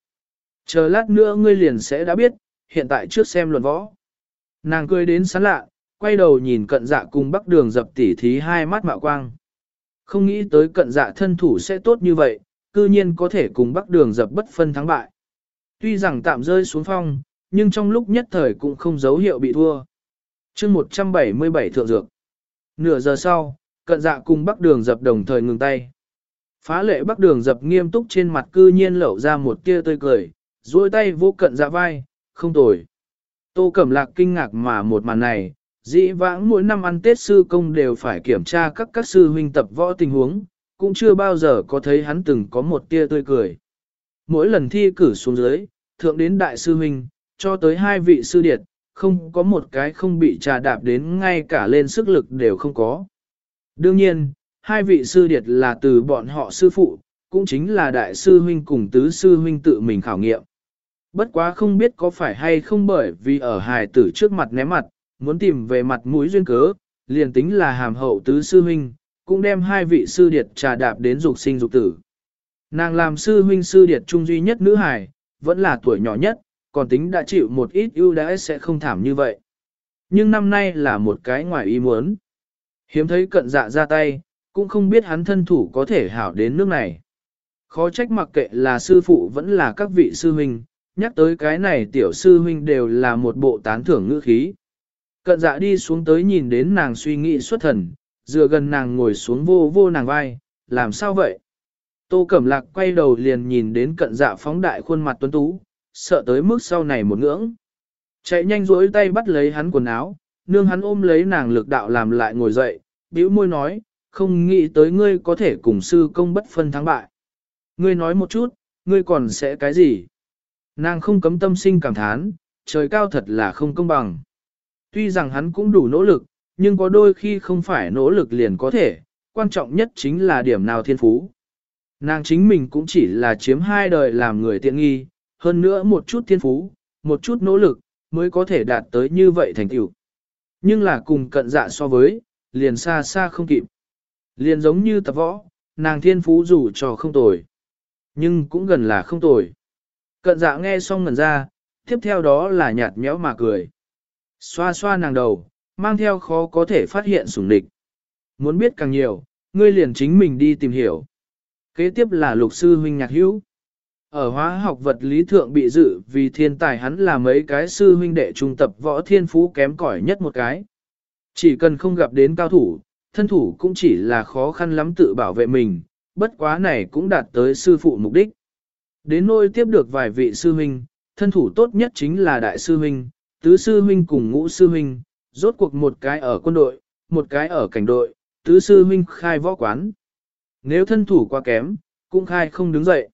Chờ lát nữa ngươi liền sẽ đã biết, hiện tại trước xem luận võ. Nàng cười đến sán lạ, quay đầu nhìn cận dạ cùng bắc đường dập tỉ thí hai mắt mạo quang. Không nghĩ tới cận dạ thân thủ sẽ tốt như vậy, cư nhiên có thể cùng bắc đường dập bất phân thắng bại. Tuy rằng tạm rơi xuống phong, nhưng trong lúc nhất thời cũng không dấu hiệu bị thua. chương 177 thượng dược. Nửa giờ sau, cận dạ cùng bắc đường dập đồng thời ngừng tay. Phá lệ bắc đường dập nghiêm túc trên mặt cư nhiên lẩu ra một tia tươi cười, duỗi tay vô cận dạ vai, không tồi. Tô Cẩm Lạc kinh ngạc mà một màn này, dĩ vãng mỗi năm ăn Tết sư công đều phải kiểm tra các các sư huynh tập võ tình huống, cũng chưa bao giờ có thấy hắn từng có một tia tươi cười. Mỗi lần thi cử xuống dưới, thượng đến đại sư huynh, cho tới hai vị sư điệt, không có một cái không bị trà đạp đến ngay cả lên sức lực đều không có. Đương nhiên, hai vị sư điệt là từ bọn họ sư phụ, cũng chính là đại sư huynh cùng tứ sư huynh tự mình khảo nghiệm. Bất quá không biết có phải hay không bởi vì ở hài tử trước mặt ném mặt, muốn tìm về mặt mũi duyên cớ, liền tính là hàm hậu tứ sư huynh, cũng đem hai vị sư điệt trà đạp đến dục sinh dục tử. Nàng làm sư huynh sư điệt trung duy nhất nữ hài, vẫn là tuổi nhỏ nhất, còn tính đã chịu một ít ưu đãi sẽ không thảm như vậy. Nhưng năm nay là một cái ngoài ý muốn. Hiếm thấy cận dạ ra tay, cũng không biết hắn thân thủ có thể hảo đến nước này. Khó trách mặc kệ là sư phụ vẫn là các vị sư huynh, nhắc tới cái này tiểu sư huynh đều là một bộ tán thưởng ngữ khí. Cận dạ đi xuống tới nhìn đến nàng suy nghĩ xuất thần, dựa gần nàng ngồi xuống vô vô nàng vai, làm sao vậy? Tô Cẩm Lạc quay đầu liền nhìn đến cận dạ phóng đại khuôn mặt tuấn tú, sợ tới mức sau này một ngưỡng. Chạy nhanh rỗi tay bắt lấy hắn quần áo, nương hắn ôm lấy nàng lực đạo làm lại ngồi dậy, bĩu môi nói, không nghĩ tới ngươi có thể cùng sư công bất phân thắng bại. Ngươi nói một chút, ngươi còn sẽ cái gì? Nàng không cấm tâm sinh cảm thán, trời cao thật là không công bằng. Tuy rằng hắn cũng đủ nỗ lực, nhưng có đôi khi không phải nỗ lực liền có thể, quan trọng nhất chính là điểm nào thiên phú. Nàng chính mình cũng chỉ là chiếm hai đời làm người tiện nghi, hơn nữa một chút thiên phú, một chút nỗ lực, mới có thể đạt tới như vậy thành tựu. Nhưng là cùng cận dạ so với, liền xa xa không kịp. Liền giống như tập võ, nàng thiên phú dù cho không tồi. Nhưng cũng gần là không tồi. Cận dạ nghe xong ngẩn ra, tiếp theo đó là nhạt nhẽo mà cười. Xoa xoa nàng đầu, mang theo khó có thể phát hiện sủng địch. Muốn biết càng nhiều, ngươi liền chính mình đi tìm hiểu. Kế tiếp là lục sư huynh nhạc hữu. Ở hóa học vật lý thượng bị dự vì thiên tài hắn là mấy cái sư huynh đệ trung tập võ thiên phú kém cỏi nhất một cái. Chỉ cần không gặp đến cao thủ, thân thủ cũng chỉ là khó khăn lắm tự bảo vệ mình, bất quá này cũng đạt tới sư phụ mục đích. Đến nôi tiếp được vài vị sư huynh, thân thủ tốt nhất chính là đại sư huynh, tứ sư huynh cùng ngũ sư huynh, rốt cuộc một cái ở quân đội, một cái ở cảnh đội, tứ sư huynh khai võ quán. Nếu thân thủ quá kém, cũng khai không đứng dậy.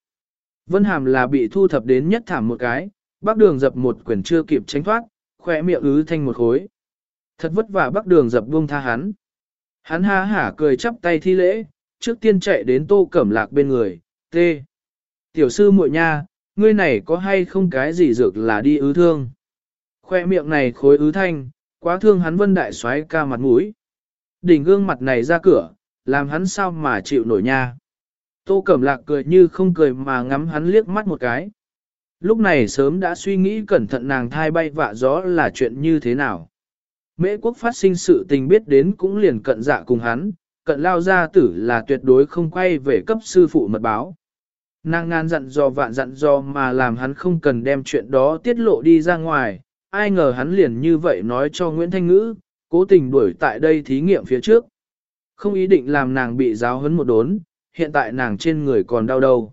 Vân Hàm là bị thu thập đến nhất thảm một cái, bác đường dập một quyển chưa kịp tránh thoát, khỏe miệng ứ thanh một khối. Thật vất vả bắc đường dập buông tha hắn. Hắn ha hả cười chắp tay thi lễ, trước tiên chạy đến tô cẩm lạc bên người, tê. Tiểu sư muội nha, ngươi này có hay không cái gì dược là đi ứ thương. Khoe miệng này khối ứ thanh, quá thương hắn vân đại xoáy ca mặt mũi. Đỉnh gương mặt này ra cửa, làm hắn sao mà chịu nổi nha. Tô Cẩm Lạc cười như không cười mà ngắm hắn liếc mắt một cái. Lúc này sớm đã suy nghĩ cẩn thận nàng thai bay vạ gió là chuyện như thế nào. Mễ quốc phát sinh sự tình biết đến cũng liền cận dạ cùng hắn, cận lao gia tử là tuyệt đối không quay về cấp sư phụ mật báo. Nàng ngàn dặn dò vạn dặn dò mà làm hắn không cần đem chuyện đó tiết lộ đi ra ngoài, ai ngờ hắn liền như vậy nói cho Nguyễn Thanh Ngữ, cố tình đuổi tại đây thí nghiệm phía trước. Không ý định làm nàng bị giáo huấn một đốn, hiện tại nàng trên người còn đau đầu.